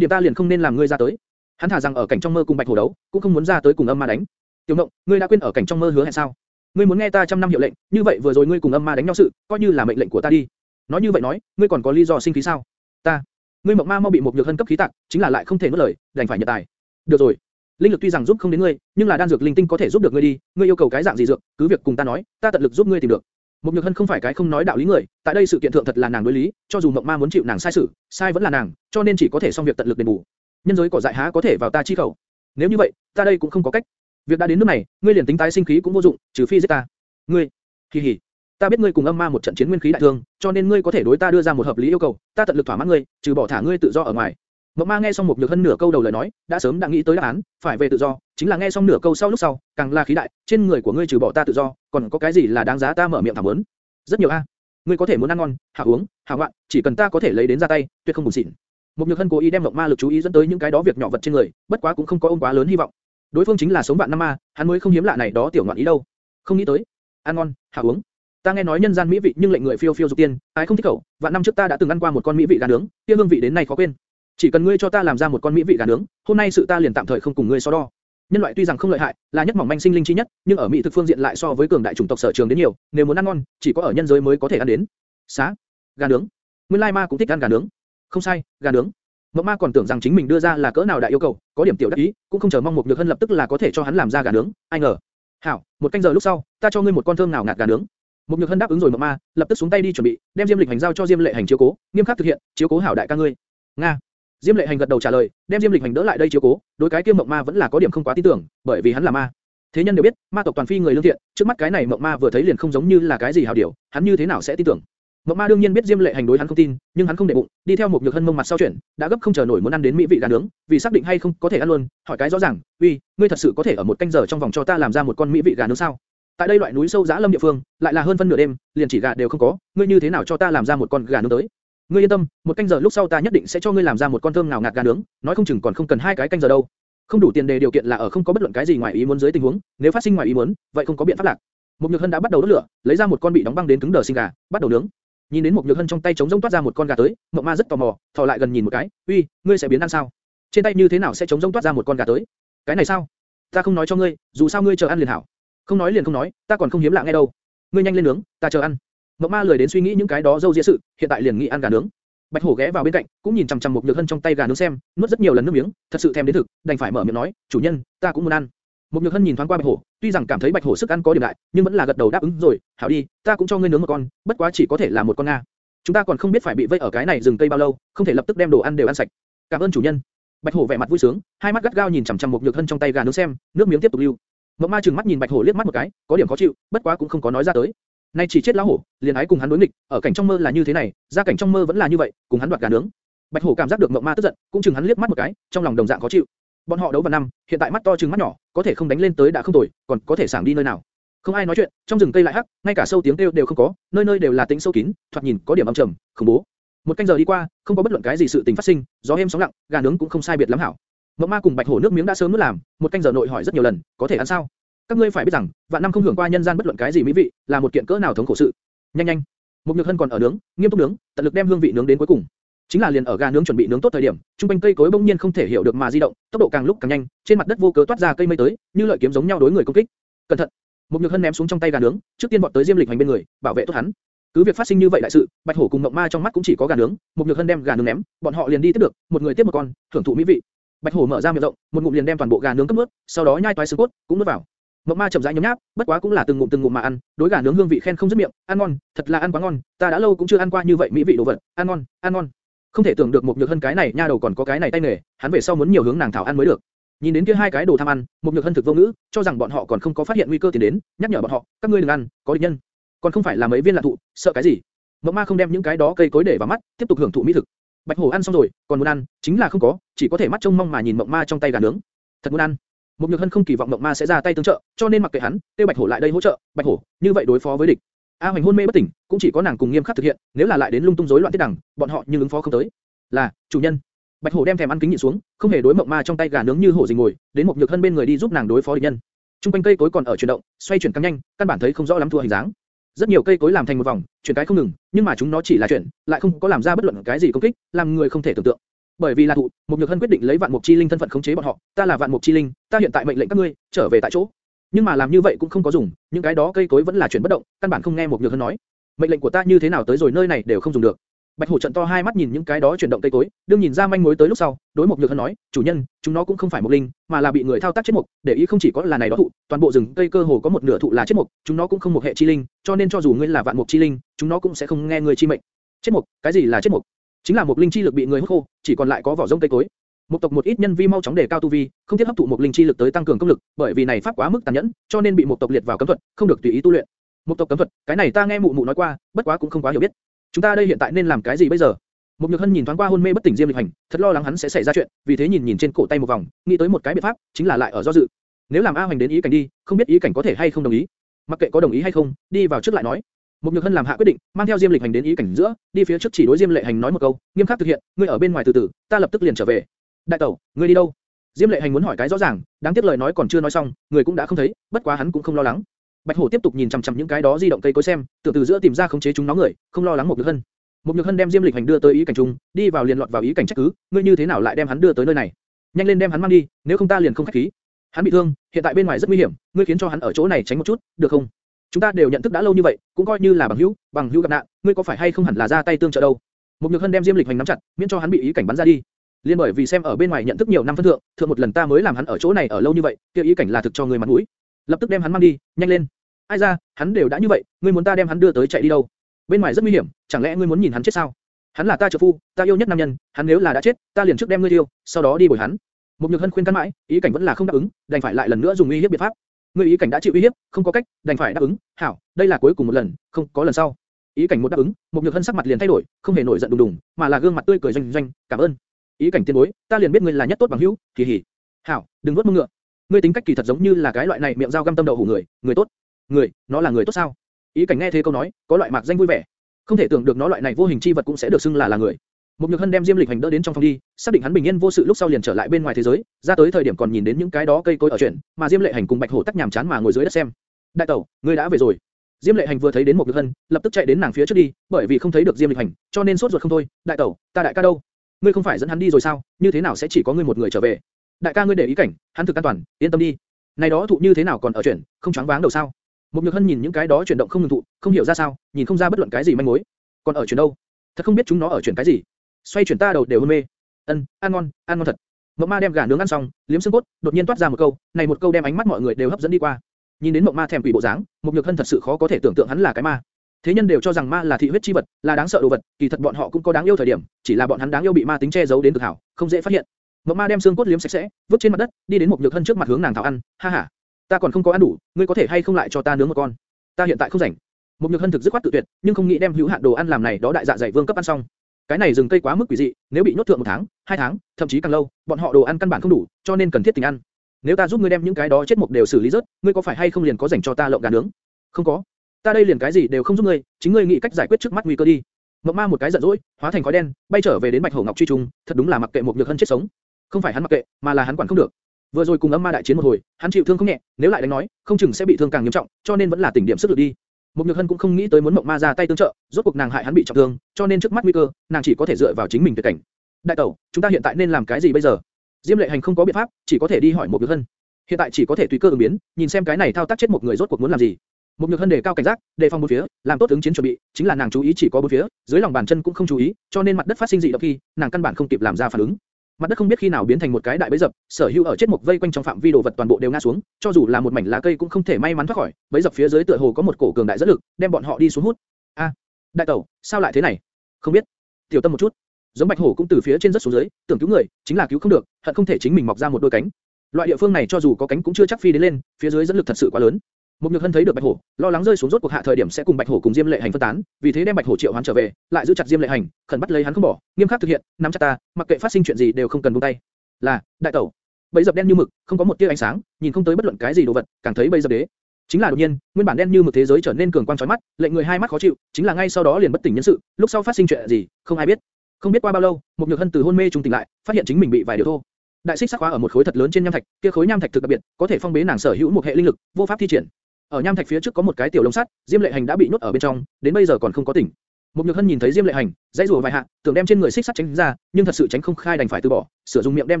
điểm ta liền không nên làm ngươi ra tới. Hắn thả rằng ở cảnh trong mơ cùng bạch hổ đấu, cũng không muốn ra tới cùng âm ma đánh. Tiểu Mộng, ngươi đã quên ở cảnh trong mơ hứa hẹn sao? Ngươi muốn nghe ta trăm năm hiệu lệnh, như vậy vừa rồi ngươi cùng âm ma đánh nhau sự, coi như là mệnh lệnh của ta đi. Nói như vậy nói, ngươi còn có lý do sinh khí sao? Ta, ngươi mộng ma mau bị một nhược hân cấp khí tạc, chính là lại không thể nuốt lời, đành phải nhận tài. Được rồi, linh lực tuy rằng giúp không đến ngươi, nhưng là đan dược linh tinh có thể giúp được ngươi đi, ngươi yêu cầu cái dạng gì dược, cứ việc cùng ta nói, ta tận lực giúp ngươi tìm được. Mục nhược hân không phải cái không nói đạo lý người, tại đây sự kiện thượng thật là nàng đối lý, cho dù mộng ma muốn chịu nàng sai xử, sai vẫn là nàng, cho nên chỉ có thể xong việc tận lực đền bù. Nhân giới cỏ dại há có thể vào ta chi khẩu. Nếu như vậy, ta đây cũng không có cách. Việc đã đến nước này, ngươi liền tính tái sinh khí cũng vô dụng, trừ phi giết ta. Ngươi, kỳ hỉ, ta biết ngươi cùng âm ma một trận chiến nguyên khí đại thương, cho nên ngươi có thể đối ta đưa ra một hợp lý yêu cầu, ta tận lực thỏa mãn ngươi, trừ bỏ thả ngươi tự do ở ngoài. Mộc Ma nghe xong một nhược hân nửa câu đầu lời nói, đã sớm đã nghĩ tới đáp án, phải về tự do, chính là nghe xong nửa câu sau lúc sau, càng là khí đại, trên người của ngươi trừ bỏ ta tự do, còn có cái gì là đáng giá ta mở miệng thảm muốn? Rất nhiều a. Ngươi có thể muốn ăn ngon, hạ uống, hạ ngoạn, chỉ cần ta có thể lấy đến ra tay, tuyệt không buồn xịn. Một nhược hân cố ý đem Mộc Ma lực chú ý dẫn tới những cái đó việc nhỏ vật trên người, bất quá cũng không có ôm quá lớn hy vọng. Đối phương chính là sống vạn năm ma, hắn mới không hiếm lạ này đó tiểu ngoạn ý đâu. Không nghĩ tới, ăn ngon, hạ uống. Ta nghe nói nhân gian mỹ vị nhưng lệnh người phiêu phiêu dục tiên, ai không thích khẩu, vạn năm trước ta đã từng ăn qua một con mỹ vị gà nướng, kia hương vị đến nay khó quên. Chỉ cần ngươi cho ta làm ra một con mỹ vị gà nướng, hôm nay sự ta liền tạm thời không cùng ngươi so đo. Nhân loại tuy rằng không lợi hại, là nhất mỏng manh sinh linh chi nhất, nhưng ở mỹ thực phương diện lại so với cường đại chủng tộc sở trường đến nhiều, nếu muốn ăn ngon, chỉ có ở nhân giới mới có thể ăn đến. Xá, gà nướng. Nguyên lai ma cũng thích ăn gà nướng. Không sai, gà nướng. Mộng ma còn tưởng rằng chính mình đưa ra là cỡ nào đại yêu cầu, có điểm tiểu đắc ý, cũng không chờ mong một nhược hân lập tức là có thể cho hắn làm ra gà nướng, ai ngờ. Hảo, một canh giờ lúc sau, ta cho ngươi một con thơm nào ngạt gà nướng. Một nhược hân đáp ứng rồi mộng ma, lập tức xuống tay đi chuẩn bị, đem diêm lịch hành giao cho diêm lệ hành chiếu cố, nghiêm khắc thực hiện, chiếu cố hảo đại ca ngươi. Nga. Diêm lệ hành gật đầu trả lời, đem diêm lịch hành đỡ lại đây chiếu cố, đối cái kia mộng ma vẫn là có điểm không quá tin tưởng, bởi vì hắn là ma. Thế nhân đều biết, ma tộc toàn phi người lương thiện, trước mắt cái này mộng ma vừa thấy liền không giống như là cái gì hảo điều, hắn như thế nào sẽ tin tưởng? Mộng ma đương nhiên biết Diêm Lệ hành đối hắn không tin, nhưng hắn không để bụng, đi theo một nhược hân mông mặt sau chuyển, đã gấp không chờ nổi muốn ăn đến mỹ vị gà nướng, vì xác định hay không có thể ăn luôn, hỏi cái rõ ràng, uy, ngươi thật sự có thể ở một canh giờ trong vòng cho ta làm ra một con mỹ vị gà nướng sao? Tại đây loại núi sâu giá lâm địa phương, lại là hơn phân nửa đêm, liền chỉ gà đều không có, ngươi như thế nào cho ta làm ra một con gà nướng tới? Ngươi yên tâm, một canh giờ lúc sau ta nhất định sẽ cho ngươi làm ra một con thơm ngào ngạt gà nướng, nói không chừng còn không cần hai cái canh giờ đâu. Không đủ tiền đề điều kiện là ở không có bất luận cái gì ngoài ý muốn dưới tình huống, nếu phát sinh ngoài ý muốn, vậy không có biện pháp lạc. Một Nhược Hân đã bắt đầu đốt lửa, lấy ra một con bị đóng băng đến cứng đờ sinh gà, bắt đầu nướng. Nhìn đến một Nhược Hân trong tay chống rỗng toát ra một con gà tới, Mộng Ma rất tò mò, thò lại gần nhìn một cái, "Uy, ngươi sẽ biến ăn sao? Trên tay như thế nào sẽ chống rỗng toát ra một con gà tới? Cái này sao? Ta không nói cho ngươi, dù sao ngươi chờ ăn liền hảo." Không nói liền không nói, ta còn không hiếm lạ nghe đâu. Ngươi nhanh lên nướng, ta chờ ăn. Mộc Ma lười đến suy nghĩ những cái đó dâu dịa sự, hiện tại liền nghĩ ăn gà nướng. Bạch Hổ ghé vào bên cạnh, cũng nhìn chằm chằm một nhược hân trong tay gà nướng xem, nuốt rất nhiều lần nước miếng, thật sự thèm đến thực, đành phải mở miệng nói, chủ nhân, ta cũng muốn ăn. Một nhược hân nhìn thoáng qua Bạch Hổ, tuy rằng cảm thấy Bạch Hổ sức ăn có điểm đại, nhưng vẫn là gật đầu đáp ứng rồi, hảo đi, ta cũng cho ngươi nướng một con, bất quá chỉ có thể là một con nga. Chúng ta còn không biết phải bị vây ở cái này rừng cây bao lâu, không thể lập tức đem đồ ăn đều ăn sạch. Cảm ơn chủ nhân. Bạch Hổ vẻ mặt vui sướng, hai mắt gắt gao nhìn chằm chằm một nhược hân trong tay gà nướng xem, nước miếng tiếp tục lưu. Mộc Ma trừng mắt nhìn Bạch Hổ liếc mắt một cái, có điểm khó chịu, bất quá cũng không có nói ra tới. Nay chỉ chết lão hổ, liền ái cùng hắn đối nghịch, ở cảnh trong mơ là như thế này, ra cảnh trong mơ vẫn là như vậy, cùng hắn đoạt gà nướng. Bạch Hổ cảm giác được Mộng Ma tức giận, cũng chừng hắn liếc mắt một cái, trong lòng đồng dạng khó chịu. Bọn họ đấu vào năm, hiện tại mắt to chừng mắt nhỏ, có thể không đánh lên tới đã không tồi, còn có thể sảng đi nơi nào. Không ai nói chuyện, trong rừng cây lại hắc, ngay cả sâu tiếng kêu đều không có, nơi nơi đều là tĩnh sâu kín, thoạt nhìn có điểm âm trầm, khủng bố. Một canh giờ đi qua, không có bất luận cái gì sự tình phát sinh, gió êm sóng lặng, gà nướng cũng không sai biệt lắm hảo. Mộng Ma cùng Bạch Hổ nước miếng đã sớm nuốt làm, một canh giờ nội hỏi rất nhiều lần, có thể ăn sao? Các ngươi phải biết rằng, vạn năm không hưởng qua nhân gian bất luận cái gì mỹ vị, là một kiện cỡ nào thống khổ sự. Nhanh nhanh, một nhược hân còn ở nướng, nghiêm túc nướng, tận lực đem hương vị nướng đến cuối cùng. Chính là liền ở gà nướng chuẩn bị nướng tốt thời điểm, trung quanh cây cối bỗng nhiên không thể hiểu được mà di động, tốc độ càng lúc càng nhanh, trên mặt đất vô cớ toát ra cây mây tới, như lợi kiếm giống nhau đối người công kích. Cẩn thận! Một nhược hân ném xuống trong tay gà nướng, trước tiên vọt tới Diêm Lịch hành bên người, bảo vệ tốt hắn. Cứ việc phát sinh như vậy đại sự, Bạch Hổ cùng Ngọc Ma trong mắt cũng chỉ có gà nướng, một nhược hân đem gà nướng ném, bọn họ liền đi tiếp được, một người tiếp một con, thưởng thụ mỹ vị. Bạch Hổ mở ra miệng rộng, một ngụm liền đem toàn bộ gà nướng cấp nuốt, sau đó nhai toái xương cốt, cũng nuốt vào. Mộng Ma chậm rãi nhấm nháp, bất quá cũng là từng ngụm từng ngụm mà ăn, đối gà nướng hương vị khen không dứt miệng, ăn ngon, thật là ăn quá ngon, ta đã lâu cũng chưa ăn qua như vậy mỹ vị đồ vật, ăn ngon, ăn ngon. Không thể tưởng được một nhược hân cái này nha đầu còn có cái này tay nghề, hắn về sau muốn nhiều hướng nàng thảo ăn mới được. Nhìn đến kia hai cái đồ tham ăn, một nhược hân thực vô ngữ, cho rằng bọn họ còn không có phát hiện nguy cơ tiến đến, nhắc nhở bọn họ, các ngươi đừng ăn, có địch nhân. Còn không phải là mấy viên lạ thụ, sợ cái gì? Mộng Ma không đem những cái đó cây cối để vào mắt, tiếp tục hưởng thụ mỹ thực. Bạch Hổ ăn xong rồi, còn muốn ăn, chính là không có, chỉ có thể mắt trông mong mà nhìn Mộng Ma trong tay gà nướng. Thật muốn ăn. Một Nhược Hân không kỳ vọng Mộng Ma sẽ ra tay tương trợ, cho nên mặc kệ hắn, tiêu Bạch Hổ lại đây hỗ trợ. Bạch Hổ, như vậy đối phó với địch. A Hoành hôn mê bất tỉnh, cũng chỉ có nàng cùng nghiêm khắc thực hiện, nếu là lại đến lung tung rối loạn tiết đẳng, bọn họ nhưng ứng phó không tới. Là, chủ nhân. Bạch Hổ đem thèm ăn kính nhịn xuống, không hề đối Mộng Ma trong tay gà nướng như hổ rình ngồi, đến một Nhược Hân bên người đi giúp nàng đối phó địch nhân. Trung quanh cây cối còn ở chuyển động, xoay chuyển càng nhanh, căn bản thấy không rõ lắm thua hình dáng. Rất nhiều cây cối làm thành một vòng, chuyển cái không ngừng, nhưng mà chúng nó chỉ là chuyển, lại không có làm ra bất luận cái gì công kích, làm người không thể tưởng tượng. Bởi vì là thụ, một nhược hân quyết định lấy vạn mục chi linh thân phận khống chế bọn họ. Ta là vạn mục chi linh, ta hiện tại mệnh lệnh các ngươi trở về tại chỗ. Nhưng mà làm như vậy cũng không có dùng, những cái đó cây cối vẫn là chuyển bất động, căn bản không nghe một nhược hân nói. Mệnh lệnh của ta như thế nào tới rồi nơi này đều không dùng được. Bạch hổ trận to hai mắt nhìn những cái đó chuyển động cây cối, đương nhìn ra manh mối tới lúc sau, đối một nhược hân nói, chủ nhân, chúng nó cũng không phải một linh, mà là bị người thao tác chết mục, để ý không chỉ có là này đó thụ, toàn bộ rừng cây cơ hồ có một nửa thụ là chết mục, chúng nó cũng không một hệ chi linh, cho nên cho dù ngươi là vạn mục chi linh, chúng nó cũng sẽ không nghe người chi mệnh. Chết mục, cái gì là chết mục? Chính là một linh chi lực bị người hút khô, chỉ còn lại có vỏ rông cây cối. Một tộc một ít nhân vi mau chóng đề cao tu vi, không thiết hấp thụ một linh chi lực tới tăng cường công lực, bởi vì này pháp quá mức tàn nhẫn, cho nên bị một tộc liệt vào cấm thuật, không được tùy ý tu luyện. Một tộc cấm thuật, cái này ta nghe mụ mụ nói qua, bất quá cũng không quá hiểu biết. Chúng ta đây hiện tại nên làm cái gì bây giờ? Một Nhược Hân nhìn thoáng qua hôn mê bất tỉnh Diêm Lịch Hành, thật lo lắng hắn sẽ xảy ra chuyện, vì thế nhìn nhìn trên cổ tay một vòng, nghĩ tới một cái biện pháp, chính là lại ở do dự. Nếu làm A Hoành đến ý cảnh đi, không biết ý cảnh có thể hay không đồng ý. Mặc kệ có đồng ý hay không, đi vào trước lại nói. Một Nhược Hân làm hạ quyết định, mang theo Diêm Lịch Hành đến ý cảnh giữa, đi phía trước chỉ đối Diêm Lệ Hành nói một câu, nghiêm khắc thực hiện, ngươi ở bên ngoài từ từ, ta lập tức liền trở về. Đại tẩu, ngươi đi đâu? Diêm Lệ Hành muốn hỏi cái rõ ràng, đáng tiếc lời nói còn chưa nói xong, người cũng đã không thấy, bất quá hắn cũng không lo lắng. Bạch Hổ tiếp tục nhìn chằm chằm những cái đó di động cây cối xem, tự từ giữa tìm ra khống chế chúng nó người, không lo lắng một Nhược Hân. Một Nhược Hân đem Diêm Lịch Hành đưa tới ý cảnh trung, đi vào liền lọt vào ý cảnh trách cứ, ngươi như thế nào lại đem hắn đưa tới nơi này? Nhanh lên đem hắn mang đi, nếu không ta liền không khách khí. Hắn bị thương, hiện tại bên ngoài rất nguy hiểm, ngươi khiến cho hắn ở chỗ này tránh một chút, được không? Chúng ta đều nhận thức đã lâu như vậy, cũng coi như là bằng hữu, bằng hữu gặp nạn, ngươi có phải hay không hẳn là ra tay tương trợ đâu? Một Nhược Hân đem Diêm Lịch Hành nắm chặt, miễn cho hắn bị ý cảnh bắn ra đi. Liên bởi vì xem ở bên ngoài nhận thức nhiều năm phân thượng, thượng một lần ta mới làm hắn ở chỗ này ở lâu như vậy, kia ý cảnh là thực cho ngươi mặt mũi. Lập tức đem hắn mang đi, nhanh lên. Ai ra, hắn đều đã như vậy, ngươi muốn ta đem hắn đưa tới chạy đi đâu? Bên ngoài rất nguy hiểm, chẳng lẽ ngươi muốn nhìn hắn chết sao? Hắn là ta trợ phu, ta yêu nhất nam nhân, hắn nếu là đã chết, ta liền trước đem ngươi tiêu, sau đó đi bồi hắn. Một Nhược Hân khuyên can mãi, ý cảnh vẫn là không đáp ứng, đành phải lại lần nữa dùng uy hiếp biện pháp. Ngươi ý cảnh đã chịu uy hiếp, không có cách, đành phải đáp ứng. Hảo, đây là cuối cùng một lần, không có lần sau. Ý cảnh một đáp ứng, một Nhược Hân sắc mặt liền thay đổi, không hề nổi giận đùng đùng, mà là gương mặt tươi cười doanh doanh, cảm ơn. Ý cảnh tiên bối, ta liền biết ngươi là nhất tốt bằng hữu, kỳ hỉ. Hảo, đừng nuốt mông ngựa. Ngươi tính cách kỳ thật giống như là cái loại này miệng dao găm tâm đầu hủ người, người tốt. Người, nó là người tốt sao? Ý cảnh nghe thế câu nói, có loại mạc danh vui vẻ. Không thể tưởng được nó loại này vô hình chi vật cũng sẽ được xưng là là người. Một Nhược Hân đem Diêm Lịch Hành đỡ đến trong phòng đi, xác định hắn bình yên vô sự lúc sau liền trở lại bên ngoài thế giới, ra tới thời điểm còn nhìn đến những cái đó cây cối ở chuyện, mà Diêm Lệ Hành cùng Bạch Hổ tắc nhàm chán mà ngồi dưới đất xem. Đại tẩu, ngươi đã về rồi. Diêm Lệ Hành vừa thấy đến một Nhược Hân, lập tức chạy đến nàng phía trước đi, bởi vì không thấy được Diêm Lịch Hành, cho nên sốt ruột không thôi. Đại tẩu, ta đại ca đâu? Ngươi không phải dẫn hắn đi rồi sao? Như thế nào sẽ chỉ có ngươi một người trở về? Đại ca ngươi để ý cảnh, hắn thực an toàn, yên tâm đi. Này đó thụ như thế nào còn ở chuyện, không choáng váng đầu sao? Một Nhược Hân nhìn những cái đó chuyển động không ngừng thụ, không hiểu ra sao, nhìn không ra bất luận cái gì manh mối. Còn ở chuyển đâu? Thật không biết chúng nó ở chuyển cái gì. Xoay chuyển ta đầu đều hôn mê. Ân, ăn ngon, ăn ngon thật. Mộng Ma đem gà nướng ăn xong, liếm xương cốt, đột nhiên toát ra một câu, này một câu đem ánh mắt mọi người đều hấp dẫn đi qua. Nhìn đến Mộng Ma thèm quỷ bộ dáng, Mộc Nhược Hân thật sự khó có thể tưởng tượng hắn là cái ma. Thế nhân đều cho rằng ma là thị huyết chi vật, là đáng sợ đồ vật, kỳ thật bọn họ cũng có đáng yêu thời điểm, chỉ là bọn hắn đáng yêu bị ma tính che giấu đến cực hảo, không dễ phát hiện. Mộng Ma đem xương cốt liếm sạch sẽ, vứt trên mặt đất, đi đến Mộc Nhược Hân trước mặt hướng nàng thảo ăn, ha ha, ta còn không có ăn đủ, ngươi có thể hay không lại cho ta nướng một con? Ta hiện tại không rảnh. Mộc Nhược Hân thực dứt khoát tự tuyệt, nhưng không nghĩ đem hữu hạn đồ ăn làm này đó đại dạ dày vương cấp ăn xong. Cái này rừng cây quá mức quỷ dị, nếu bị nhốt thượng một tháng, hai tháng, thậm chí càng lâu, bọn họ đồ ăn căn bản không đủ, cho nên cần thiết tình ăn. Nếu ta giúp ngươi đem những cái đó chết mục đều xử lý rớt, ngươi có phải hay không liền có rảnh cho ta lộng gà nướng? Không có. Ta đây liền cái gì đều không giúp ngươi, chính ngươi nghĩ cách giải quyết trước mắt nguy cơ đi. Mộc Ma một cái giận dỗi, hóa thành khói đen, bay trở về đến Bạch Hổ Ngọc truy trùng, thật đúng là mặc kệ một nhược hân chết sống. Không phải hắn mặc kệ, mà là hắn quản không được. Vừa rồi cùng âm ma đại chiến một hồi, hắn chịu thương không nhẹ, nếu lại đánh nói, không chừng sẽ bị thương càng nghiêm trọng, cho nên vẫn là tỉnh điểm sức lực đi. Mộc Nhược Hân cũng không nghĩ tới muốn Mộng Ma ra tay tương trợ, rốt cuộc nàng hại hắn bị trọng thương, cho nên trước mắt nguy cơ, nàng chỉ có thể dựa vào chính mình tuyệt cảnh. Đại tẩu, chúng ta hiện tại nên làm cái gì bây giờ? Diêm Lệ Hành không có biện pháp, chỉ có thể đi hỏi Mộc Nhược Hân. Hiện tại chỉ có thể tùy cơ ứng biến, nhìn xem cái này thao tác chết một người rốt cuộc muốn làm gì. Mộc Nhược Hân đề cao cảnh giác, đề phòng bốn phía, làm tốt ứng chiến chuẩn bị, chính là nàng chú ý chỉ có bốn phía, dưới lòng bàn chân cũng không chú ý, cho nên mặt đất phát sinh dị động khi, nàng căn bản không kịp làm ra phản ứng. Mặt đất không biết khi nào biến thành một cái đại bẫy dập, sở hữu ở chết một vây quanh trong phạm vi đồ vật toàn bộ đều ngã xuống, cho dù là một mảnh lá cây cũng không thể may mắn thoát khỏi, bẫy dập phía dưới tựa hồ có một cổ cường đại dẫn lực, đem bọn họ đi xuống hút. A, đại tẩu, sao lại thế này? Không biết. Tiểu tâm một chút. Giống bạch hổ cũng từ phía trên rất xuống dưới, tưởng cứu người, chính là cứu không được, hận không thể chính mình mọc ra một đôi cánh. Loại địa phương này cho dù có cánh cũng chưa chắc phi đến lên, phía dưới dẫn lực thật sự quá lớn. Một Nhược Hân thấy được Bạch Hổ, lo lắng rơi xuống rốt cuộc hạ thời điểm sẽ cùng Bạch Hổ cùng Diêm Lệ Hành phân tán, vì thế đem Bạch Hổ triệu hoán trở về, lại giữ chặt Diêm Lệ Hành, khẩn bắt lấy hắn không bỏ, nghiêm khắc thực hiện, nắm chặt ta, mặc kệ phát sinh chuyện gì đều không cần buông tay. Là, đại tẩu. Bấy dập đen như mực, không có một tia ánh sáng, nhìn không tới bất luận cái gì đồ vật, càng thấy bây dập đế. Chính là đột nhiên, nguyên bản đen như mực thế giới trở nên cường quang chói mắt, lệnh người hai mắt khó chịu, chính là ngay sau đó liền bất tỉnh nhân sự, lúc sau phát sinh chuyện gì, không ai biết. Không biết qua bao lâu, một nhược hân từ hôn mê trung tỉnh lại, phát hiện chính mình bị vài điều thô. Đại xích sắc khóa ở một khối thật lớn trên nham thạch, kia khối nham thạch thực đặc biệt, có thể phong bế nàng sở hữu một hệ linh lực, vô pháp thi triển. Ở nham thạch phía trước có một cái tiểu lồng sắt, Diêm Lệ Hành đã bị nhốt ở bên trong, đến bây giờ còn không có tỉnh. Mục Nhược Hân nhìn thấy Diêm Lệ Hành, dãy rủa vài hạ, tưởng đem trên người xích sắt tránh ra, nhưng thật sự tránh không khai đành phải từ bỏ, sửa dùng miệng đem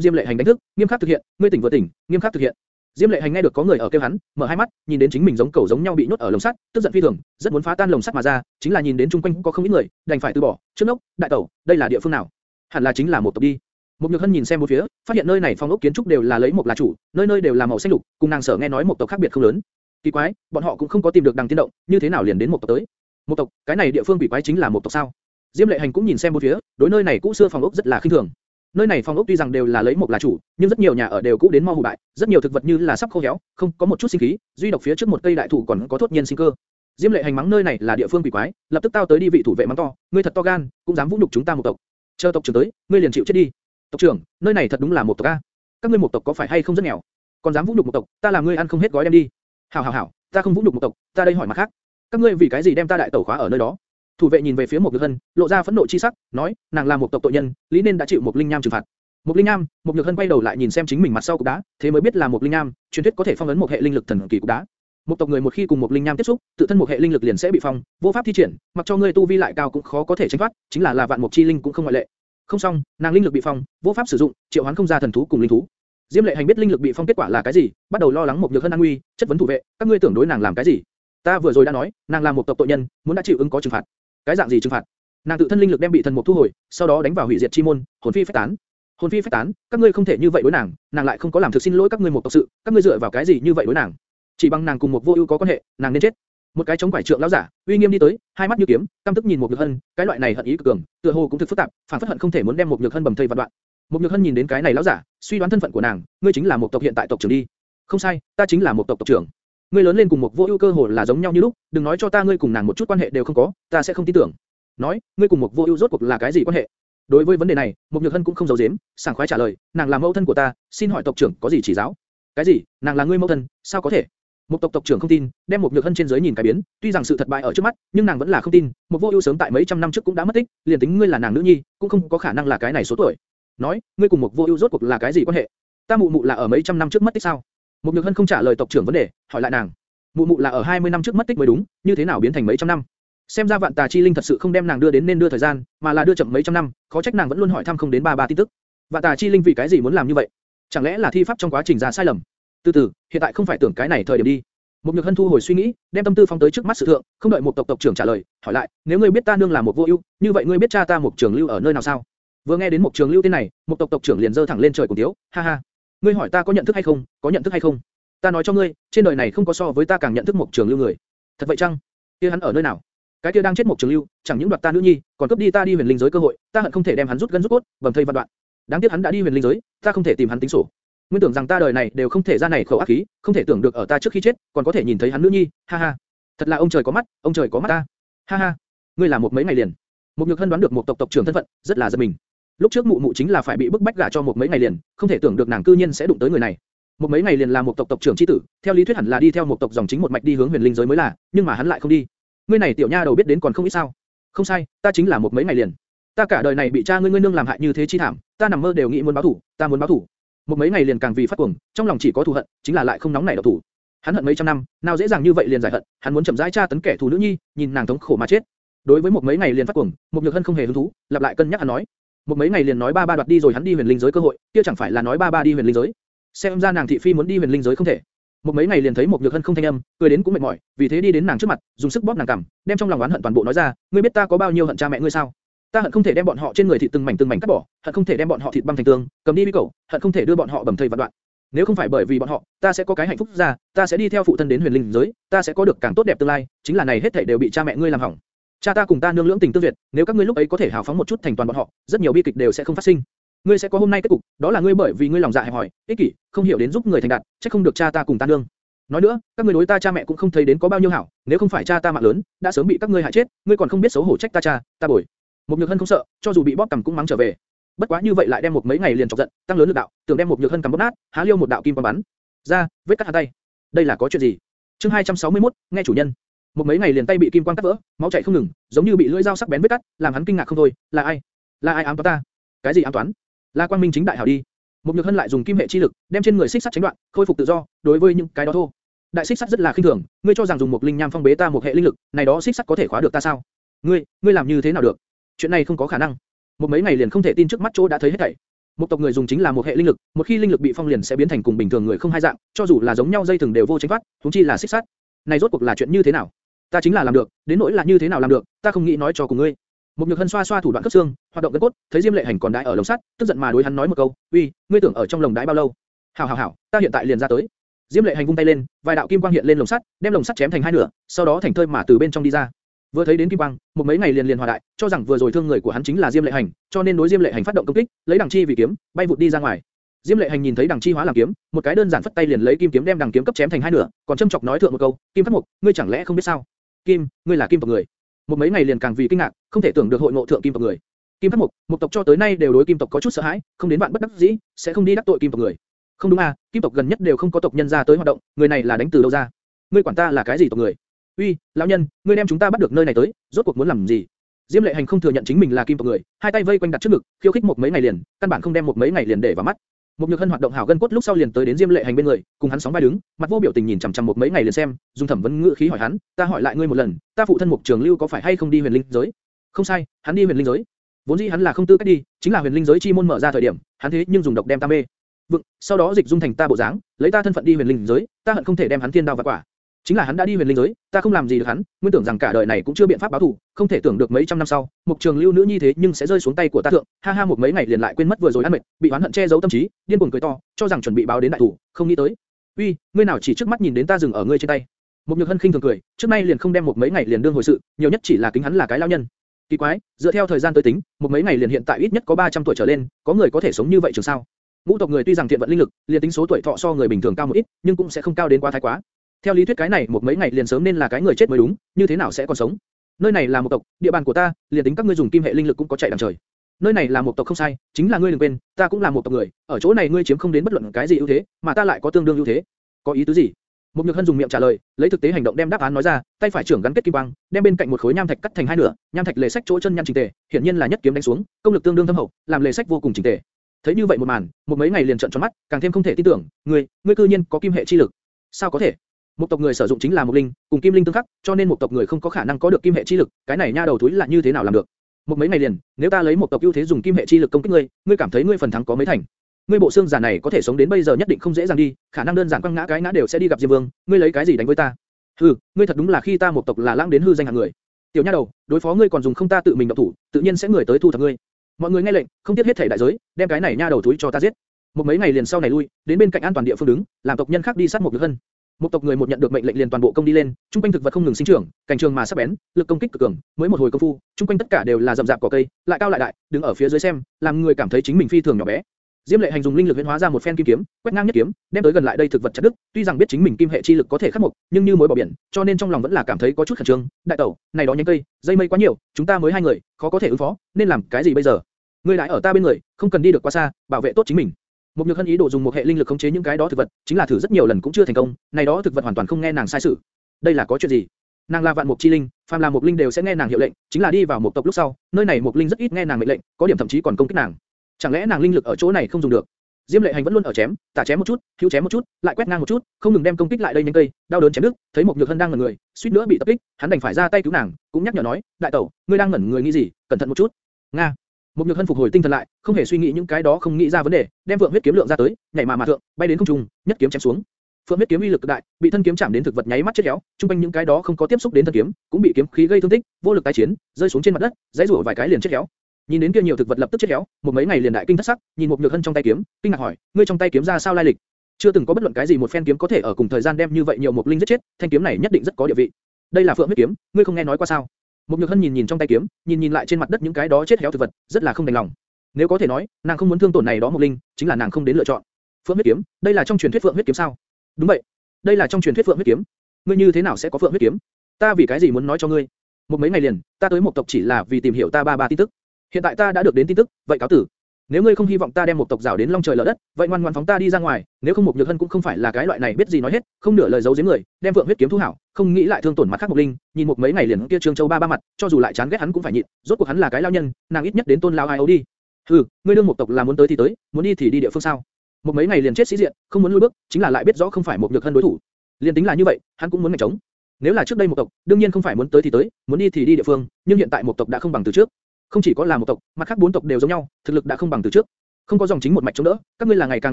Diêm Lệ Hành đánh thức, nghiêm khắc thực hiện, ngươi tỉnh vừa tỉnh, nghiêm khắc thực hiện. Diêm Lệ Hành nghe được có người ở kêu hắn, mở hai mắt, nhìn đến chính mình giống cẩu giống nhau bị nhốt ở lồng sắt, tức giận phi thường, rất muốn phá tan lồng sắt mà ra, chính là nhìn đến chung quanh có không ít người, đành phải từ bỏ. Trước nốc, đại tẩu, đây là địa phương nào? Hẳn là chính là một tộc đi. Mục Nhược Hân nhìn xem bốn phía, phát hiện nơi này phong ốc kiến trúc đều là lấy một là chủ, nơi nơi đều là màu xanh lục, cùng nàng sở nghe nói một tộc khác biệt không lớn. Kỳ quái, bọn họ cũng không có tìm được đằng tiên động, như thế nào liền đến một tộc tới? Một tộc, cái này địa phương bị quái chính là một tộc sao? Diêm Lệ Hành cũng nhìn xem bốn phía, đối nơi này cũ xưa phòng ốc rất là khinh thường. Nơi này phòng ốc tuy rằng đều là lấy một là chủ, nhưng rất nhiều nhà ở đều cũ đến mau hủ bại, rất nhiều thực vật như là sắp khô héo, không có một chút sinh khí, duy độc phía trước một cây đại thụ còn có thốt nhiên sinh cơ. Diêm Lệ Hành mắng nơi này là địa phương quỷ quái, lập tức tao tới đi vị thủ vệ mắng to, ngươi thật to gan, cũng dám vũ nhục chúng ta một tộc. Chờ tộc trưởng tới, ngươi liền chịu chết đi. Tộc trưởng, nơi này thật đúng là một tộc a. Các ngươi một tộc có phải hay không rất nghèo? Còn dám vũ nhục một tộc, ta làm ngươi ăn không hết gói đem đi. Hảo hảo hảo, ta không vũ nhục một tộc, ta đây hỏi mặt khác. Các ngươi vì cái gì đem ta đại tẩu khóa ở nơi đó? Thủ vệ nhìn về phía một Nhược Hân, lộ ra phẫn nộ chi sắc, nói, nàng là một tộc tội nhân, lý nên đã chịu một linh nham trừng phạt. Một linh nham, một Nhược Hân quay đầu lại nhìn xem chính mình mặt sau cục đá, thế mới biết là một linh nham, truyền thuyết có thể phong ấn một hệ linh lực thần kỳ cục đá. Một tộc người một khi cùng một linh nham tiếp xúc, tự thân một hệ linh lực liền sẽ bị phong, vô pháp thi triển, mặc cho ngươi tu vi lại cao cũng khó có thể tránh thoát, chính là là vạn mục chi linh cũng không ngoại lệ. Không xong, nàng linh lực bị phong, vô pháp sử dụng, triệu hoán không ra thần thú cùng linh thú. Diêm Lệ Hành biết linh lực bị phong kết quả là cái gì, bắt đầu lo lắng một nhược hân an nguy, chất vấn thủ vệ, các ngươi tưởng đối nàng làm cái gì? Ta vừa rồi đã nói, nàng là một tộc tội nhân, muốn đã chịu ứng có trừng phạt. Cái dạng gì trừng phạt? Nàng tự thân linh lực đem bị thần mục thu hồi, sau đó đánh vào hủy diệt chi môn, hồn phi phách tán. Hồn phi phách tán, các ngươi không thể như vậy đối nàng, nàng lại không có làm thực xin lỗi các ngươi một tộc sự, các ngươi dựa vào cái gì như vậy đối nàng? Chỉ bằng nàng cùng một vô ưu có quan hệ, nàng nên chết. Một cái chống quải trượng lão giả, uy nghiêm đi tới, hai mắt như kiếm, căm tức nhìn một nhược hân, cái loại này hận ý cực cường, tựa hồ cũng thực phức tạp, phản phất hận không thể muốn đem một nhược hân bầm thây vạn đoạn. Một nhược hân nhìn đến cái này lão giả, suy đoán thân phận của nàng, ngươi chính là một tộc hiện tại tộc trưởng đi. Không sai, ta chính là một tộc tộc trưởng. Ngươi lớn lên cùng một vô ưu cơ hồ là giống nhau như lúc, đừng nói cho ta ngươi cùng nàng một chút quan hệ đều không có, ta sẽ không tin tưởng. Nói, ngươi cùng một vô ưu rốt cuộc là cái gì quan hệ? Đối với vấn đề này, một nhược hân cũng không giấu giếm, sảng khoái trả lời, nàng là mẫu thân của ta, xin hỏi tộc trưởng có gì chỉ giáo? Cái gì? Nàng là ngươi mẫu thân? Sao có thể? Một tộc tộc trưởng không tin, đem một nhược hân trên dưới nhìn cái biến, tuy rằng sự thật bại ở trước mắt, nhưng nàng vẫn là không tin. Một vô ưu sớm tại mấy trăm năm trước cũng đã mất tích, liền tính ngươi là nàng nữ nhi, cũng không có khả năng là cái này số tuổi. Nói, ngươi cùng một vô ưu rốt cuộc là cái gì quan hệ? Ta mụ mụ là ở mấy trăm năm trước mất tích sao? Một nhược hân không trả lời tộc trưởng vấn đề, hỏi lại nàng. Mụ mụ là ở 20 năm trước mất tích mới đúng, như thế nào biến thành mấy trăm năm? Xem ra vạn tà chi linh thật sự không đem nàng đưa đến nên đưa thời gian, mà là đưa chậm mấy trăm năm, khó trách nàng vẫn luôn hỏi thăm không đến ba ba tin tức. Vạn tà chi linh vì cái gì muốn làm như vậy? Chẳng lẽ là thi pháp trong quá trình ra sai lầm? Từ từ, hiện tại không phải tưởng cái này thời điểm đi. Một nhược hân thu hồi suy nghĩ, đem tâm tư phóng tới trước mắt sự thượng, không đợi một tộc tộc trưởng trả lời, hỏi lại, nếu ngươi biết ta nương là một vô ưu, như vậy ngươi biết cha ta một trường lưu ở nơi nào sao? Vừa nghe đến một trường lưu tên này, một tộc tộc trưởng liền giơ thẳng lên trời cùng tiếu, ha ha. Ngươi hỏi ta có nhận thức hay không, có nhận thức hay không? Ta nói cho ngươi, trên đời này không có so với ta càng nhận thức một trường lưu người. Thật vậy chăng? Kia hắn ở nơi nào? Cái kia đang chết một trường lưu, chẳng những đoạt ta nữ nhi, còn cướp đi ta đi huyền linh giới cơ hội, ta hận không thể đem hắn rút gân rút cốt, bầm thây vạn đoạn. Đáng tiếc hắn đã đi huyền linh giới, ta không thể tìm hắn tính sổ. Nguyên tưởng rằng ta đời này đều không thể ra này khẩu ác khí, không thể tưởng được ở ta trước khi chết, còn có thể nhìn thấy hắn nữ nhi, ha ha. Thật là ông trời có mắt, ông trời có mắt ta. Ha ha. Ngươi là một mấy ngày liền. Một nhược hân đoán được một tộc tộc trưởng thân phận, rất là giật mình. Lúc trước mụ mụ chính là phải bị bức bách gả cho một mấy ngày liền, không thể tưởng được nàng cư nhiên sẽ đụng tới người này. Một mấy ngày liền là một tộc tộc trưởng chi tử, theo lý thuyết hẳn là đi theo một tộc dòng chính một mạch đi hướng huyền linh giới mới là, nhưng mà hắn lại không đi. Ngươi này tiểu nha đầu biết đến còn không ít sao? Không sai, ta chính là một mấy ngày liền. Ta cả đời này bị cha ngươi ngươi nương làm hại như thế chi thảm, ta nằm mơ đều nghĩ muốn báo thù, ta muốn báo thù. Một mấy ngày liền càng vì phát cuồng, trong lòng chỉ có thù hận, chính là lại không nóng nảy độc thủ. Hắn hận mấy trăm năm, nào dễ dàng như vậy liền giải hận, hắn muốn chậm rãi tra tấn kẻ thù nữ nhi, nhìn nàng thống khổ mà chết. Đối với một mấy ngày liền phát cuồng, một nhược hân không hề hứng thú, lặp lại cân nhắc hắn nói. Một mấy ngày liền nói ba ba đoạt đi rồi hắn đi huyền linh giới cơ hội, kia chẳng phải là nói ba ba đi huyền linh giới. Xem ra nàng thị phi muốn đi huyền linh giới không thể. Một mấy ngày liền thấy một nhược hân không thanh âm, cười đến cũng mệt mỏi, vì thế đi đến nàng trước mặt, dùng sức bóp nàng cằm, đem trong lòng oán hận toàn bộ nói ra, ngươi biết ta có bao nhiêu hận cha mẹ ngươi sao? Ta hận không thể đem bọn họ trên người thịt từng mảnh từng mảnh cắt bỏ, hận không thể đem bọn họ thịt băm thành tương, cầm đi bi cẩu, hận không thể đưa bọn họ bầm thây vạn đoạn. Nếu không phải bởi vì bọn họ, ta sẽ có cái hạnh phúc ra, ta sẽ đi theo phụ thân đến huyền linh giới, ta sẽ có được càng tốt đẹp tương lai, chính là này hết thảy đều bị cha mẹ ngươi làm hỏng. Cha ta cùng ta nương lưỡng tình tương duyệt, nếu các ngươi lúc ấy có thể hào phóng một chút thành toàn bọn họ, rất nhiều bi kịch đều sẽ không phát sinh. Ngươi sẽ có hôm nay kết cục, đó là ngươi bởi vì ngươi lòng dạ hẹp hòi, ích kỷ, không hiểu đến giúp người thành đạt, chắc không được cha ta cùng ta nương. Nói nữa, các ngươi đối ta cha mẹ cũng không thấy đến có bao nhiêu hảo, nếu không phải cha ta mạng lớn, đã sớm bị các ngươi hại chết, ngươi còn không biết xấu hổ trách ta cha, ta bồi. Một nhược hân không sợ, cho dù bị bóp cầm cũng mắng trở về. Bất quá như vậy lại đem một mấy ngày liền chọc giận, tăng lớn lực đạo, tưởng đem một nhược hân cầm bóp nát, há liêu một đạo kim quang bắn ra, vết cắt hàn tay. Đây là có chuyện gì? Chương 261, nghe chủ nhân. Một mấy ngày liền tay bị kim quang cắt vỡ, máu chảy không ngừng, giống như bị lưỡi dao sắc bén vết cắt, làm hắn kinh ngạc không thôi. Là ai? Là ai ám toán ta? Cái gì ám toán? Là Quang Minh chính đại hảo đi. Một nhược hân lại dùng kim hệ chi lực, đem trên người xích sắt tránh đoạn, khôi phục tự do. Đối với những cái đó thô, đại xích sắt rất là khinh thường, ngươi cho rằng dùng một linh nham phong bế ta một hệ linh lực, này đó xích sắt có thể khóa được ta sao? Ngươi, ngươi làm như thế nào được? Chuyện này không có khả năng. Một mấy ngày liền không thể tin trước mắt chỗ đã thấy hết thảy. Một tộc người dùng chính là một hệ linh lực, một khi linh lực bị phong liền sẽ biến thành cùng bình thường người không hai dạng, cho dù là giống nhau dây thường đều vô tránh thoát, chúng chi là xích sắt. Này rốt cuộc là chuyện như thế nào? Ta chính là làm được, đến nỗi là như thế nào làm được, ta không nghĩ nói cho cùng ngươi. Một nhược hân xoa xoa thủ đoạn cấp xương, hoạt động gân cốt, thấy Diêm Lệ Hành còn đái ở lồng sắt, tức giận mà đối hắn nói một câu, "Uy, ngươi tưởng ở trong lồng đái bao lâu?" "Hảo hảo hảo, ta hiện tại liền ra tới." Diêm Lệ Hành vung tay lên, vài đạo kim quang hiện lên lồng sắt, đem lồng sắt chém thành hai nửa, sau đó thành thơi mà từ bên trong đi ra. Vừa thấy đến kim quang, một mấy ngày liền liền hòa đại, cho rằng vừa rồi thương người của hắn chính là Diêm Lệ Hành, cho nên đối Diêm Lệ Hành phát động công kích, lấy đằng chi vì kiếm, bay vụt đi ra ngoài. Diêm Lệ Hành nhìn thấy đằng chi hóa làm kiếm, một cái đơn giản phất tay liền lấy kim kiếm đem đằng kiếm cấp chém thành hai nửa, còn châm chọc nói thượng một câu, Kim Phát Mục, ngươi chẳng lẽ không biết sao? Kim, ngươi là kim tộc người. Một mấy ngày liền càng vì kinh ngạc, không thể tưởng được hội ngộ thượng kim tộc người. Kim thất Mục, một tộc cho tới nay đều đối kim tộc có chút sợ hãi, không đến bạn bất đắc dĩ, sẽ không đi đắc tội kim tộc người. Không đúng à, kim tộc gần nhất đều không có tộc nhân ra tới hoạt động, người này là đánh từ đâu ra? Ngươi quản ta là cái gì tộc người? Uy, lão nhân, ngươi đem chúng ta bắt được nơi này tới, rốt cuộc muốn làm gì? Diêm Lệ Hành không thừa nhận chính mình là kim tộc người, hai tay vây quanh đặt trước ngực, khiêu khích một mấy ngày liền, căn bản không đem một mấy ngày liền để vào mắt. Một nhược hân hoạt động hảo gân cốt lúc sau liền tới đến Diêm Lệ Hành bên người, cùng hắn sóng vai đứng, mặt vô biểu tình nhìn chằm chằm một mấy ngày liền xem, dùng thẩm vấn ngữ khí hỏi hắn, ta hỏi lại ngươi một lần, ta phụ thân Mục Trường Lưu có phải hay không đi huyền linh giới? Không sai, hắn đi huyền linh giới. Vốn dĩ hắn là không tư cách đi, chính là huyền linh giới chi môn mở ra thời điểm, hắn thế nhưng dùng độc đem ta mê. Vựng, sau đó dịch dung thành ta bộ dáng, lấy ta thân phận đi huyền linh giới, ta hận không thể đem hắn thiên đao và quả. Chính là hắn đã đi huyền linh giới, ta không làm gì được hắn, nguyên tưởng rằng cả đời này cũng chưa biện pháp báo thù, không thể tưởng được mấy trăm năm sau, một trường lưu nữ nhi thế nhưng sẽ rơi xuống tay của ta thượng, ha ha một mấy ngày liền lại quên mất vừa rồi ăn mệt, bị oán hận che giấu tâm trí, điên cuồng cười to, cho rằng chuẩn bị báo đến đại thủ, không nghĩ tới. Uy, ngươi nào chỉ trước mắt nhìn đến ta dừng ở ngươi trên tay. Một nhược hân khinh thường cười, trước nay liền không đem một mấy ngày liền đương hồi sự, nhiều nhất chỉ là kính hắn là cái lao nhân. Kỳ quái, dựa theo thời gian tới tính, một mấy ngày liền hiện tại ít nhất có 300 tuổi trở lên, có người có thể sống như vậy trường sao? Ngũ tộc người tuy rằng thiện vận linh lực, liền tính số tuổi thọ so người bình thường cao một ít, nhưng cũng sẽ không cao đến quá thái quá. Theo lý thuyết cái này một mấy ngày liền sớm nên là cái người chết mới đúng, như thế nào sẽ còn sống? Nơi này là một tộc, địa bàn của ta, liền tính các ngươi dùng kim hệ linh lực cũng có chạy đằng trời. Nơi này là một tộc không sai, chính là ngươi đừng quên, ta cũng là một tộc người, ở chỗ này ngươi chiếm không đến bất luận cái gì ưu thế, mà ta lại có tương đương ưu thế. Có ý tứ gì? Một Nhược Hân dùng miệng trả lời, lấy thực tế hành động đem đáp án nói ra, tay phải trưởng gắn kết kim quang, đem bên cạnh một khối nham thạch cắt thành hai nửa, nham thạch lề sách chỗ chân nhăn chỉnh tề, hiển nhiên là nhất kiếm đánh xuống, công lực tương đương thâm hậu, làm lề sách vô cùng chỉnh tề. Thấy như vậy một màn, một mấy ngày liền trợn tròn mắt, càng thêm không thể tin tưởng, ngươi, ngươi cư nhiên có kim hệ chi lực. Sao có thể? Một tộc người sử dụng chính là một linh, cùng kim linh tương khắc, cho nên một tộc người không có khả năng có được kim hệ chi lực, cái này nha đầu túi là như thế nào làm được? Một mấy ngày liền, nếu ta lấy một tộc ưu thế dùng kim hệ chi lực công kích ngươi, ngươi cảm thấy ngươi phần thắng có mấy thành? Ngươi bộ xương giả này có thể sống đến bây giờ nhất định không dễ dàng đi, khả năng đơn giản quăng ngã cái ngã đều sẽ đi gặp Diêm Vương, ngươi lấy cái gì đánh với ta? Hừ, ngươi thật đúng là khi ta một tộc là lãng đến hư danh hạng người. Tiểu nha đầu, đối phó ngươi còn dùng không ta tự mình động thủ, tự nhiên sẽ người tới thu thập ngươi. Mọi người nghe lệnh, không tiếc hết thể đại giới, đem cái này nha đầu túi cho ta giết. Một mấy ngày liền sau này lui, đến bên cạnh an toàn địa phương đứng, làm tộc nhân khác đi sát một lực hân. Một tộc người một nhận được mệnh lệnh liền toàn bộ công đi lên, trung quanh thực vật không ngừng sinh trưởng, cảnh trường mà sắc bén, lực công kích cực cường, mới một hồi công phu, trung quanh tất cả đều là rậm rạp cỏ cây, lại cao lại đại, đứng ở phía dưới xem, làm người cảm thấy chính mình phi thường nhỏ bé. Diêm Lệ Hành dùng linh lực huyễn hóa ra một phen kim kiếm, quét ngang nhất kiếm, đem tới gần lại đây thực vật chặt đứt. Tuy rằng biết chính mình kim hệ chi lực có thể khắc mục, nhưng như mối bỏ biển, cho nên trong lòng vẫn là cảm thấy có chút khẩn trương. Đại tẩu, này đó nhánh cây, dây mây quá nhiều, chúng ta mới hai người, khó có thể ứng phó, nên làm cái gì bây giờ? Ngươi lại ở ta bên người, không cần đi được quá xa, bảo vệ tốt chính mình. Một nhược hân ý đồ dùng một hệ linh lực khống chế những cái đó thực vật, chính là thử rất nhiều lần cũng chưa thành công, này đó thực vật hoàn toàn không nghe nàng sai sự. Đây là có chuyện gì? Nàng là vạn mục chi linh, phàm là mục linh đều sẽ nghe nàng hiệu lệnh, chính là đi vào một tộc lúc sau, nơi này mục linh rất ít nghe nàng mệnh lệnh, có điểm thậm chí còn công kích nàng. Chẳng lẽ nàng linh lực ở chỗ này không dùng được? Diêm Lệ Hành vẫn luôn ở chém, tả chém một chút, hữu chém một chút, lại quét ngang một chút, không ngừng đem công kích lại đây những cây, đau đớn chém đứt, thấy một nhược hân đang ngẩn người, suýt nữa bị tập kích, hắn đành phải ra tay cứu nàng, cũng nhắc nhở nói, đại tẩu, ngươi đang ngẩn người nghĩ gì, cẩn thận một chút. Nga. Một nhược hân phục hồi tinh thần lại, không hề suy nghĩ những cái đó không nghĩ ra vấn đề, đem vượng huyết kiếm lượng ra tới, nhảy mà mà thượng, bay đến không trung, nhất kiếm chém xuống. Phượng huyết kiếm uy lực cực đại, bị thân kiếm chạm đến thực vật nháy mắt chết héo, trung quanh những cái đó không có tiếp xúc đến thân kiếm, cũng bị kiếm khí gây thương tích, vô lực tái chiến, rơi xuống trên mặt đất, dãy rủa vài cái liền chết héo. Nhìn đến kia nhiều thực vật lập tức chết héo, một mấy ngày liền đại kinh thất sắc, nhìn một nhược hân trong tay kiếm, kinh ngạc hỏi, ngươi trong tay kiếm ra sao lai lịch? Chưa từng có bất luận cái gì một phen kiếm có thể ở cùng thời gian đem như vậy nhiều một linh giết chết, thanh kiếm này nhất định rất có địa vị. Đây là Phượng huyết kiếm, ngươi không nghe nói qua sao? Một nhược hân nhìn nhìn trong tay kiếm, nhìn nhìn lại trên mặt đất những cái đó chết héo thực vật, rất là không đành lòng. Nếu có thể nói, nàng không muốn thương tổn này đó một linh, chính là nàng không đến lựa chọn. Phượng huyết kiếm, đây là trong truyền thuyết Phượng huyết kiếm sao? Đúng vậy, đây là trong truyền thuyết Phượng huyết kiếm. Ngươi như thế nào sẽ có Phượng huyết kiếm? Ta vì cái gì muốn nói cho ngươi? Một mấy ngày liền, ta tới một tộc chỉ là vì tìm hiểu ta ba ba tin tức. Hiện tại ta đã được đến tin tức, vậy cáo tử. Nếu ngươi không hy vọng ta đem một tộc rào đến long trời lở đất, vậy ngoan ngoãn phóng ta đi ra ngoài. Nếu không một nhược hân cũng không phải là cái loại này biết gì nói hết, không nửa lời giấu giếm người, đem vượng huyết kiếm thu hảo, không nghĩ lại thương tổn mặt khác một linh. Nhìn một mấy ngày liền kia trương châu ba ba mặt, cho dù lại chán ghét hắn cũng phải nhịn. Rốt cuộc hắn là cái lao nhân, nàng ít nhất đến tôn lao ai ấu đi. Hừ, ngươi đương một tộc là muốn tới thì tới, muốn đi thì đi địa phương sao? Một mấy ngày liền chết sĩ diện, không muốn lui bước, chính là lại biết rõ không phải một nhược hân đối thủ. Liên tính là như vậy, hắn cũng muốn mạnh chống. Nếu là trước đây một tộc, đương nhiên không phải muốn tới thì tới, muốn đi thì đi địa phương, nhưng hiện tại một tộc đã không bằng từ trước. Không chỉ có là một tộc, mặt khác bốn tộc đều giống nhau, thực lực đã không bằng từ trước. Không có dòng chính một mạch chống đỡ, các ngươi là ngày càng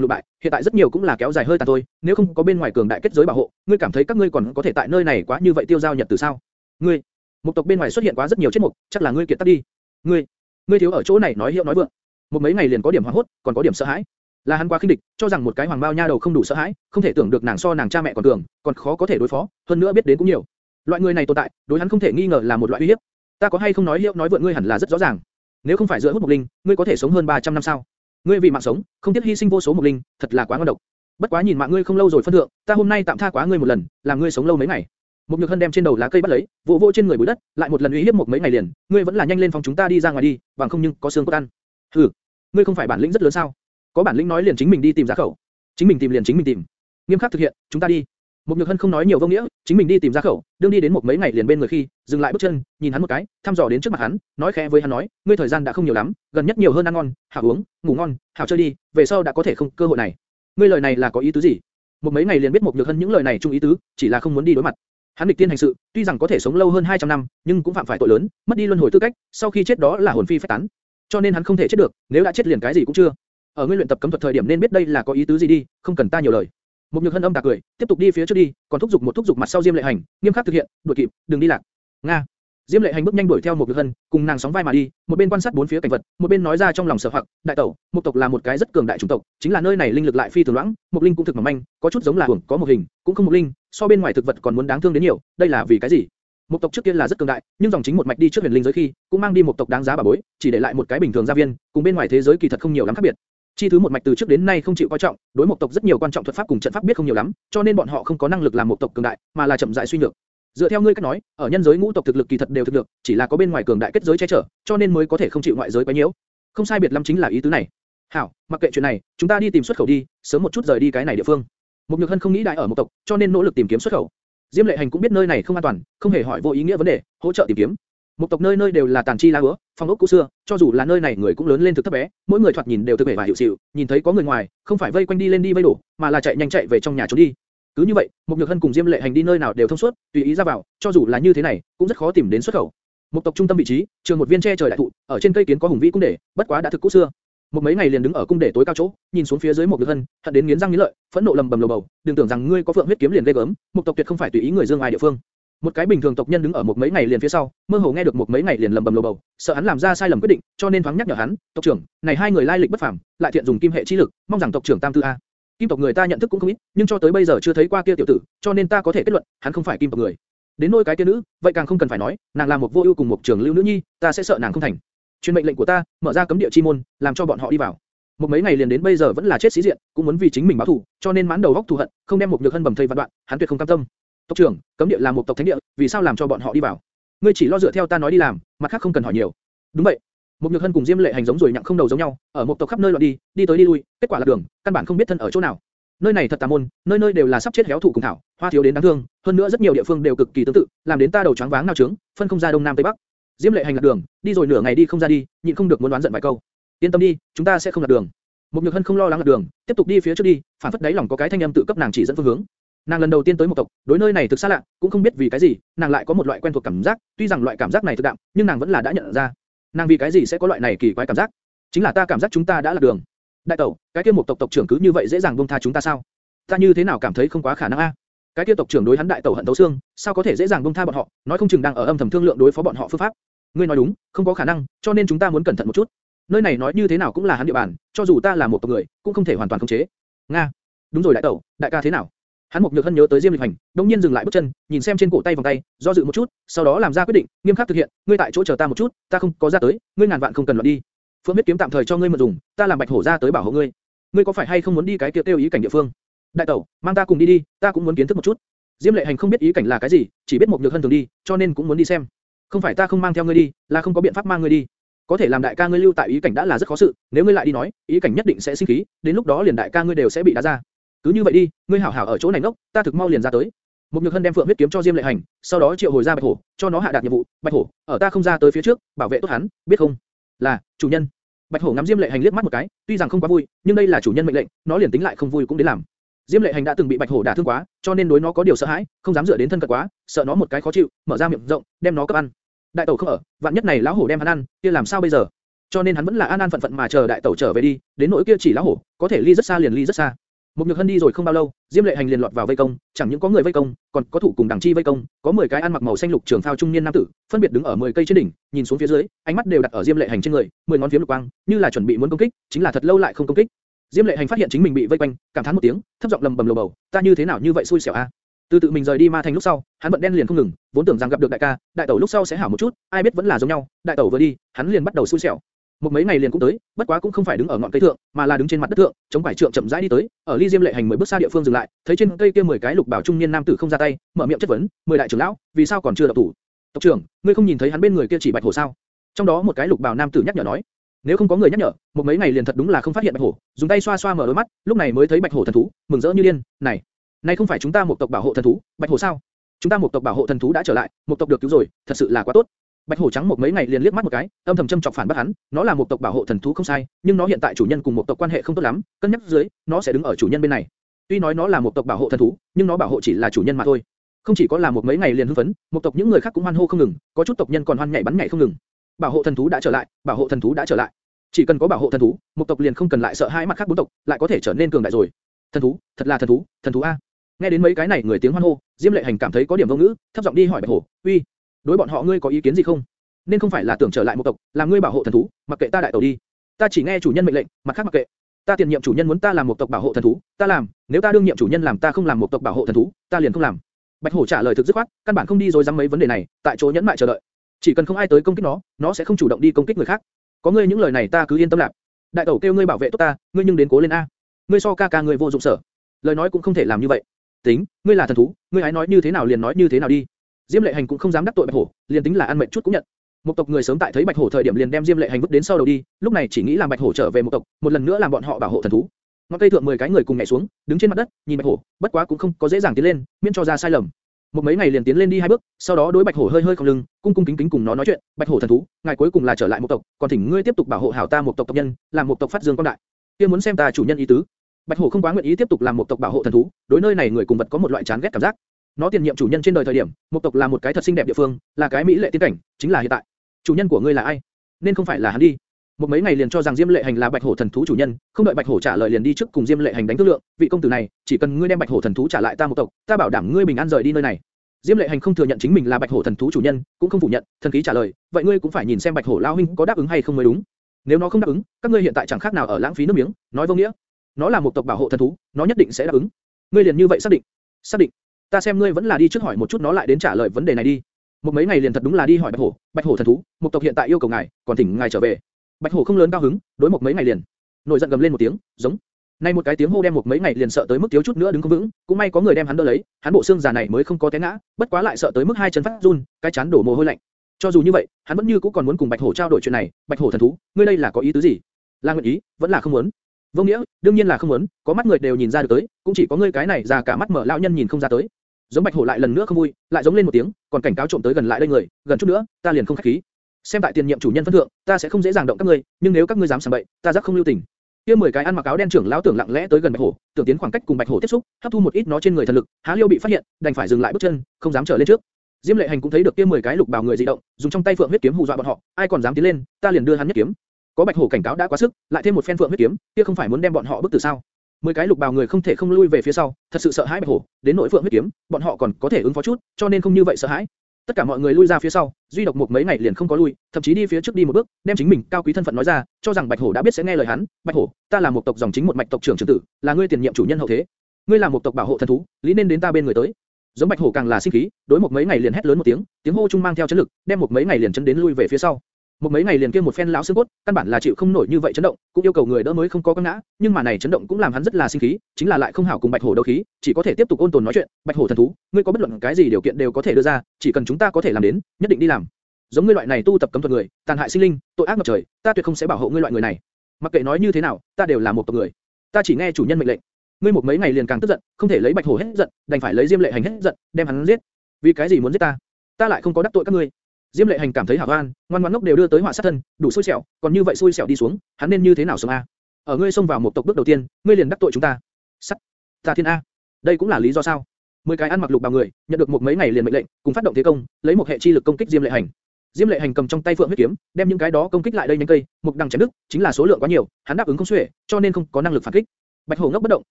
lụ bại, hiện tại rất nhiều cũng là kéo dài hơi tàn thôi, nếu không có bên ngoài cường đại kết giới bảo hộ, ngươi cảm thấy các ngươi còn có thể tại nơi này quá như vậy tiêu giao nhật từ sao? Ngươi, một tộc bên ngoài xuất hiện quá rất nhiều chết mục, chắc là ngươi kiệt tác đi. Ngươi, ngươi thiếu ở chỗ này nói hiệu nói vượng. Một mấy ngày liền có điểm hoảng hốt, còn có điểm sợ hãi. Là hắn quá khinh địch, cho rằng một cái hoàng bao nha đầu không đủ sợ hãi, không thể tưởng được nàng so nàng cha mẹ còn cường, còn khó có thể đối phó, hơn nữa biết đến cũng nhiều. Loại người này tồn tại, đối hắn không thể nghi ngờ là một loại uy hiếp. Ta có hay không nói hiệu nói vượn ngươi hẳn là rất rõ ràng. Nếu không phải dựa hút một linh, ngươi có thể sống hơn 300 năm sao? Ngươi vì mạng sống, không tiếc hy sinh vô số một linh, thật là quá ngon độc. Bất quá nhìn mạng ngươi không lâu rồi phân thượng, ta hôm nay tạm tha quá ngươi một lần, làm ngươi sống lâu mấy ngày. Một nhược hân đem trên đầu lá cây bắt lấy, vỗ vỗ trên người bụi đất, lại một lần uy hiếp một mấy ngày liền, ngươi vẫn là nhanh lên phòng chúng ta đi ra ngoài đi, bằng không nhưng có xương cốt ăn. Hừ, ngươi không phải bản lĩnh rất lớn sao? Có bản lĩnh nói liền chính mình đi tìm giá khẩu, chính mình tìm liền chính mình tìm. Nghiêm khắc thực hiện, chúng ta đi. Một nhược hân không nói nhiều vô nghĩa, chính mình đi tìm ra khẩu, đương đi đến một mấy ngày liền bên người khi, dừng lại bước chân, nhìn hắn một cái, thăm dò đến trước mặt hắn, nói khẽ với hắn nói, ngươi thời gian đã không nhiều lắm, gần nhất nhiều hơn ăn ngon, hảo uống, ngủ ngon, hảo chơi đi, về sau đã có thể không cơ hội này. Ngươi lời này là có ý tứ gì? Một mấy ngày liền biết một nhược hân những lời này chung ý tứ, chỉ là không muốn đi đối mặt. Hắn địch tiên hành sự, tuy rằng có thể sống lâu hơn 200 năm, nhưng cũng phạm phải tội lớn, mất đi luân hồi tư cách, sau khi chết đó là hồn phi phách tán. Cho nên hắn không thể chết được, nếu đã chết liền cái gì cũng chưa. Ở ngươi luyện tập cấm thuật thời điểm nên biết đây là có ý tứ gì đi, không cần ta nhiều lời. Một nhược hân âm tà cười, tiếp tục đi phía trước đi, còn thúc giục một thúc giục mặt sau Diêm Lệ Hành, nghiêm khắc thực hiện, đuổi kịp, đừng đi lạc. Nga. Diêm Lệ Hành bước nhanh đuổi theo một nhược hân, cùng nàng sóng vai mà đi, một bên quan sát bốn phía cảnh vật, một bên nói ra trong lòng sợ hoặc, đại tẩu, một tộc là một cái rất cường đại chủng tộc, chính là nơi này linh lực lại phi thường loãng, một linh cũng thực mỏng manh, có chút giống là hưởng, có một hình, cũng không một linh, so bên ngoài thực vật còn muốn đáng thương đến nhiều, đây là vì cái gì? Một tộc trước kia là rất cường đại, nhưng dòng chính một mạch đi trước huyền linh giới khi, cũng mang đi một tộc đáng giá bà bối, chỉ để lại một cái bình thường gia viên, cùng bên ngoài thế giới kỳ thật không nhiều lắm khác biệt. Chi thứ một mạch từ trước đến nay không chịu coi trọng, đối một tộc rất nhiều quan trọng thuật pháp cùng trận pháp biết không nhiều lắm, cho nên bọn họ không có năng lực làm một tộc cường đại, mà là chậm rãi suy nhược. Dựa theo ngươi cách nói, ở nhân giới ngũ tộc thực lực kỳ thật đều thực được, chỉ là có bên ngoài cường đại kết giới che chở, cho nên mới có thể không chịu ngoại giới quá nhiễu. Không sai biệt lắm chính là ý tứ này. Hảo, mặc kệ chuyện này, chúng ta đi tìm xuất khẩu đi, sớm một chút rời đi cái này địa phương. Một nhược hân không nghĩ đại ở một tộc, cho nên nỗ lực tìm kiếm xuất khẩu. Diêm lệ hành cũng biết nơi này không an toàn, không hề hỏi vô ý nghĩa vấn đề, hỗ trợ tìm kiếm. Một tộc nơi nơi đều là tàn chi lá úa, phong ốc cũ xưa, cho dù là nơi này người cũng lớn lên thực thấp bé, mỗi người thoạt nhìn đều thực vẻ và hiểu sỉu, nhìn thấy có người ngoài, không phải vây quanh đi lên đi vây đổ, mà là chạy nhanh chạy về trong nhà trốn đi. Cứ như vậy, một nhược hân cùng Diêm Lệ Hành đi nơi nào đều thông suốt, tùy ý ra vào, cho dù là như thế này, cũng rất khó tìm đến xuất khẩu. Một tộc trung tâm vị trí, trường một viên tre trời đại thụ, ở trên cây kiến có hùng vĩ cung để, bất quá đã thực cũ xưa. Một mấy ngày liền đứng ở cung để tối cao chỗ, nhìn xuống phía dưới một nhược hân, hận đến nghiến răng nghiến lợi, phẫn nộ lầm bầm lầu bầu, đừng tưởng rằng ngươi có phượng huyết kiếm liền gây gớm, một tộc tuyệt không phải tùy ý người dương ai địa phương. Một cái bình thường tộc nhân đứng ở một mấy ngày liền phía sau, mơ hồ nghe được một mấy ngày liền lầm bầm lồ bầu, sợ hắn làm ra sai lầm quyết định, cho nên thoáng nhắc nhở hắn, tộc trưởng, này hai người lai lịch bất phàm, lại thiện dùng kim hệ chi lực, mong rằng tộc trưởng tam tư a. Kim tộc người ta nhận thức cũng không ít, nhưng cho tới bây giờ chưa thấy qua kia tiểu tử, cho nên ta có thể kết luận, hắn không phải kim tộc người. Đến nôi cái kia nữ, vậy càng không cần phải nói, nàng là một vô ưu cùng một trường lưu nữ nhi, ta sẽ sợ nàng không thành. Truyền mệnh lệnh của ta, mở ra cấm địa chi môn, làm cho bọn họ đi vào. Một mấy ngày liền đến bây giờ vẫn là chết sĩ diện, cũng muốn vì chính mình báo thù, cho nên mãn đầu góc thù hận, không đem một nhược hân bầm thây vạn đoạn, hắn tuyệt không cam tâm. Tộc trưởng, cấm địa là một tộc thánh địa, vì sao làm cho bọn họ đi vào? Ngươi chỉ lo dựa theo ta nói đi làm, mặt khác không cần hỏi nhiều. Đúng vậy. Một nhược hân cùng Diêm Lệ hành giống rồi nhặng không đầu giống nhau, ở một tộc khắp nơi loạn đi, đi tới đi lui, kết quả là đường, căn bản không biết thân ở chỗ nào. Nơi này thật tà môn, nơi nơi đều là sắp chết héo thủ cùng thảo, hoa thiếu đến đáng thương, hơn nữa rất nhiều địa phương đều cực kỳ tương tự, làm đến ta đầu choáng váng nao trướng, phân không ra đông nam tây bắc. Diêm Lệ hành lạc đường, đi rồi nửa ngày đi không ra đi, nhịn không được muốn đoán giận vài câu. Yên tâm đi, chúng ta sẽ không lạc đường. Một nhược hân không lo lắng lạc đường, tiếp tục đi phía trước đi, phản phất đáy lòng có cái thanh âm tự cấp nàng chỉ dẫn phương hướng. Nàng lần đầu tiên tới một tộc, đối nơi này thực xa lạ, cũng không biết vì cái gì, nàng lại có một loại quen thuộc cảm giác, tuy rằng loại cảm giác này thực đạm, nhưng nàng vẫn là đã nhận ra. Nàng vì cái gì sẽ có loại này kỳ quái cảm giác? Chính là ta cảm giác chúng ta đã lạc đường. Đại tẩu, cái kia một tộc tộc trưởng cứ như vậy dễ dàng buông tha chúng ta sao? Ta như thế nào cảm thấy không quá khả năng a? Cái kia tộc trưởng đối hắn đại tẩu hận thấu xương, sao có thể dễ dàng buông tha bọn họ? Nói không chừng đang ở âm thầm thương lượng đối phó bọn họ phương pháp. Ngươi nói đúng, không có khả năng, cho nên chúng ta muốn cẩn thận một chút. Nơi này nói như thế nào cũng là hắn địa bàn, cho dù ta là một tộc người, cũng không thể hoàn toàn khống chế. Nga, đúng rồi đại tẩu, đại ca thế nào? Hắn Mục Nhược Hân nhớ tới Diêm Lịch Hành, đống nhiên dừng lại bước chân, nhìn xem trên cổ tay vòng tay, do dự một chút, sau đó làm ra quyết định, nghiêm khắc thực hiện, ngươi tại chỗ chờ ta một chút, ta không có ra tới, ngươi ngàn vạn không cần loạn đi. Phượng huyết kiếm tạm thời cho ngươi mượn dùng, ta làm bạch hổ ra tới bảo hộ ngươi. Ngươi có phải hay không muốn đi cái kia tiêu ý cảnh địa phương? Đại tẩu, mang ta cùng đi đi, ta cũng muốn kiến thức một chút. Diêm Lệ Hành không biết ý cảnh là cái gì, chỉ biết Mục Nhược Hân thường đi, cho nên cũng muốn đi xem. Không phải ta không mang theo ngươi đi, là không có biện pháp mang ngươi đi. Có thể làm đại ca ngươi lưu tại ý cảnh đã là rất khó sự, nếu ngươi lại đi nói, ý cảnh nhất định sẽ sinh khí, đến lúc đó liền đại ca ngươi đều sẽ bị đá ra. Cứ như vậy đi, ngươi hảo hảo ở chỗ này ngốc, ta thực mau liền ra tới. Một nhược hân đem phượng huyết kiếm cho Diêm Lệ Hành, sau đó triệu hồi ra bạch hổ, cho nó hạ đạt nhiệm vụ. Bạch hổ, ở ta không ra tới phía trước, bảo vệ tốt hắn, biết không? Là, chủ nhân. Bạch hổ ngắm Diêm Lệ Hành liếc mắt một cái, tuy rằng không quá vui, nhưng đây là chủ nhân mệnh lệnh, nó liền tính lại không vui cũng đến làm. Diêm Lệ Hành đã từng bị Bạch Hổ đả thương quá, cho nên đối nó có điều sợ hãi, không dám dựa đến thân cận quá, sợ nó một cái khó chịu, mở ra miệng rộng, đem nó cấp ăn. Đại tẩu không ở, vạn nhất này lão hổ đem hắn ăn, kia làm sao bây giờ? Cho nên hắn vẫn là an an phận phận mà chờ đại tẩu trở về đi, đến nỗi kia chỉ lão hổ, có thể ly rất xa liền ly rất xa. Một nhược hân đi rồi không bao lâu, Diêm Lệ Hành liền lọt vào vây công, chẳng những có người vây công, còn có thủ cùng đảng chi vây công, có 10 cái ăn mặc màu xanh lục trường phao trung niên nam tử, phân biệt đứng ở 10 cây trên đỉnh, nhìn xuống phía dưới, ánh mắt đều đặt ở Diêm Lệ Hành trên người, 10 ngón phiếm lục quang, như là chuẩn bị muốn công kích, chính là thật lâu lại không công kích. Diêm Lệ Hành phát hiện chính mình bị vây quanh, cảm thán một tiếng, thấp giọng lầm bầm lầu bầu, ta như thế nào như vậy xui xẻo a. Từ tự mình rời đi ma thành lúc sau, hắn bận đen liền không ngừng, vốn tưởng rằng gặp được đại ca, đại tẩu lúc sau sẽ hảo một chút, ai biết vẫn là giống nhau, đại tẩu vừa đi, hắn liền bắt đầu xui xẻo. Một mấy ngày liền cũng tới, bất quá cũng không phải đứng ở ngọn cây thượng, mà là đứng trên mặt đất thượng, chống quải trượng chậm rãi đi tới, ở ly Diêm Lệ Hành mười bước xa địa phương dừng lại, thấy trên cây kia 10 cái lục bảo trung niên nam tử không ra tay, mở miệng chất vấn, "Mười đại trưởng lão, vì sao còn chưa động thủ?" "Tộc trưởng, ngươi không nhìn thấy hắn bên người kia chỉ bạch hổ sao?" Trong đó một cái lục bảo nam tử nhắc nhở nói, nếu không có người nhắc nhở, một mấy ngày liền thật đúng là không phát hiện bạch hổ, dùng tay xoa xoa mở đôi mắt, lúc này mới thấy bạch hổ thần thú, mừng rỡ như điên. Này, này không phải chúng ta một tộc bảo hộ thần thú, bạch hổ sao? Chúng ta một tộc bảo hộ thần thú đã trở lại, một tộc được cứu rồi, thật sự là quá tốt. Bạch hổ trắng một mấy ngày liền liếc mắt một cái, âm thầm châm chọc phản bác hắn, nó là một tộc bảo hộ thần thú không sai, nhưng nó hiện tại chủ nhân cùng một tộc quan hệ không tốt lắm, cân nhắc dưới, nó sẽ đứng ở chủ nhân bên này. Tuy nói nó là một tộc bảo hộ thần thú, nhưng nó bảo hộ chỉ là chủ nhân mà thôi. Không chỉ có là một mấy ngày liền hưng phấn, một tộc những người khác cũng hoan hô không ngừng, có chút tộc nhân còn hoan nhảy bắn nhảy không ngừng. Bảo hộ thần thú đã trở lại, bảo hộ thần thú đã trở lại. Chỉ cần có bảo hộ thần thú, một tộc liền không cần lại sợ hai mặt khác bốn tộc, lại có thể trở nên cường đại rồi. Thần thú, thật là thần thú, thần thú a. Nghe đến mấy cái này người tiếng hoan hô, Diêm Lệ Hành cảm thấy có điểm vô ngữ, thấp giọng đi hỏi Bạch Hổ, "Uy, đối bọn họ ngươi có ý kiến gì không? Nên không phải là tưởng trở lại một tộc, làm ngươi bảo hộ thần thú, mặc kệ ta đại tẩu đi. Ta chỉ nghe chủ nhân mệnh lệnh, mặt khác mặc kệ. Ta tiền nhiệm chủ nhân muốn ta làm một tộc bảo hộ thần thú, ta làm, nếu ta đương nhiệm chủ nhân làm ta không làm một tộc bảo hộ thần thú, ta liền không làm." Bạch Hổ trả lời thực dứt khoát, căn bản không đi rồi dám mấy vấn đề này, tại chỗ nhẫn mại chờ đợi. Chỉ cần không ai tới công kích nó, nó sẽ không chủ động đi công kích người khác. Có ngươi những lời này ta cứ yên tâm lạc. Đại tẩu kêu ngươi bảo vệ tốt ta, ngươi nhưng đến cố lên a. Ngươi so ca ca ngươi vô dụng sở. Lời nói cũng không thể làm như vậy. Tính, ngươi là thần thú, ngươi hãy nói như thế nào liền nói như thế nào đi. Diêm Lệ Hành cũng không dám đắc tội Bạch Hổ, liền tính là ăn mệt chút cũng nhận. Một tộc người sớm tại thấy Bạch Hổ thời điểm liền đem Diêm Lệ Hành vứt đến sau đầu đi, lúc này chỉ nghĩ làm Bạch Hổ trở về một tộc, một lần nữa làm bọn họ bảo hộ thần thú. Ngọn cây thượng 10 cái người cùng nhảy xuống, đứng trên mặt đất, nhìn Bạch Hổ, bất quá cũng không có dễ dàng tiến lên, miễn cho ra sai lầm. Một mấy ngày liền tiến lên đi hai bước, sau đó đối Bạch Hổ hơi hơi cong lưng, cung cung kính kính cùng nó nói chuyện, "Bạch Hổ thần thú, ngài cuối cùng là trở lại một tộc, còn thỉnh ngươi tiếp tục bảo hộ hảo ta một tộc tộc nhân, làm một tộc phát dương quang đại." Kia muốn xem ta chủ nhân ý tứ. Bạch Hổ không quá nguyện ý tiếp tục làm một tộc bảo hộ thần thú, đối nơi này người cùng vật có một loại chán ghét cảm giác. Nó tiền nhiệm chủ nhân trên đời thời điểm, một tộc là một cái thật xinh đẹp địa phương, là cái mỹ lệ tiên cảnh, chính là hiện tại. Chủ nhân của ngươi là ai? Nên không phải là hắn đi. Một mấy ngày liền cho rằng Diêm Lệ Hành là Bạch Hổ thần thú chủ nhân, không đợi Bạch Hổ trả lời liền đi trước cùng Diêm Lệ Hành đánh thương lượng, vị công tử này, chỉ cần ngươi đem Bạch Hổ thần thú trả lại ta một tộc, ta bảo đảm ngươi bình an rời đi nơi này. Diêm Lệ Hành không thừa nhận chính mình là Bạch Hổ thần thú chủ nhân, cũng không phủ nhận, thần khí trả lời, vậy ngươi cũng phải nhìn xem Bạch Hổ lão huynh có đáp ứng hay không mới đúng. Nếu nó không đáp ứng, các ngươi hiện tại chẳng khác nào ở lãng phí nước miếng, nói vô nghĩa. Nó là một tộc bảo hộ thần thú, nó nhất định sẽ đáp ứng. Ngươi liền như vậy xác định? Xác định. Ta xem ngươi vẫn là đi trước hỏi một chút nó lại đến trả lời vấn đề này đi. Một mấy ngày liền thật đúng là đi hỏi Bạch Hổ, Bạch Hổ thần thú, một tộc hiện tại yêu cầu ngài, còn thỉnh ngài trở về. Bạch Hổ không lớn cao hứng, đối một mấy ngày liền, nổi giận gầm lên một tiếng, giống. Nay một cái tiếng hô đem một mấy ngày liền sợ tới mức thiếu chút nữa đứng không vững, cũng may có người đem hắn đỡ lấy, hắn bộ xương già này mới không có té ngã, bất quá lại sợ tới mức hai chân phát run, cái chán đổ mồ hôi lạnh. Cho dù như vậy, hắn vẫn như cũ còn muốn cùng Bạch Hổ trao đổi chuyện này, Bạch Hổ thần thú, ngươi đây là có ý tứ gì? Là nguyện ý, vẫn là không muốn? Vô nghĩa, đương nhiên là không muốn, có mắt người đều nhìn ra được tới, cũng chỉ có ngươi cái này già cả mắt mở lão nhân nhìn không ra tới. Giống Bạch Hổ lại lần nữa không vui, lại giống lên một tiếng, còn cảnh cáo trộm tới gần lại đây người, gần chút nữa, ta liền không khách khí. Xem tại tiền nhiệm chủ nhân phân thượng, ta sẽ không dễ dàng động các ngươi, nhưng nếu các ngươi dám sảng bậy, ta giác không lưu tình. Kia 10 cái ăn mặc áo đen trưởng lão tưởng lặng lẽ tới gần Bạch Hổ, tưởng tiến khoảng cách cùng Bạch Hổ tiếp xúc, hấp thu một ít nó trên người thần lực, Há Liêu bị phát hiện, đành phải dừng lại bước chân, không dám trở lên trước. Diêm Lệ Hành cũng thấy được kia 10 cái lục bào người dị động, dùng trong tay phượng huyết kiếm hù dọa bọn họ, ai còn dám tiến lên, ta liền đưa hắn nhất kiếm. Có Bạch Hổ cảnh cáo đã quá sức, lại thêm một phen phượng huyết kiếm, kia không phải muốn đem bọn họ bức tử sao? Mười cái lục bào người không thể không lui về phía sau, thật sự sợ hãi Bạch Hổ, đến nội phượng huyết kiếm, bọn họ còn có thể ứng phó chút, cho nên không như vậy sợ hãi. Tất cả mọi người lui ra phía sau, duy độc một mấy ngày liền không có lui, thậm chí đi phía trước đi một bước, đem chính mình cao quý thân phận nói ra, cho rằng Bạch Hổ đã biết sẽ nghe lời hắn. Bạch Hổ, ta là một tộc dòng chính một mạch tộc trưởng trưởng tử, là ngươi tiền nhiệm chủ nhân hậu thế. Ngươi là một tộc bảo hộ thần thú, lý nên đến ta bên người tới. Giống Bạch Hổ càng là sinh khí, đối một mấy ngày liền hét lớn một tiếng, tiếng hô trung mang theo chấn lực, đem một mấy ngày liền chấn đến lui về phía sau. Một mấy ngày liền kia một phen lão xương cốt, căn bản là chịu không nổi như vậy chấn động, cũng yêu cầu người đỡ mới không có quăng ngã, nhưng mà này chấn động cũng làm hắn rất là sinh khí, chính là lại không hảo cùng Bạch Hổ đấu khí, chỉ có thể tiếp tục ôn tồn nói chuyện, Bạch Hổ thần thú, ngươi có bất luận cái gì điều kiện đều có thể đưa ra, chỉ cần chúng ta có thể làm đến, nhất định đi làm. Giống ngươi loại này tu tập cấm thuật người, tàn hại sinh linh, tội ác ngập trời, ta tuyệt không sẽ bảo hộ ngươi loại người này. Mặc kệ nói như thế nào, ta đều là một tộc người, ta chỉ nghe chủ nhân mệnh lệnh. Ngươi một mấy ngày liền càng tức giận, không thể lấy Bạch Hổ hết giận, đành phải lấy Diêm Lệ Hành hết giận, đem hắn giết. Vì cái gì muốn giết ta? Ta lại không có đắc tội các ngươi. Diêm Lệ Hành cảm thấy hả oan, ngoan ngoãn ngốc đều đưa tới họa sát thân, đủ xui xẻo, còn như vậy xui xẻo đi xuống, hắn nên như thế nào sống a? Ở ngươi xông vào một tộc bước đầu tiên, ngươi liền đắc tội chúng ta. Sắt. Ta thiên a, đây cũng là lý do sao? Mười cái ăn mặc lục bào người, nhận được một mấy ngày liền mệnh lệnh, cùng phát động thế công, lấy một hệ chi lực công kích Diêm Lệ Hành. Diêm Lệ Hành cầm trong tay Phượng huyết kiếm, đem những cái đó công kích lại đây nhánh cây, một đằng chém đứt, chính là số lượng quá nhiều, hắn đáp ứng không xuể, cho nên không có năng lực phản kích. Bạch Hổ ngốc bất động,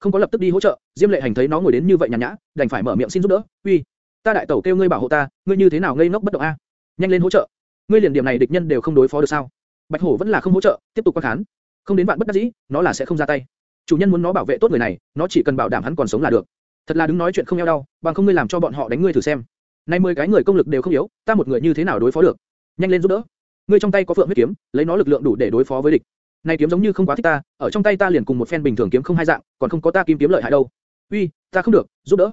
không có lập tức đi hỗ trợ. Diêm Lệ Hành thấy nó ngồi đến như vậy nhàn nhã, đành phải mở miệng xin giúp đỡ. "Uy, ta đại tẩu kêu ngươi bảo hộ ta, ngươi như thế nào ngây ngốc bất động a? Nhanh lên hỗ trợ. Ngươi liền điểm này địch nhân đều không đối phó được sao?" Bạch Hổ vẫn là không hỗ trợ, tiếp tục quan khán. Không đến vạn bất đắc dĩ, nó là sẽ không ra tay. Chủ nhân muốn nó bảo vệ tốt người này, nó chỉ cần bảo đảm hắn còn sống là được. Thật là đứng nói chuyện không eo đau, bằng không ngươi làm cho bọn họ đánh ngươi thử xem. Nay mười cái người công lực đều không yếu, ta một người như thế nào đối phó được? Nhanh lên giúp đỡ. Ngươi trong tay có phượng huyết kiếm, lấy nó lực lượng đủ để đối phó với địch. Này kiếm giống như không quá thích ta, ở trong tay ta liền cùng một phen bình thường kiếm không hai dạng, còn không có ta kim kiếm lợi hại đâu. Uy, ta không được, giúp đỡ.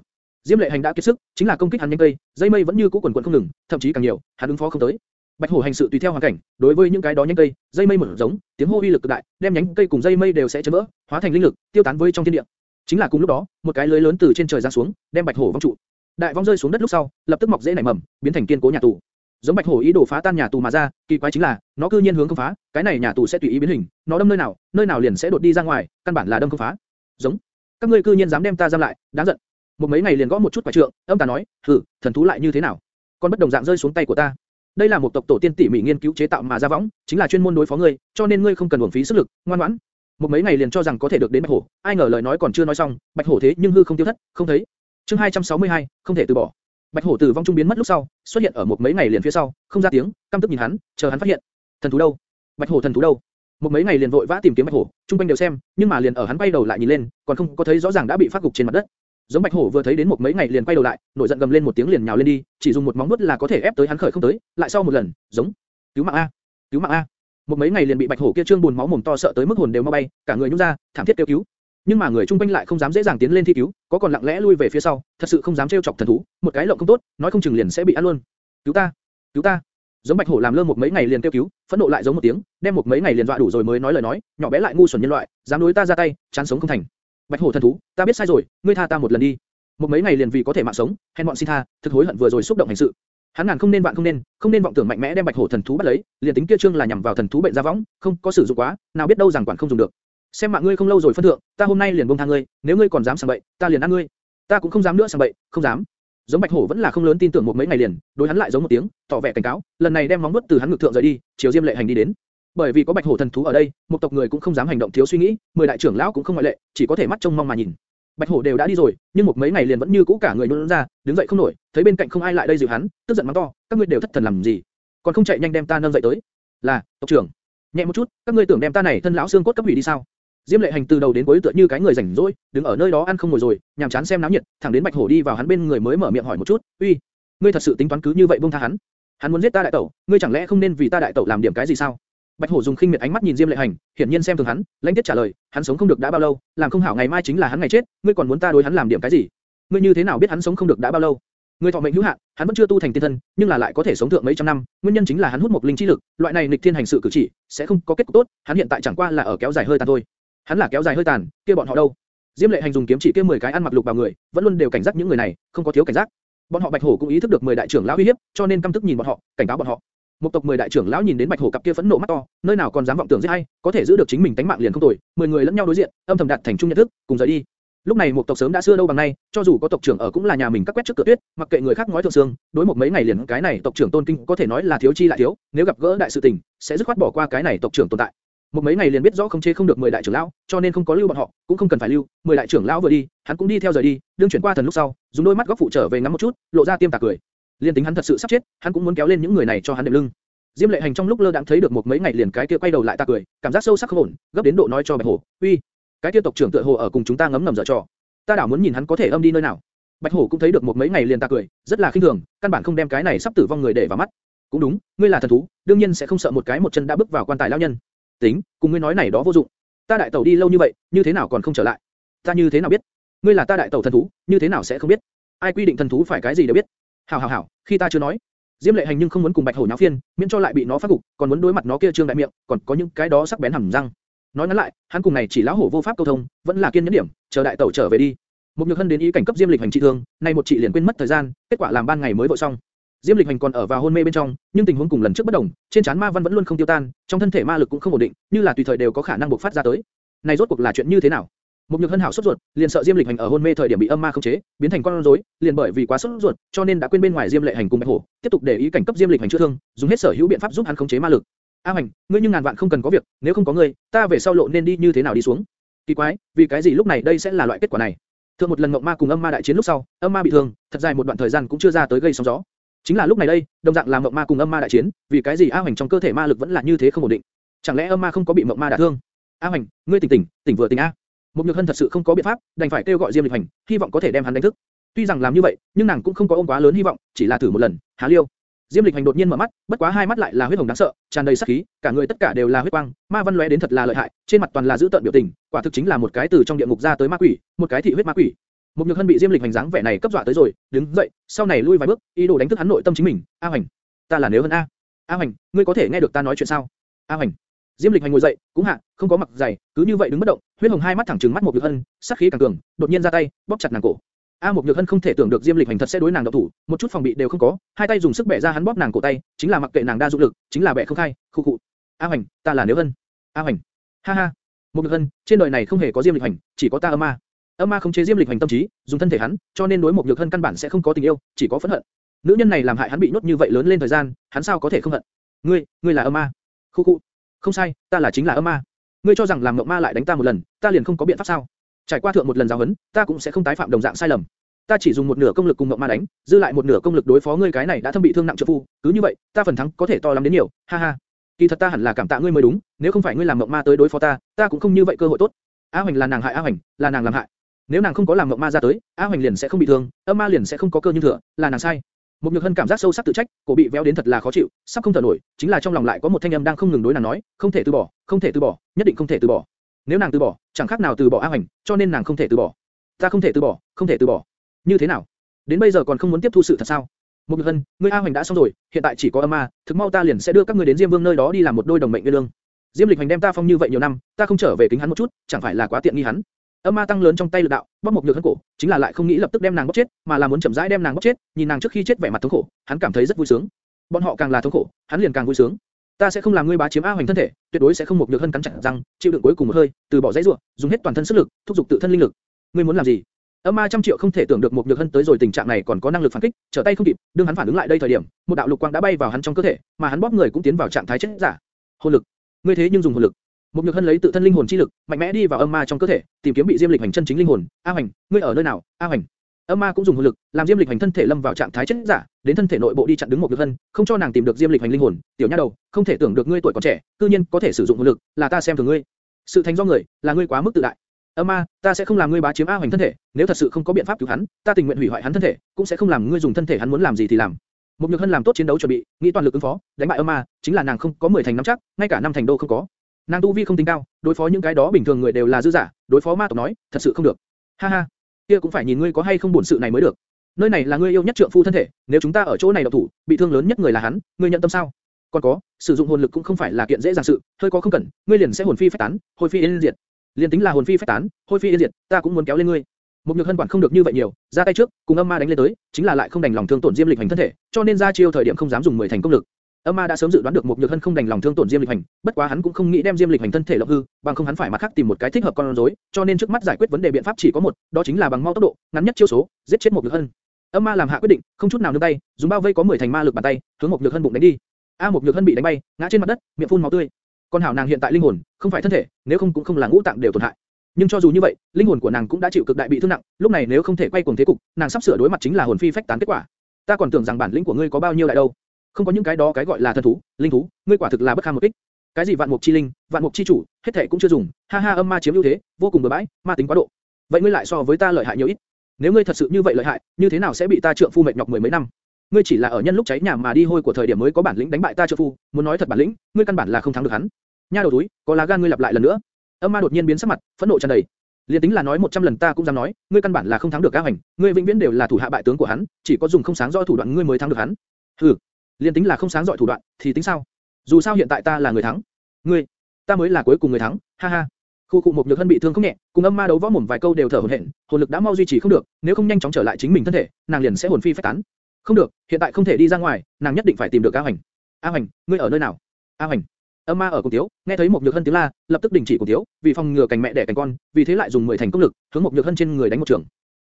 Diêm Lệ Hành đã kiệt sức, chính là công kích hắn nhanh cây, dây mây vẫn như cũ quần quần không ngừng, thậm chí càng nhiều, hắn ứng phó không tới. Bạch Hổ hành sự tùy theo hoàn cảnh, đối với những cái đó nhánh cây, dây mây mở giống, tiếng hô uy lực cực đại, đem nhánh cây cùng dây mây đều sẽ chấn vỡ, hóa thành linh lực, tiêu tán với trong thiên địa. Chính là cùng lúc đó, một cái lưới lớn từ trên trời giáng xuống, đem Bạch Hổ vong trụ. Đại vong rơi xuống đất lúc sau, lập tức mọc rễ nảy mầm, biến thành kiên cố nhà tù. Giống Bạch Hổ ý đồ phá tan nhà tù mà ra, kỳ quái chính là, nó cư nhiên hướng không phá, cái này nhà tù sẽ tùy ý biến hình, nó đâm nơi nào, nơi nào liền sẽ đột đi ra ngoài, căn bản là đâm không phá. Giống, các ngươi cư nhiên dám đem ta giam lại, đáng giận. Một mấy ngày liền gõ một chút quả trượng, âm ta nói, hừ, thần thú lại như thế nào? Con bất đồng dạng rơi xuống tay của ta. Đây là một tộc tổ tiên tỉ mỉ nghiên cứu chế tạo mà ra võng, chính là chuyên môn đối phó ngươi, cho nên ngươi không cần uổng phí sức lực, ngoan ngoãn. Một mấy ngày liền cho rằng có thể được đến Bạch Hổ, ai ngờ lời nói còn chưa nói xong, Bạch Hổ thế nhưng hư không tiêu thất, không thấy. Chương 262, không thể từ bỏ. Bạch Hổ tử vong trung biến mất lúc sau, xuất hiện ở một mấy ngày liền phía sau, không ra tiếng, căm tức nhìn hắn, chờ hắn phát hiện. Thần thú đâu? Bạch Hổ thần thú đâu? Một mấy ngày liền vội vã tìm kiếm Bạch Hổ, trung quanh đều xem, nhưng mà liền ở hắn quay đầu lại nhìn lên, còn không có thấy rõ ràng đã bị phát gục trên mặt đất. Giống Bạch Hổ vừa thấy đến một mấy ngày liền quay đầu lại, nổi giận gầm lên một tiếng liền nhào lên đi, chỉ dùng một móng vuốt là có thể ép tới hắn khởi không tới, lại sau một lần, giống, cứu mạng a, cứu mạng a. Một mấy ngày liền bị Bạch Hổ kia trương buồn máu mồm to sợ tới mức hồn đều mau bay, cả người nhũ ra, thảm thiết kêu cứu. Nhưng mà người trung quanh lại không dám dễ dàng tiến lên thi cứu, có còn lặng lẽ lui về phía sau, thật sự không dám trêu chọc thần thú, một cái lộng không tốt, nói không chừng liền sẽ bị ăn luôn. Cứu ta, cứu ta. Giống Bạch Hổ làm lơ một mấy ngày liền kêu cứu, phẫn nộ lại giống một tiếng, đem một mấy ngày liền dọa đủ rồi mới nói lời nói, nhỏ bé lại ngu xuẩn nhân loại, dám đối ta ra tay, chán sống không thành. Bạch Hổ thần thú, ta biết sai rồi, ngươi tha ta một lần đi. Một mấy ngày liền vì có thể mạng sống, hèn bọn xin tha, thực hối hận vừa rồi xúc động hành sự. Hắn ngàn không nên vạn không nên, không nên vọng tưởng mạnh mẽ đem Bạch Hổ thần thú bắt lấy, liền tính kia trương là nhằm vào thần thú bệnh ra võng, không có sử dụng quá, nào biết đâu rằng quản không dùng được. Xem mạng ngươi không lâu rồi phân thượng, ta hôm nay liền buông tha ngươi, nếu ngươi còn dám sang bậy, ta liền ăn ngươi. Ta cũng không dám nữa sang bậy, không dám. Giống Bạch Hổ vẫn là không lớn tin tưởng một mấy ngày liền, đối hắn lại giống một tiếng, tỏ vẻ cảnh cáo, lần này đem móng vuốt từ hắn ngực thượng rời đi, chiều Diêm Lệ Hành đi đến. Bởi vì có Bạch Hổ thần thú ở đây, một tộc người cũng không dám hành động thiếu suy nghĩ, mười đại trưởng lão cũng không ngoại lệ, chỉ có thể mắt trông mong mà nhìn. Bạch Hổ đều đã đi rồi, nhưng một mấy ngày liền vẫn như cũ cả người nhũn ra, đứng dậy không nổi, thấy bên cạnh không ai lại đây dìu hắn, tức giận mắng to, các ngươi đều thất thần làm gì? Còn không chạy nhanh đem ta nâng dậy tới. Là, tộc trưởng. Nhẹ một chút, các ngươi tưởng đem ta này thân lão xương cốt cấp hủy đi sao? Diêm Lệ Hành từ đầu đến cuối tựa như cái người rảnh rỗi, đứng ở nơi đó ăn không ngồi rồi, nhàm chán xem náo nhiệt, thẳng đến Bạch Hổ đi vào hắn bên người mới mở miệng hỏi một chút, "Uy, ngươi thật sự tính toán cứ như vậy buông tha hắn? Hắn muốn giết ta đại tẩu, ngươi chẳng lẽ không nên vì ta đại tẩu làm điểm cái gì sao?" Bạch Hổ dùng khinh miệt ánh mắt nhìn Diêm Lệ Hành, hiển nhiên xem thường hắn, lãnh tiết trả lời, hắn sống không được đã bao lâu, làm không hảo ngày mai chính là hắn ngày chết, ngươi còn muốn ta đối hắn làm điểm cái gì? Ngươi như thế nào biết hắn sống không được đã bao lâu? Ngươi thọ mệnh hữu hạn, hắn vẫn chưa tu thành tiên thân, nhưng là lại có thể sống thượng mấy trăm năm, nguyên nhân chính là hắn hút một linh chi lực, loại này nghịch thiên hành sự cử chỉ, sẽ không có kết cục tốt, hắn hiện tại chẳng qua là ở kéo dài hơi tàn thôi. Hắn là kéo dài hơi tàn, kia bọn họ đâu? Diêm Lệ Hành dùng kiếm chỉ kia 10 cái ăn mặc lục bào người, vẫn luôn đều cảnh giác những người này, không có thiếu cảnh giác. Bọn họ Bạch Hổ cũng ý thức được 10 đại trưởng lão uy hiếp, cho nên căm tức nhìn bọn họ, cảnh cáo bọn họ. Một tộc 10 đại trưởng lão nhìn đến Bạch Hổ cặp kia phẫn nộ mắt to, nơi nào còn dám vọng tưởng giết hay, có thể giữ được chính mình tánh mạng liền không tồi. 10 người lẫn nhau đối diện, âm thầm đạt thành chung nhận thức, cùng rời đi. Lúc này một tộc sớm đã xưa đâu bằng nay, cho dù có tộc trưởng ở cũng là nhà mình các quét trước cửa tuyết, mặc kệ người khác nói thượng xương, đối một mấy ngày liền cái này tộc trưởng tôn kinh có thể nói là thiếu chi lại thiếu, nếu gặp gỡ đại sự tình, sẽ dứt khoát bỏ qua cái này tộc trưởng tồn tại. Một mấy ngày liền biết rõ không chế không được 10 đại trưởng lão, cho nên không có lưu bọn họ, cũng không cần phải lưu. 10 đại trưởng lão vừa đi, hắn cũng đi theo rời đi, đương chuyển qua thần lúc sau, dùng đôi mắt góc phụ trở về ngắm một chút, lộ ra tiêm tà cười. Liên tính hắn thật sự sắp chết, hắn cũng muốn kéo lên những người này cho hắn đệm lưng. Diêm Lệ Hành trong lúc lơ đãng thấy được một mấy ngày liền cái kia quay đầu lại ta cười, cảm giác sâu sắc không ổn, gấp đến độ nói cho Bạch Hổ, "Uy, cái kia tộc trưởng tựa hồ ở cùng chúng ta ngấm ngầm dở trò. Ta đảo muốn nhìn hắn có thể âm đi nơi nào." Bạch Hổ cũng thấy được một mấy ngày liền ta cười, rất là khinh thường, căn bản không đem cái này sắp tử vong người để vào mắt. Cũng đúng, ngươi là thần thú, đương nhiên sẽ không sợ một cái một chân đã bước vào quan tài lão nhân. Tính, cùng ngươi nói này đó vô dụng. Ta đại tẩu đi lâu như vậy, như thế nào còn không trở lại? Ta như thế nào biết? Ngươi là ta đại tẩu thần thú, như thế nào sẽ không biết? Ai quy định thần thú phải cái gì đều biết? Hảo hảo hảo, khi ta chưa nói, Diêm Lệ Hành nhưng không muốn cùng Bạch Hổ nháo phiên, miễn cho lại bị nó phát cục, còn muốn đối mặt nó kia trương đại miệng, còn có những cái đó sắc bén hầm răng. Nói ngắn lại, hắn cùng này chỉ lão hổ vô pháp câu thông, vẫn là kiên nhẫn điểm, chờ đại tẩu trở về đi. Một nhược hân đến ý cảnh cấp Diêm Lịch Hành trị thương, nay một chị liền quên mất thời gian, kết quả làm ban ngày mới vội xong. Diêm Lịch Hành còn ở vào hôn mê bên trong, nhưng tình huống cùng lần trước bất đồng, trên trán ma văn vẫn luôn không tiêu tan, trong thân thể ma lực cũng không ổn định, như là tùy thời đều có khả năng bộc phát ra tới. Này rốt cuộc là chuyện như thế nào? Một nhược hân hảo sốt ruột, liền sợ Diêm Lịch Hành ở hôn mê thời điểm bị âm ma khống chế, biến thành con rối, liền bởi vì quá sốt ruột, cho nên đã quên bên ngoài Diêm Lệ Hành cùng Bạch Hổ, tiếp tục để ý cảnh cấp Diêm Lịch Hành chữa thương, dùng hết sở hữu biện pháp giúp hắn khống chế ma lực. A Hành, ngươi nhưng ngàn vạn không cần có việc, nếu không có ngươi, ta về sau lộ nên đi như thế nào đi xuống? Kỳ quái, vì cái gì lúc này đây sẽ là loại kết quả này? Thượng một lần ngọc ma cùng âm ma đại chiến lúc sau, âm ma bị thương, thật dài một đoạn thời gian cũng chưa ra tới gây sóng gió. Chính là lúc này đây, đồng dạng làm ngọc ma cùng âm ma đại chiến, vì cái gì A Hành trong cơ thể ma lực vẫn là như thế không ổn định? Chẳng lẽ âm ma không có bị ngọc ma đả thương? A Hành, ngươi tỉnh tỉnh, tỉnh vừa tỉnh a. Một Nhược Hân thật sự không có biện pháp, đành phải kêu gọi Diêm Lịch Hành, hy vọng có thể đem hắn đánh thức. Tuy rằng làm như vậy, nhưng nàng cũng không có ôm quá lớn hy vọng, chỉ là thử một lần. Há liêu. Diêm Lịch Hành đột nhiên mở mắt, bất quá hai mắt lại là huyết hồng đáng sợ, tràn đầy sát khí, cả người tất cả đều là huyết quang, ma văn lóe đến thật là lợi hại, trên mặt toàn là dữ tợn biểu tình, quả thực chính là một cái từ trong địa ngục ra tới ma quỷ, một cái thị huyết ma quỷ. Một Nhược Hân bị Diêm Lịch Hành dáng vẻ này cấp dọa tới rồi, đứng dậy, sau này lui vài bước, ý đồ đánh thức hắn nội tâm chính mình. A Hành, ta là nếu Hân a. A Hành, ngươi có thể nghe được ta nói chuyện sao? A Hành. Diêm Lịch Hành ngồi dậy, cũng hạ, không có mặc giày, cứ như vậy đứng bất động, huyết hồng hai mắt thẳng trừng mắt một Nhược Hân, sát khí càng cường, đột nhiên ra tay, bóp chặt nàng cổ. A Mộc Nhược Hân không thể tưởng được Diêm Lịch Hành thật sẽ đối nàng động thủ, một chút phòng bị đều không có, hai tay dùng sức bẻ ra hắn bóp nàng cổ tay, chính là mặc kệ nàng đa dụng lực, chính là bẻ không khai, khu cụ. A Hành, ta là Nếu Hân. A Hành. Ha ha. Mộc Nhược Hân, trên đời này không hề có Diêm Lịch Hành, chỉ có ta âm ma. Âm ma không chế Diêm Lịch Hành tâm trí, dùng thân thể hắn, cho nên đối Mộc Nhược Hân căn bản sẽ không có tình yêu, chỉ có phẫn hận. Nữ nhân này làm hại hắn bị nhốt như vậy lớn lên thời gian, hắn sao có thể không hận? Ngươi, ngươi là âm ma. Khu cụ. Không sai, ta là chính là âm ma. Ngươi cho rằng làm mộng ma lại đánh ta một lần, ta liền không có biện pháp sao? Trải qua thượng một lần giáo huấn, ta cũng sẽ không tái phạm đồng dạng sai lầm ta chỉ dùng một nửa công lực cùng ngọc ma đánh, dư lại một nửa công lực đối phó ngươi cái này đã thâm bị thương nặng trợ phu, cứ như vậy, ta phần thắng có thể to lắm đến nhiều, ha ha. Kỳ thật ta hẳn là cảm tạ ngươi mới đúng, nếu không phải ngươi làm ngọc ma tới đối phó ta, ta cũng không như vậy cơ hội tốt. A Hoành là nàng hại A Hoành, là nàng làm hại. Nếu nàng không có làm ngọc ma ra tới, A Hoành liền sẽ không bị thương, âm ma liền sẽ không có cơ như thừa, là nàng sai. Một nhược hân cảm giác sâu sắc tự trách, cổ bị véo đến thật là khó chịu, sắp không thở nổi, chính là trong lòng lại có một thanh âm đang không ngừng đối nàng nói, không thể từ bỏ, không thể từ bỏ, nhất định không thể từ bỏ. Nếu nàng từ bỏ, chẳng khác nào từ bỏ A Hoành, cho nên nàng không thể từ bỏ. Ta không thể từ bỏ, không thể từ bỏ. Như thế nào? Đến bây giờ còn không muốn tiếp thu sự thật sao? Một Nhược Hân, ngươi A Hoành đã xong rồi, hiện tại chỉ có âm ma, thực mau ta liền sẽ đưa các ngươi đến Diêm Vương nơi đó đi làm một đôi đồng mệnh nguyên lương. Diêm Lịch Hành đem ta phong như vậy nhiều năm, ta không trở về kính hắn một chút, chẳng phải là quá tiện nghi hắn. Âm ma tăng lớn trong tay lực đạo, bóp một nhược hắn cổ, chính là lại không nghĩ lập tức đem nàng bóp chết, mà là muốn chậm rãi đem nàng bóp chết, nhìn nàng trước khi chết vẻ mặt thống khổ, hắn cảm thấy rất vui sướng. Bọn họ càng là thống khổ, hắn liền càng vui sướng. Ta sẽ không làm ngươi bá chiếm A Hoành thân thể, tuyệt đối sẽ không một nhược hân cắn chặt răng, chịu đựng cuối cùng một hơi, từ bỏ dãy rủa, dùng hết toàn thân sức lực, thúc giục tự thân linh lực. Ngươi muốn làm gì? Âm ma trăm triệu không thể tưởng được một nhược hân tới rồi tình trạng này còn có năng lực phản kích, trở tay không kịp, đương hắn phản ứng lại đây thời điểm, một đạo lục quang đã bay vào hắn trong cơ thể, mà hắn bóp người cũng tiến vào trạng thái chết giả. Hồn lực, ngươi thế nhưng dùng hồn lực. Một nhược hân lấy tự thân linh hồn chi lực, mạnh mẽ đi vào âm ma trong cơ thể, tìm kiếm bị diêm lịch hành chân chính linh hồn. A hành, ngươi ở nơi nào? A hành. Âm ma cũng dùng hồn lực, làm diêm lịch hành thân thể lâm vào trạng thái chết giả, đến thân thể nội bộ đi chặn đứng một nhược hân, không cho nàng tìm được diêm lịch hành linh hồn. Tiểu nha đầu, không thể tưởng được ngươi tuổi còn trẻ, cư nhiên có thể sử dụng hồn lực, là ta xem thường ngươi. Sự thành do người, là ngươi quá mức tự đại. Âm ma, ta sẽ không làm ngươi bá chiếm A Hoành thân thể, nếu thật sự không có biện pháp cứu hắn, ta tình nguyện hủy hoại hắn thân thể, cũng sẽ không làm ngươi dùng thân thể hắn muốn làm gì thì làm. Một Nhược Hân làm tốt chiến đấu chuẩn bị, nghĩ toàn lực ứng phó, đánh bại âm ma, chính là nàng không có 10 thành nắm chắc, ngay cả năm thành đô không có. Nàng tu vi không tính cao, đối phó những cái đó bình thường người đều là dư giả, đối phó ma tộc nói, thật sự không được. Ha ha, kia cũng phải nhìn ngươi có hay không buồn sự này mới được. Nơi này là ngươi yêu nhất trượng phu thân thể, nếu chúng ta ở chỗ này độc thủ, bị thương lớn nhất người là hắn, ngươi nhận tâm sao? Còn có, sử dụng hồn lực cũng không phải là kiện dễ dàng sự, hơi có không cẩn, ngươi liền sẽ hồn phi phách tán, hồi phi yên diệt. Liên tính là hồn phi phách tán, hôi phi yên diệt, ta cũng muốn kéo lên ngươi. Một nhược hân quản không được như vậy nhiều, ra tay trước, cùng âm ma đánh lên tới, chính là lại không đành lòng thương tổn diêm lịch hành thân thể, cho nên ra chiêu thời điểm không dám dùng mười thành công lực. Âm ma đã sớm dự đoán được một nhược hân không đành lòng thương tổn diêm lịch hành, bất quá hắn cũng không nghĩ đem diêm lịch hành thân thể lộng hư, bằng không hắn phải mặt khác tìm một cái thích hợp con rối, cho nên trước mắt giải quyết vấn đề biện pháp chỉ có một, đó chính là bằng mau tốc độ, ngắn nhất chiêu số, giết chết một nhược hân. Âm ma làm hạ quyết định, không chút nào nương tay, dùng bao vây có mười thành ma lực bàn tay, hướng một nhược hân bụng đánh đi. A một nhược hân bị đánh bay, ngã trên mặt đất, miệng phun máu tươi. Con hảo nàng hiện tại linh hồn, không phải thân thể, nếu không cũng không là ngũ tạng đều tổn hại. Nhưng cho dù như vậy, linh hồn của nàng cũng đã chịu cực đại bị thương nặng, lúc này nếu không thể quay cuồng thế cục, nàng sắp sửa đối mặt chính là hồn phi phách tán kết quả. Ta còn tưởng rằng bản lĩnh của ngươi có bao nhiêu đại đâu, không có những cái đó cái gọi là thần thú, linh thú, ngươi quả thực là bất kham một kích. Cái gì vạn mục chi linh, vạn mục chi chủ, hết thảy cũng chưa dùng, ha ha âm ma chiếm ưu thế, vô cùng bừa bãi, ma tính quá độ. Vậy ngươi lại so với ta lợi hại nhiều ít. Nếu ngươi thật sự như vậy lợi hại, như thế nào sẽ bị ta trượng phu mệt nhọc mười mấy năm? Ngươi chỉ là ở nhân lúc cháy nhà mà đi hôi của thời điểm mới có bản lĩnh đánh bại ta trượng phu, muốn nói thật bản lĩnh, ngươi căn bản là không thắng được hắn. Nha đầu túi, có lá gan ngươi lặp lại lần nữa. Âm ma đột nhiên biến sắc mặt, phẫn nộ tràn đầy. Liên tính là nói 100 lần ta cũng dám nói, ngươi căn bản là không thắng được A Hoành, ngươi vĩnh viễn đều là thủ hạ bại tướng của hắn, chỉ có dùng không sáng rõ thủ đoạn ngươi mới thắng được hắn. Hừ, liên tính là không sáng giỏi thủ đoạn, thì tính sao? Dù sao hiện tại ta là người thắng, ngươi, ta mới là cuối cùng người thắng, ha ha. Khu cụ một nhược thân bị thương không nhẹ, cùng âm ma đấu võ mồm vài câu đều thở hổn hển, hồn lực đã mau duy trì không được, nếu không nhanh chóng trở lại chính mình thân thể, nàng liền sẽ hồn phi phách tán. Không được, hiện tại không thể đi ra ngoài, nàng nhất định phải tìm được A Hoành. A Hoành, ngươi ở nơi nào? A Hoành, Âm ma ở cùng thiếu, nghe thấy một nhược hân tiếng la, lập tức đình chỉ cùng thiếu, vì phòng ngừa cảnh mẹ đẻ cảnh con, vì thế lại dùng mười thành công lực, hướng một nhược hân trên người đánh một trường.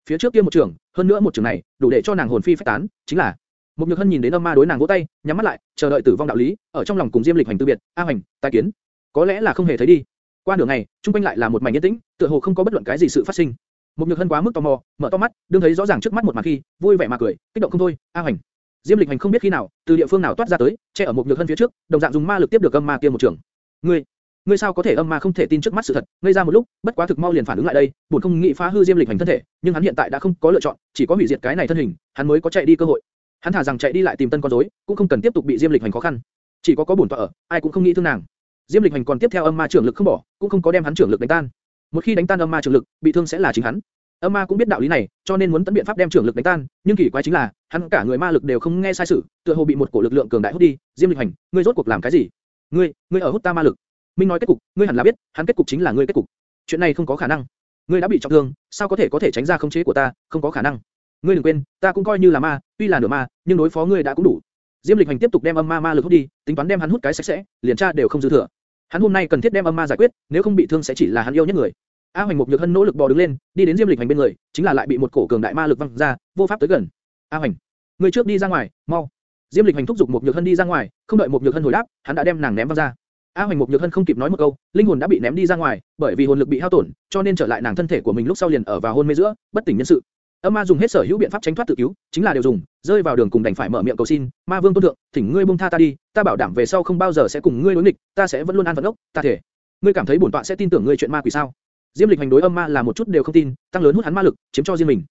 Phía trước kia một trường, hơn nữa một trường này, đủ để cho nàng hồn phi phách tán, chính là một nhược hân nhìn đến âm ma đối nàng vỗ tay, nhắm mắt lại, chờ đợi tử vong đạo lý, ở trong lòng cùng Diêm Lịch hành tư biệt, a hành, tái kiến, có lẽ là không hề thấy đi. Qua nửa ngày, trung quanh lại là một mảnh yên tĩnh, tựa hồ không có bất luận cái gì sự phát sinh. Một nhược hân quá mức tò mò, mở to mắt, đương thấy rõ ràng trước mắt một màn khi, vui vẻ mà cười, kích động không thôi. A hành, Diêm Lịch hành không biết khi nào, từ địa phương nào toát ra tới, che ở một nhược hân phía trước, đồng dạng dùng ma lực tiếp được âm ma kia một trường. Ngươi, ngươi sao có thể âm ma không thể tin trước mắt sự thật? Ngây ra một lúc, bất quá thực mau liền phản ứng lại đây, buồn không nghĩ phá hư Diêm Lịch hành thân thể, nhưng hắn hiện tại đã không có lựa chọn, chỉ có hủy diệt cái này thân hình, hắn mới có chạy đi cơ hội. Hắn thả rằng chạy đi lại tìm tân con rối, cũng không cần tiếp tục bị Diêm Lịch hành khó khăn. Chỉ có có bổn tọa ở, ai cũng không nghĩ thương nàng. Diêm Lịch hành còn tiếp theo âm ma trưởng lực không bỏ, cũng không có đem hắn trưởng lực đánh tan. Một khi đánh tan âm ma trưởng lực, bị thương sẽ là chính hắn. Âm ma cũng biết đạo lý này, cho nên muốn tận biện pháp đem trưởng lực đánh tan, nhưng kỳ quái chính là, hắn cả người ma lực đều không nghe sai sự, tựa hồ bị một cổ lực lượng cường đại hút đi. Diêm Lịch Hành, ngươi rốt cuộc làm cái gì? Ngươi, ngươi ở hút ta ma lực. Minh nói kết cục, ngươi hẳn là biết, hắn kết cục chính là ngươi kết cục. Chuyện này không có khả năng. Ngươi đã bị trọng thương, sao có thể có thể tránh ra khống chế của ta, không có khả năng. Ngươi đừng quên, ta cũng coi như là ma, tuy là nửa ma, nhưng đối phó ngươi đã cũng đủ. Diêm Lịch Hành tiếp tục đem âm ma ma lực hút đi, tính toán đem hắn hút cái sạch sẽ, liền tra đều không dư thừa. Hắn hôm nay cần thiết đem âm ma giải quyết, nếu không bị thương sẽ chỉ là hắn yêu nhất người. A Hoành Mục Nhược Hân nỗ lực bò đứng lên, đi đến Diêm Lịch Hành bên người, chính là lại bị một cổ cường đại ma lực văng ra, vô pháp tới gần. A Hoành, ngươi trước đi ra ngoài, mau. Diêm Lịch Hành thúc giục Mục Nhược Hân đi ra ngoài, không đợi Mục Nhược Hân hồi đáp, hắn đã đem nàng ném văng ra. A Hoành Mục Nhược Hân không kịp nói một câu, linh hồn đã bị ném đi ra ngoài, bởi vì hồn lực bị hao tổn, cho nên trở lại nàng thân thể của mình lúc sau liền ở vào hôn mê giữa, bất tỉnh nhân sự. Âm ma dùng hết sở hữu biện pháp tránh thoát tự cứu, chính là đều dùng, rơi vào đường cùng đành phải mở miệng cầu xin, Ma Vương tôn thượng, thỉnh ngươi buông tha ta đi, ta bảo đảm về sau không bao giờ sẽ cùng ngươi đối nghịch, ta sẽ vẫn luôn an phận ốc, ta thể. Ngươi cảm thấy bổn tọa sẽ tin tưởng ngươi chuyện ma quỷ sao? Diêm Lịch hành đối âm ma là một chút đều không tin, tăng lớn hút hắn ma lực, chiếm cho riêng mình.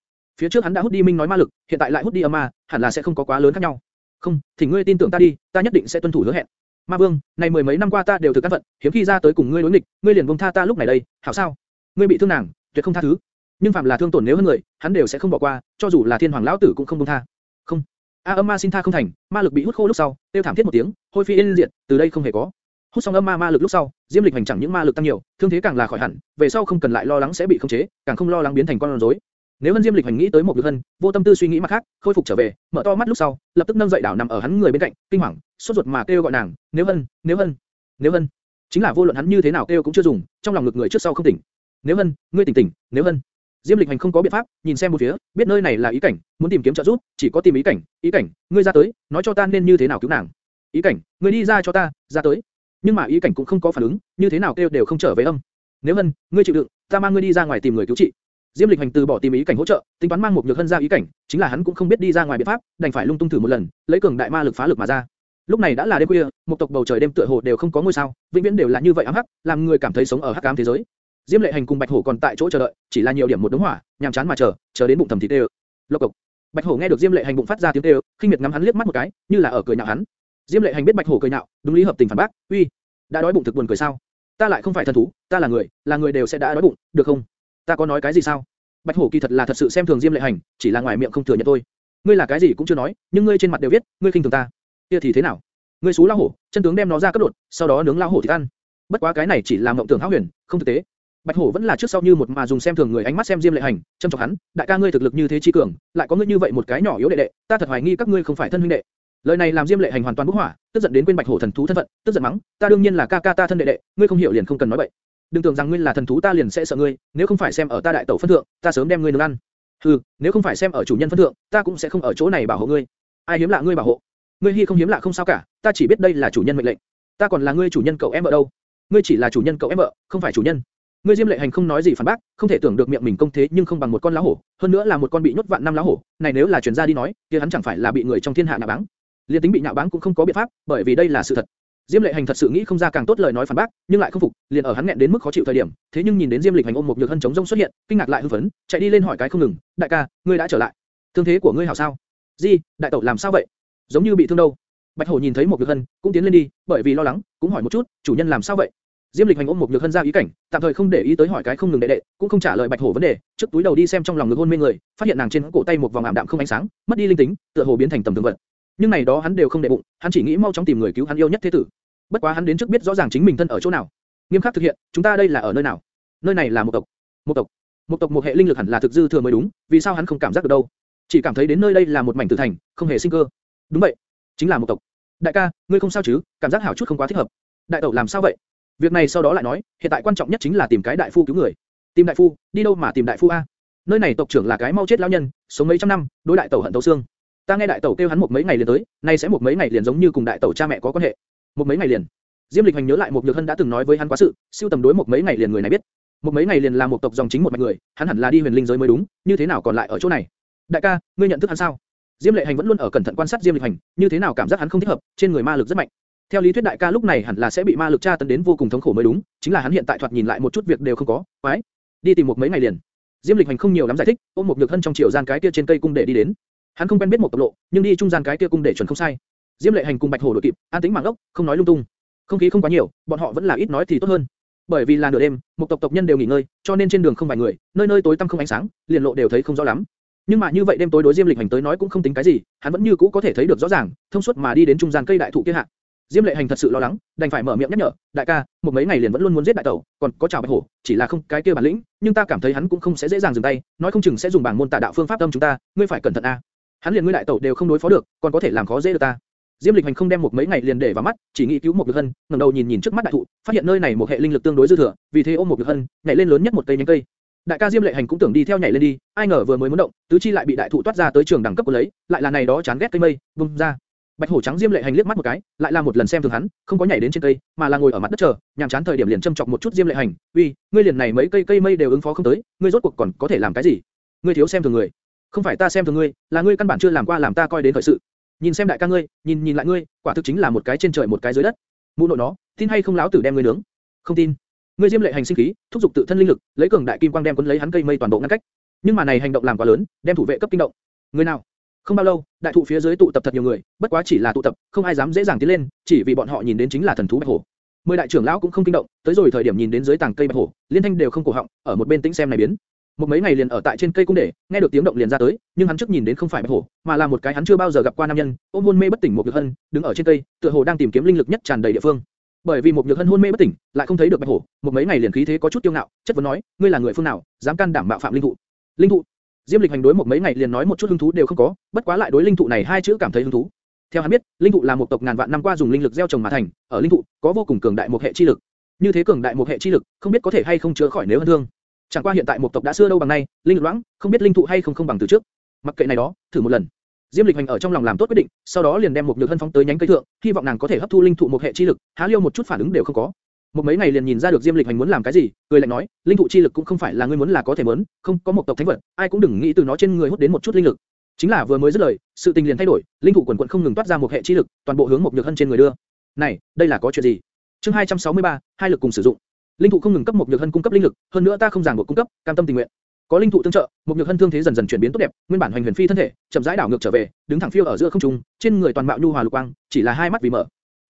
Phía trước hắn đã hút đi minh nói ma lực, hiện tại lại hút đi âm ma, hẳn là sẽ không có quá lớn khác nhau. Không, thỉnh ngươi tin tưởng ta đi, ta nhất định sẽ tuân thủ hứa hẹn. Ma Vương, này mười mấy năm qua ta đều thực cát vận, hiếm khi ra tới cùng ngươi đối nghịch, ngươi liền buông tha ta lúc này đây, hảo sao? Ngươi bị thương nàng, tuyệt không tha thứ. Nhưng phạm là thương tổn nếu hơn người, hắn đều sẽ không bỏ qua, cho dù là thiên hoàng lão tử cũng không buông tha. Không. A âm ma xin tha không thành, ma lực bị hút khô lúc sau, tiêu thảm thiết một tiếng, hôi phi yên diệt, từ đây không hề có. Hút xong âm ma ma lực lúc sau, Diêm Lịch hành chẳng những ma lực tăng nhiều, thương thế càng là khỏi hẳn, về sau không cần lại lo lắng sẽ bị khống chế, càng không lo lắng biến thành con rối. Nếu Hân Diêm Lịch hành nghĩ tới một việc hân, vô tâm tư suy nghĩ mặt khác, khôi phục trở về, mở to mắt lúc sau, lập tức nâng dậy đảo nằm ở hắn người bên cạnh, kinh hoàng, sốt ruột mà kêu gọi nàng, nếu Hân, nếu Hân, nếu Hân. Chính là vô luận hắn như thế nào kêu cũng chưa dùng, trong lòng ngực người trước sau không tỉnh. Nếu Hân, ngươi tỉnh tỉnh, nếu Hân. Diêm Lịch hành không có biện pháp, nhìn xem một phía, biết nơi này là ý cảnh, muốn tìm kiếm trợ giúp, chỉ có tìm ý cảnh, ý cảnh, ngươi ra tới, nói cho ta nên như thế nào cứu nàng. Ý cảnh, ngươi đi ra cho ta, ra tới nhưng mà ý cảnh cũng không có phản ứng, như thế nào kêu đều không trở về âm. Nếu hân, ngươi chịu đựng, ta mang ngươi đi ra ngoài tìm người cứu trị. Diêm Lịch Hành từ bỏ tìm ý cảnh hỗ trợ, tính toán mang một nhược hân ra ý cảnh, chính là hắn cũng không biết đi ra ngoài biện pháp, đành phải lung tung thử một lần, lấy cường đại ma lực phá lực mà ra. Lúc này đã là đêm khuya, một tộc bầu trời đêm tựa hồ đều không có ngôi sao, vĩnh viễn đều là như vậy ám hắc, làm người cảm thấy sống ở hắc ám thế giới. Diêm Lệ Hành cùng Bạch Hổ còn tại chỗ chờ đợi, chỉ là nhiều điểm một đống hỏa, nhàm chán mà chờ, chờ đến bụng thầm thịt đều. Lộc cục. Bạch Hổ nghe được Diêm Lệ Hành bụng phát ra tiếng kêu, khinh miệt ngắm hắn liếc mắt một cái, như là ở cười nhạo hắn. Diêm Lệ Hành biết Bạch Hổ cười nhạo, đúng lý hợp tình phản bác, uy, đã đói bụng thực buồn cười sao? Ta lại không phải thần thú, ta là người, là người đều sẽ đã đói bụng, được không? Ta có nói cái gì sao? Bạch Hổ kỳ thật là thật sự xem thường Diêm Lệ Hành, chỉ là ngoài miệng không thừa nhận thôi. Ngươi là cái gì cũng chưa nói, nhưng ngươi trên mặt đều viết, ngươi khinh thường ta. Kia thì thế nào? Ngươi xú lão hổ, chân tướng đem nó ra cấp đột, sau đó nướng lão hổ thịt ăn. Bất quá cái này chỉ là mộng tưởng hão huyền, không thực tế. Bạch Hổ vẫn là trước sau như một mà dùng xem thường người ánh mắt xem Diêm Lệ Hành, châm chọc hắn, đại ca ngươi thực lực như thế chi cường, lại có ngươi như vậy một cái nhỏ yếu đệ đệ, ta thật hoài nghi các ngươi không phải thân huynh đệ. Lời này làm Diêm Lệ Hành hoàn toàn bốc hỏa, tức giận đến quên Bạch Hổ thần thú thân phận, tức giận mắng, ta đương nhiên là ca ca ta thân đệ đệ, ngươi không hiểu liền không cần nói bậy. Đừng tưởng rằng ngươi là thần thú ta liền sẽ sợ ngươi, nếu không phải xem ở ta đại tẩu phân thượng, ta sớm đem ngươi nướng ăn. Hừ, nếu không phải xem ở chủ nhân phân thượng, ta cũng sẽ không ở chỗ này bảo hộ ngươi. Ai hiếm lạ ngươi bảo hộ? Ngươi hi không hiếm lạ không sao cả, ta chỉ biết đây là chủ nhân mệnh lệnh. Ta còn là ngươi chủ nhân cậu em vợ đâu? Ngươi chỉ là chủ nhân cậu em vợ, không phải chủ nhân. Ngươi Diêm Lệ Hành không nói gì phản bác, không thể tưởng được miệng mình công thế nhưng không bằng một con lá hổ, hơn nữa là một con bị nhốt vạn năm lá hổ, này nếu là truyền ra đi nói, kia hắn chẳng phải là bị người trong thiên hạ nhạ báng. Liên tính bị nhạo báng cũng không có biện pháp, bởi vì đây là sự thật. Diêm Lệ Hành thật sự nghĩ không ra càng tốt lời nói phản bác, nhưng lại không phục, liền ở hắn nghẹn đến mức khó chịu thời điểm, thế nhưng nhìn đến Diêm Lịch Hành ôm một nhược hân chống rông xuất hiện, kinh ngạc lại hưng phấn, chạy đi lên hỏi cái không ngừng, đại ca, ngươi đã trở lại, thương thế của ngươi hảo sao? Di, đại tẩu làm sao vậy? Giống như bị thương đâu? Bạch Hổ nhìn thấy một nhược hân, cũng tiến lên đi, bởi vì lo lắng, cũng hỏi một chút, chủ nhân làm sao vậy? Diêm Lịch Hành ôm một nhược hân ra ý cảnh, tạm thời không để ý tới hỏi cái không ngừng đệ đệ, cũng không trả lời Bạch Hổ vấn đề, trước túi đầu đi xem trong lòng ngực hôn mê người, phát hiện nàng trên cổ tay một vòng ảm đạm không ánh sáng, mất đi linh tính, tựa hồ biến thành tầm thường vật nhưng này đó hắn đều không để bụng, hắn chỉ nghĩ mau chóng tìm người cứu hắn yêu nhất thế tử. Bất quá hắn đến trước biết rõ ràng chính mình thân ở chỗ nào. Nghiêm khắc thực hiện, chúng ta đây là ở nơi nào? Nơi này là một tộc. Một tộc. Một tộc một hệ linh lực hẳn là thực dư thừa mới đúng, vì sao hắn không cảm giác được đâu? Chỉ cảm thấy đến nơi đây là một mảnh tử thành, không hề sinh cơ. Đúng vậy, chính là một tộc. Đại ca, ngươi không sao chứ? Cảm giác hảo chút không quá thích hợp. Đại tẩu làm sao vậy? Việc này sau đó lại nói, hiện tại quan trọng nhất chính là tìm cái đại phu cứu người. Tìm đại phu, đi đâu mà tìm đại phu a? Nơi này tộc trưởng là cái mau chết lão nhân, sống mấy trăm năm, đối đại tẩu hận tấu xương. Ta nghe đại tẩu kêu hắn một mấy ngày liền tới, nay sẽ một mấy ngày liền giống như cùng đại tẩu cha mẹ có quan hệ. Một mấy ngày liền. Diêm Lịch Hành nhớ lại một nhược hân đã từng nói với hắn quá sự, siêu tầm đối một mấy ngày liền người này biết. Một mấy ngày liền là một tộc dòng chính một mạch người, hắn hẳn là đi huyền linh giới mới đúng, như thế nào còn lại ở chỗ này? Đại ca, ngươi nhận thức hắn sao? Diêm Lệ Hành vẫn luôn ở cẩn thận quan sát Diêm Lịch Hành, như thế nào cảm giác hắn không thích hợp, trên người ma lực rất mạnh. Theo lý thuyết đại ca lúc này hẳn là sẽ bị ma lực tra tấn đến vô cùng thống khổ mới đúng, chính là hắn hiện tại thoạt nhìn lại một chút việc đều không có, quái. Đi tìm một mấy ngày liền. Diêm Lịch Hành không nhiều lắm giải thích, ôm một nhược thân trong chiều gian cái kia trên cây cung để đi đến. Hắn không quen biết một tộc lộ, nhưng đi trung gian cái kia cung để chuẩn không sai. Diêm Lệ Hành cùng Bạch Hổ đội kịp, an tĩnh mảng ốc, không nói lung tung. Không khí không quá nhiều, bọn họ vẫn là ít nói thì tốt hơn. Bởi vì là nửa đêm, một tộc tộc nhân đều nghỉ ngơi, cho nên trên đường không vài người, nơi nơi tối tăm không ánh sáng, liền lộ đều thấy không rõ lắm. Nhưng mà như vậy đêm tối đối Diêm Lịch Hành tới nói cũng không tính cái gì, hắn vẫn như cũ có thể thấy được rõ ràng, thông suốt mà đi đến trung gian cây đại thụ kia hạ. Diêm Lệ Hành thật sự lo lắng, đành phải mở miệng nhắc nhở, đại ca, một mấy ngày liền vẫn luôn muốn giết đại tẩu, còn có chào bạch hổ, chỉ là không cái kia bản lĩnh, nhưng ta cảm thấy hắn cũng không sẽ dễ dàng dừng tay, nói không chừng sẽ dùng bảng môn tà đạo phương pháp tâm chúng ta, ngươi phải cẩn thận a. Hắn liền ngươi đại tẩu đều không đối phó được, còn có thể làm khó dễ được ta. Diêm Lịch Hành không đem một mấy ngày liền để vào mắt, chỉ nghĩ cứu một Lực Hân, ngẩng đầu nhìn nhìn trước mắt đại thụ, phát hiện nơi này một hệ linh lực tương đối dư thừa, vì thế ôm một Lực Hân, nhảy lên lớn nhất một cây nhánh cây. Đại ca Diêm Lệ Hành cũng tưởng đi theo nhảy lên đi, ai ngờ vừa mới muốn động, tứ chi lại bị đại thụ toát ra tới trường đẳng cấp của lấy, lại là này đó chán ghét cây mây, bung ra. Bạch hổ trắng Diêm Lệ Hành liếc mắt một cái, lại là một lần xem thường hắn, không có nhảy đến trên cây, mà là ngồi ở mặt đất chờ, nhàn chán thời điểm liền châm chọc một chút Diêm Lệ Hành, uy, ngươi liền này mấy cây cây mây đều ứng phó không tới, ngươi rốt cuộc còn có thể làm cái gì? Ngươi thiếu xem thường người. Không phải ta xem thường ngươi, là ngươi căn bản chưa làm qua làm ta coi đến khởi sự. Nhìn xem đại ca ngươi, nhìn nhìn lại ngươi, quả thực chính là một cái trên trời một cái dưới đất. Mụ nội nó, tin hay không láo tử đem ngươi nướng? Không tin. Ngươi Diêm Lệ Hành sinh khí, thúc giục tự thân linh lực, lấy cường đại kim quang đem cuốn lấy hắn cây mây toàn bộ ngăn cách. Nhưng mà này hành động làm quá lớn, đem thủ vệ cấp kinh động. Người nào? Không bao lâu, đại thụ phía dưới tụ tập thật nhiều người, bất quá chỉ là tụ tập, không ai dám dễ dàng tiến lên, chỉ vì bọn họ nhìn đến chính là thần thú bạch hổ. Mười đại trưởng lão cũng không kinh động, tới rồi thời điểm nhìn đến dưới tảng cây bạch hổ, liên thanh đều không cổ họng, ở một bên tĩnh xem này biến. Một mấy ngày liền ở tại trên cây cung để, nghe được tiếng động liền ra tới, nhưng hắn trước nhìn đến không phải bạch hổ, mà là một cái hắn chưa bao giờ gặp qua nam nhân, ôm hôn mê bất tỉnh một nhược hân, đứng ở trên cây, tựa hồ đang tìm kiếm linh lực nhất tràn đầy địa phương. Bởi vì một nhược hân hôn mê bất tỉnh, lại không thấy được bạch hổ, một mấy ngày liền khí thế có chút tiêu ngạo, chất vấn nói, ngươi là người phương nào, dám can đảm mạo phạm linh thụ? Linh thụ. Diêm Lịch hành đối một mấy ngày liền nói một chút hứng thú đều không có, bất quá lại đối linh thụ này hai chữ cảm thấy hứng thú. Theo hắn biết, linh thụ là một tộc ngàn vạn năm qua dùng linh lực gieo trồng mà thành, ở linh thụ có vô cùng cường đại một hệ chi lực. Như thế cường đại một hệ chi lực, không biết có thể hay không chữa khỏi nếu hơn thương. Chẳng qua hiện tại một tộc đã xưa đâu bằng nay, linh lực loãng, không biết linh thụ hay không không bằng từ trước. Mặc kệ này đó, thử một lần. Diêm Lịch Hành ở trong lòng làm tốt quyết định, sau đó liền đem một nhược hân phóng tới nhánh cây thượng, hy vọng nàng có thể hấp thu linh thụ một hệ chi lực, há liêu một chút phản ứng đều không có. Một mấy ngày liền nhìn ra được Diêm Lịch Hành muốn làm cái gì, cười lạnh nói, linh thụ chi lực cũng không phải là ngươi muốn là có thể muốn, không có một tộc thánh vật, ai cũng đừng nghĩ từ nó trên người hút đến một chút linh lực. Chính là vừa mới dứt lời, sự tình liền thay đổi, linh thụ quần quần không ngừng toát ra một hệ chi lực, toàn bộ hướng một nhược hân trên người đưa. Này, đây là có chuyện gì? Chương 263, hai lực cùng sử dụng. Linh thụ không ngừng cấp một nhược hân cung cấp linh lực, hơn nữa ta không giảng buộc cung cấp, cam tâm tình nguyện. Có linh thụ tương trợ, một nhược hân thương thế dần dần chuyển biến tốt đẹp, nguyên bản hoành huyền phi thân thể, chậm rãi đảo ngược trở về, đứng thẳng phiêu ở giữa không trung, trên người toàn mạo nhu hòa lục quang, chỉ là hai mắt vì mở.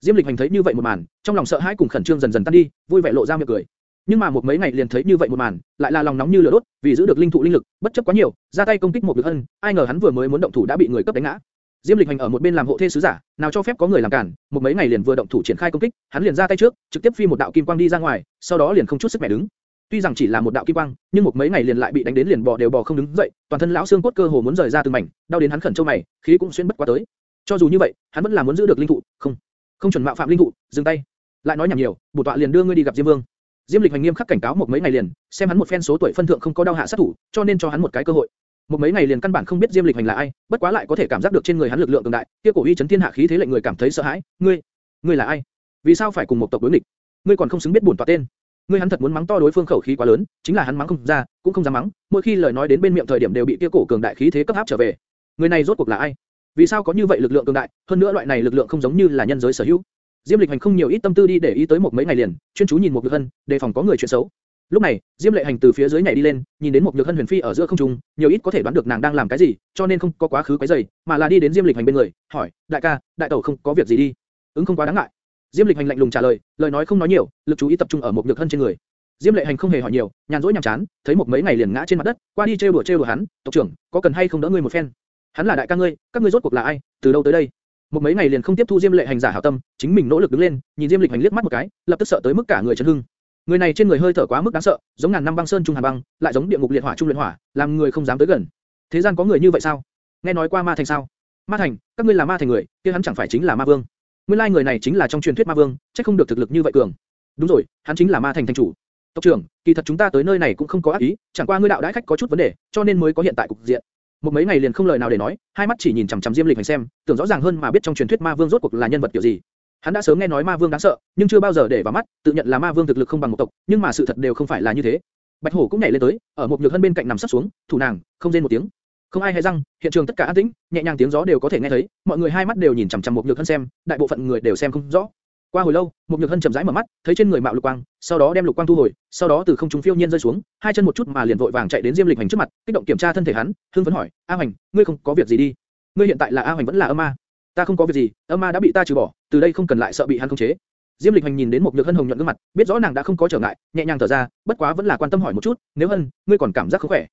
Diêm Lịch Hành thấy như vậy một màn, trong lòng sợ hãi cùng khẩn trương dần dần tan đi, vui vẻ lộ ra miệng cười. Nhưng mà một mấy ngày liền thấy như vậy một màn, lại là lòng nóng như lửa đốt, vì giữ được linh thụ linh lực, bất chấp quá nhiều, ra tay công kích một nhược ân, ai ngờ hắn vừa mới muốn động thủ đã bị người cấp đánh ngã. Diêm Lịch Hành ở một bên làm hộ thê sứ giả, nào cho phép có người làm cản, một mấy ngày liền vừa động thủ triển khai công kích, hắn liền ra tay trước, trực tiếp phi một đạo kim quang đi ra ngoài, sau đó liền không chút sức mẻ đứng. Tuy rằng chỉ là một đạo kim quang, nhưng một mấy ngày liền lại bị đánh đến liền bò đều bò không đứng dậy, toàn thân lão xương cốt cơ hồ muốn rời ra từng mảnh, đau đến hắn khẩn châu mày, khí cũng xuyên bất quá tới. Cho dù như vậy, hắn vẫn là muốn giữ được linh thụ, không, không chuẩn mạo phạm linh thụ, dừng tay. Lại nói nhảm nhiều, bổ tọa liền đưa ngươi đi gặp Diêm Vương. Diêm Lịch hành nghiêm khắc cảnh cáo một mấy ngày liền, xem hắn một phen số tuổi phân thượng không có đau hạ sát thủ, cho nên cho hắn một cái cơ hội. Một mấy ngày liền căn bản không biết Diêm Lịch hành là ai, bất quá lại có thể cảm giác được trên người hắn lực lượng cường đại, kia cổ uy chấn thiên hạ khí thế lệnh người cảm thấy sợ hãi. Ngươi, ngươi là ai? Vì sao phải cùng một tộc đối địch? Ngươi còn không xứng biết bổn tọa tên. Ngươi hắn thật muốn mắng to đối phương khẩu khí quá lớn, chính là hắn mắng không ra, cũng không dám mắng, mỗi khi lời nói đến bên miệng thời điểm đều bị kia cổ cường đại khí thế cấp áp trở về. Người này rốt cuộc là ai? Vì sao có như vậy lực lượng cường đại, hơn nữa loại này lực lượng không giống như là nhân giới sở hữu. Diêm Lịch Hành không nhiều ít tâm tư đi để ý tới một mấy ngày liền, chuyên chú nhìn một Nhược Hân, đề phòng có người chuyện xấu. Lúc này, Diêm Lệ Hành từ phía dưới nhảy đi lên, nhìn đến một Nhược Hân huyền phi ở giữa không trung, nhiều ít có thể đoán được nàng đang làm cái gì, cho nên không có quá khứ quấy rầy, mà là đi đến Diêm Lịch Hành bên người, hỏi, đại ca, đại tẩu không có việc gì đi, ứng không quá đáng ngại. Diêm Lịch Hành lạnh lùng trả lời, lời nói không nói nhiều, lực chú ý tập trung ở một Nhược Hân trên người. Diêm Lệ Hành không hề hỏi nhiều, nhàn rỗi nhàm chán, thấy một mấy ngày liền ngã trên mặt đất, qua đi trêu đùa trêu đùa hắn, tộc trưởng, có cần hay không đỡ ngươi một phen? Hắn là đại ca ngươi, các ngươi rốt cuộc là ai, từ đâu tới đây? Một mấy ngày liền không tiếp thu Diêm Lệ Hành giả hảo tâm, chính mình nỗ lực đứng lên, nhìn Diêm Lịch Hành liếc mắt một cái, lập tức sợ tới mức cả người chấn hưng. Người này trên người hơi thở quá mức đáng sợ, giống ngàn năm băng sơn trung hàn băng, lại giống địa ngục liệt hỏa trung luyện hỏa, làm người không dám tới gần. Thế gian có người như vậy sao? Nghe nói qua ma thành sao? Ma thành, các ngươi là ma thành người, kia hắn chẳng phải chính là ma vương? nguyên lai người này chính là trong truyền thuyết ma vương, chắc không được thực lực như vậy cường. Đúng rồi, hắn chính là ma thành thành chủ. Tộc trưởng, kỳ thật chúng ta tới nơi này cũng không có ác ý, chẳng qua ngươi đạo đãi khách có chút vấn đề, cho nên mới có hiện tại cục diện. Một mấy ngày liền không lời nào để nói, hai mắt chỉ nhìn chằm chằm Diêm Lịch hành xem, tưởng rõ ràng hơn mà biết trong truyền thuyết ma vương rốt cuộc là nhân vật kiểu gì. Hắn đã sớm nghe nói ma vương đáng sợ, nhưng chưa bao giờ để vào mắt, tự nhận là ma vương thực lực không bằng một tộc, nhưng mà sự thật đều không phải là như thế. Bạch hổ cũng nhảy lên tới, ở một nhược hân bên cạnh nằm sấp xuống, thủ nàng, không rên một tiếng. Không ai hay răng, hiện trường tất cả an tĩnh, nhẹ nhàng tiếng gió đều có thể nghe thấy, mọi người hai mắt đều nhìn chằm chằm một nhược hân xem, đại bộ phận người đều xem không rõ. Qua hồi lâu, một nhược hân chậm rãi mở mắt, thấy trên người mạo lục quang, sau đó đem lục quang thu hồi, sau đó từ không trung phiêu nhiên rơi xuống, hai chân một chút mà liền vội vàng chạy đến Diêm Lịch Hành trước mặt, kích động kiểm tra thân thể hắn, hưng phấn hỏi: A Hành, ngươi không có việc gì đi? Ngươi hiện tại là A Hành vẫn là âm ma? Ta không có việc gì, âm ma đã bị ta trừ bỏ, từ đây không cần lại sợ bị hắn khống chế. Diêm Lịch Hành nhìn đến một nhược hân hồng nhuận gương mặt, biết rõ nàng đã không có trở ngại, nhẹ nhàng thở ra, bất quá vẫn là quan tâm hỏi một chút, nếu hân, ngươi còn cảm giác không khỏe?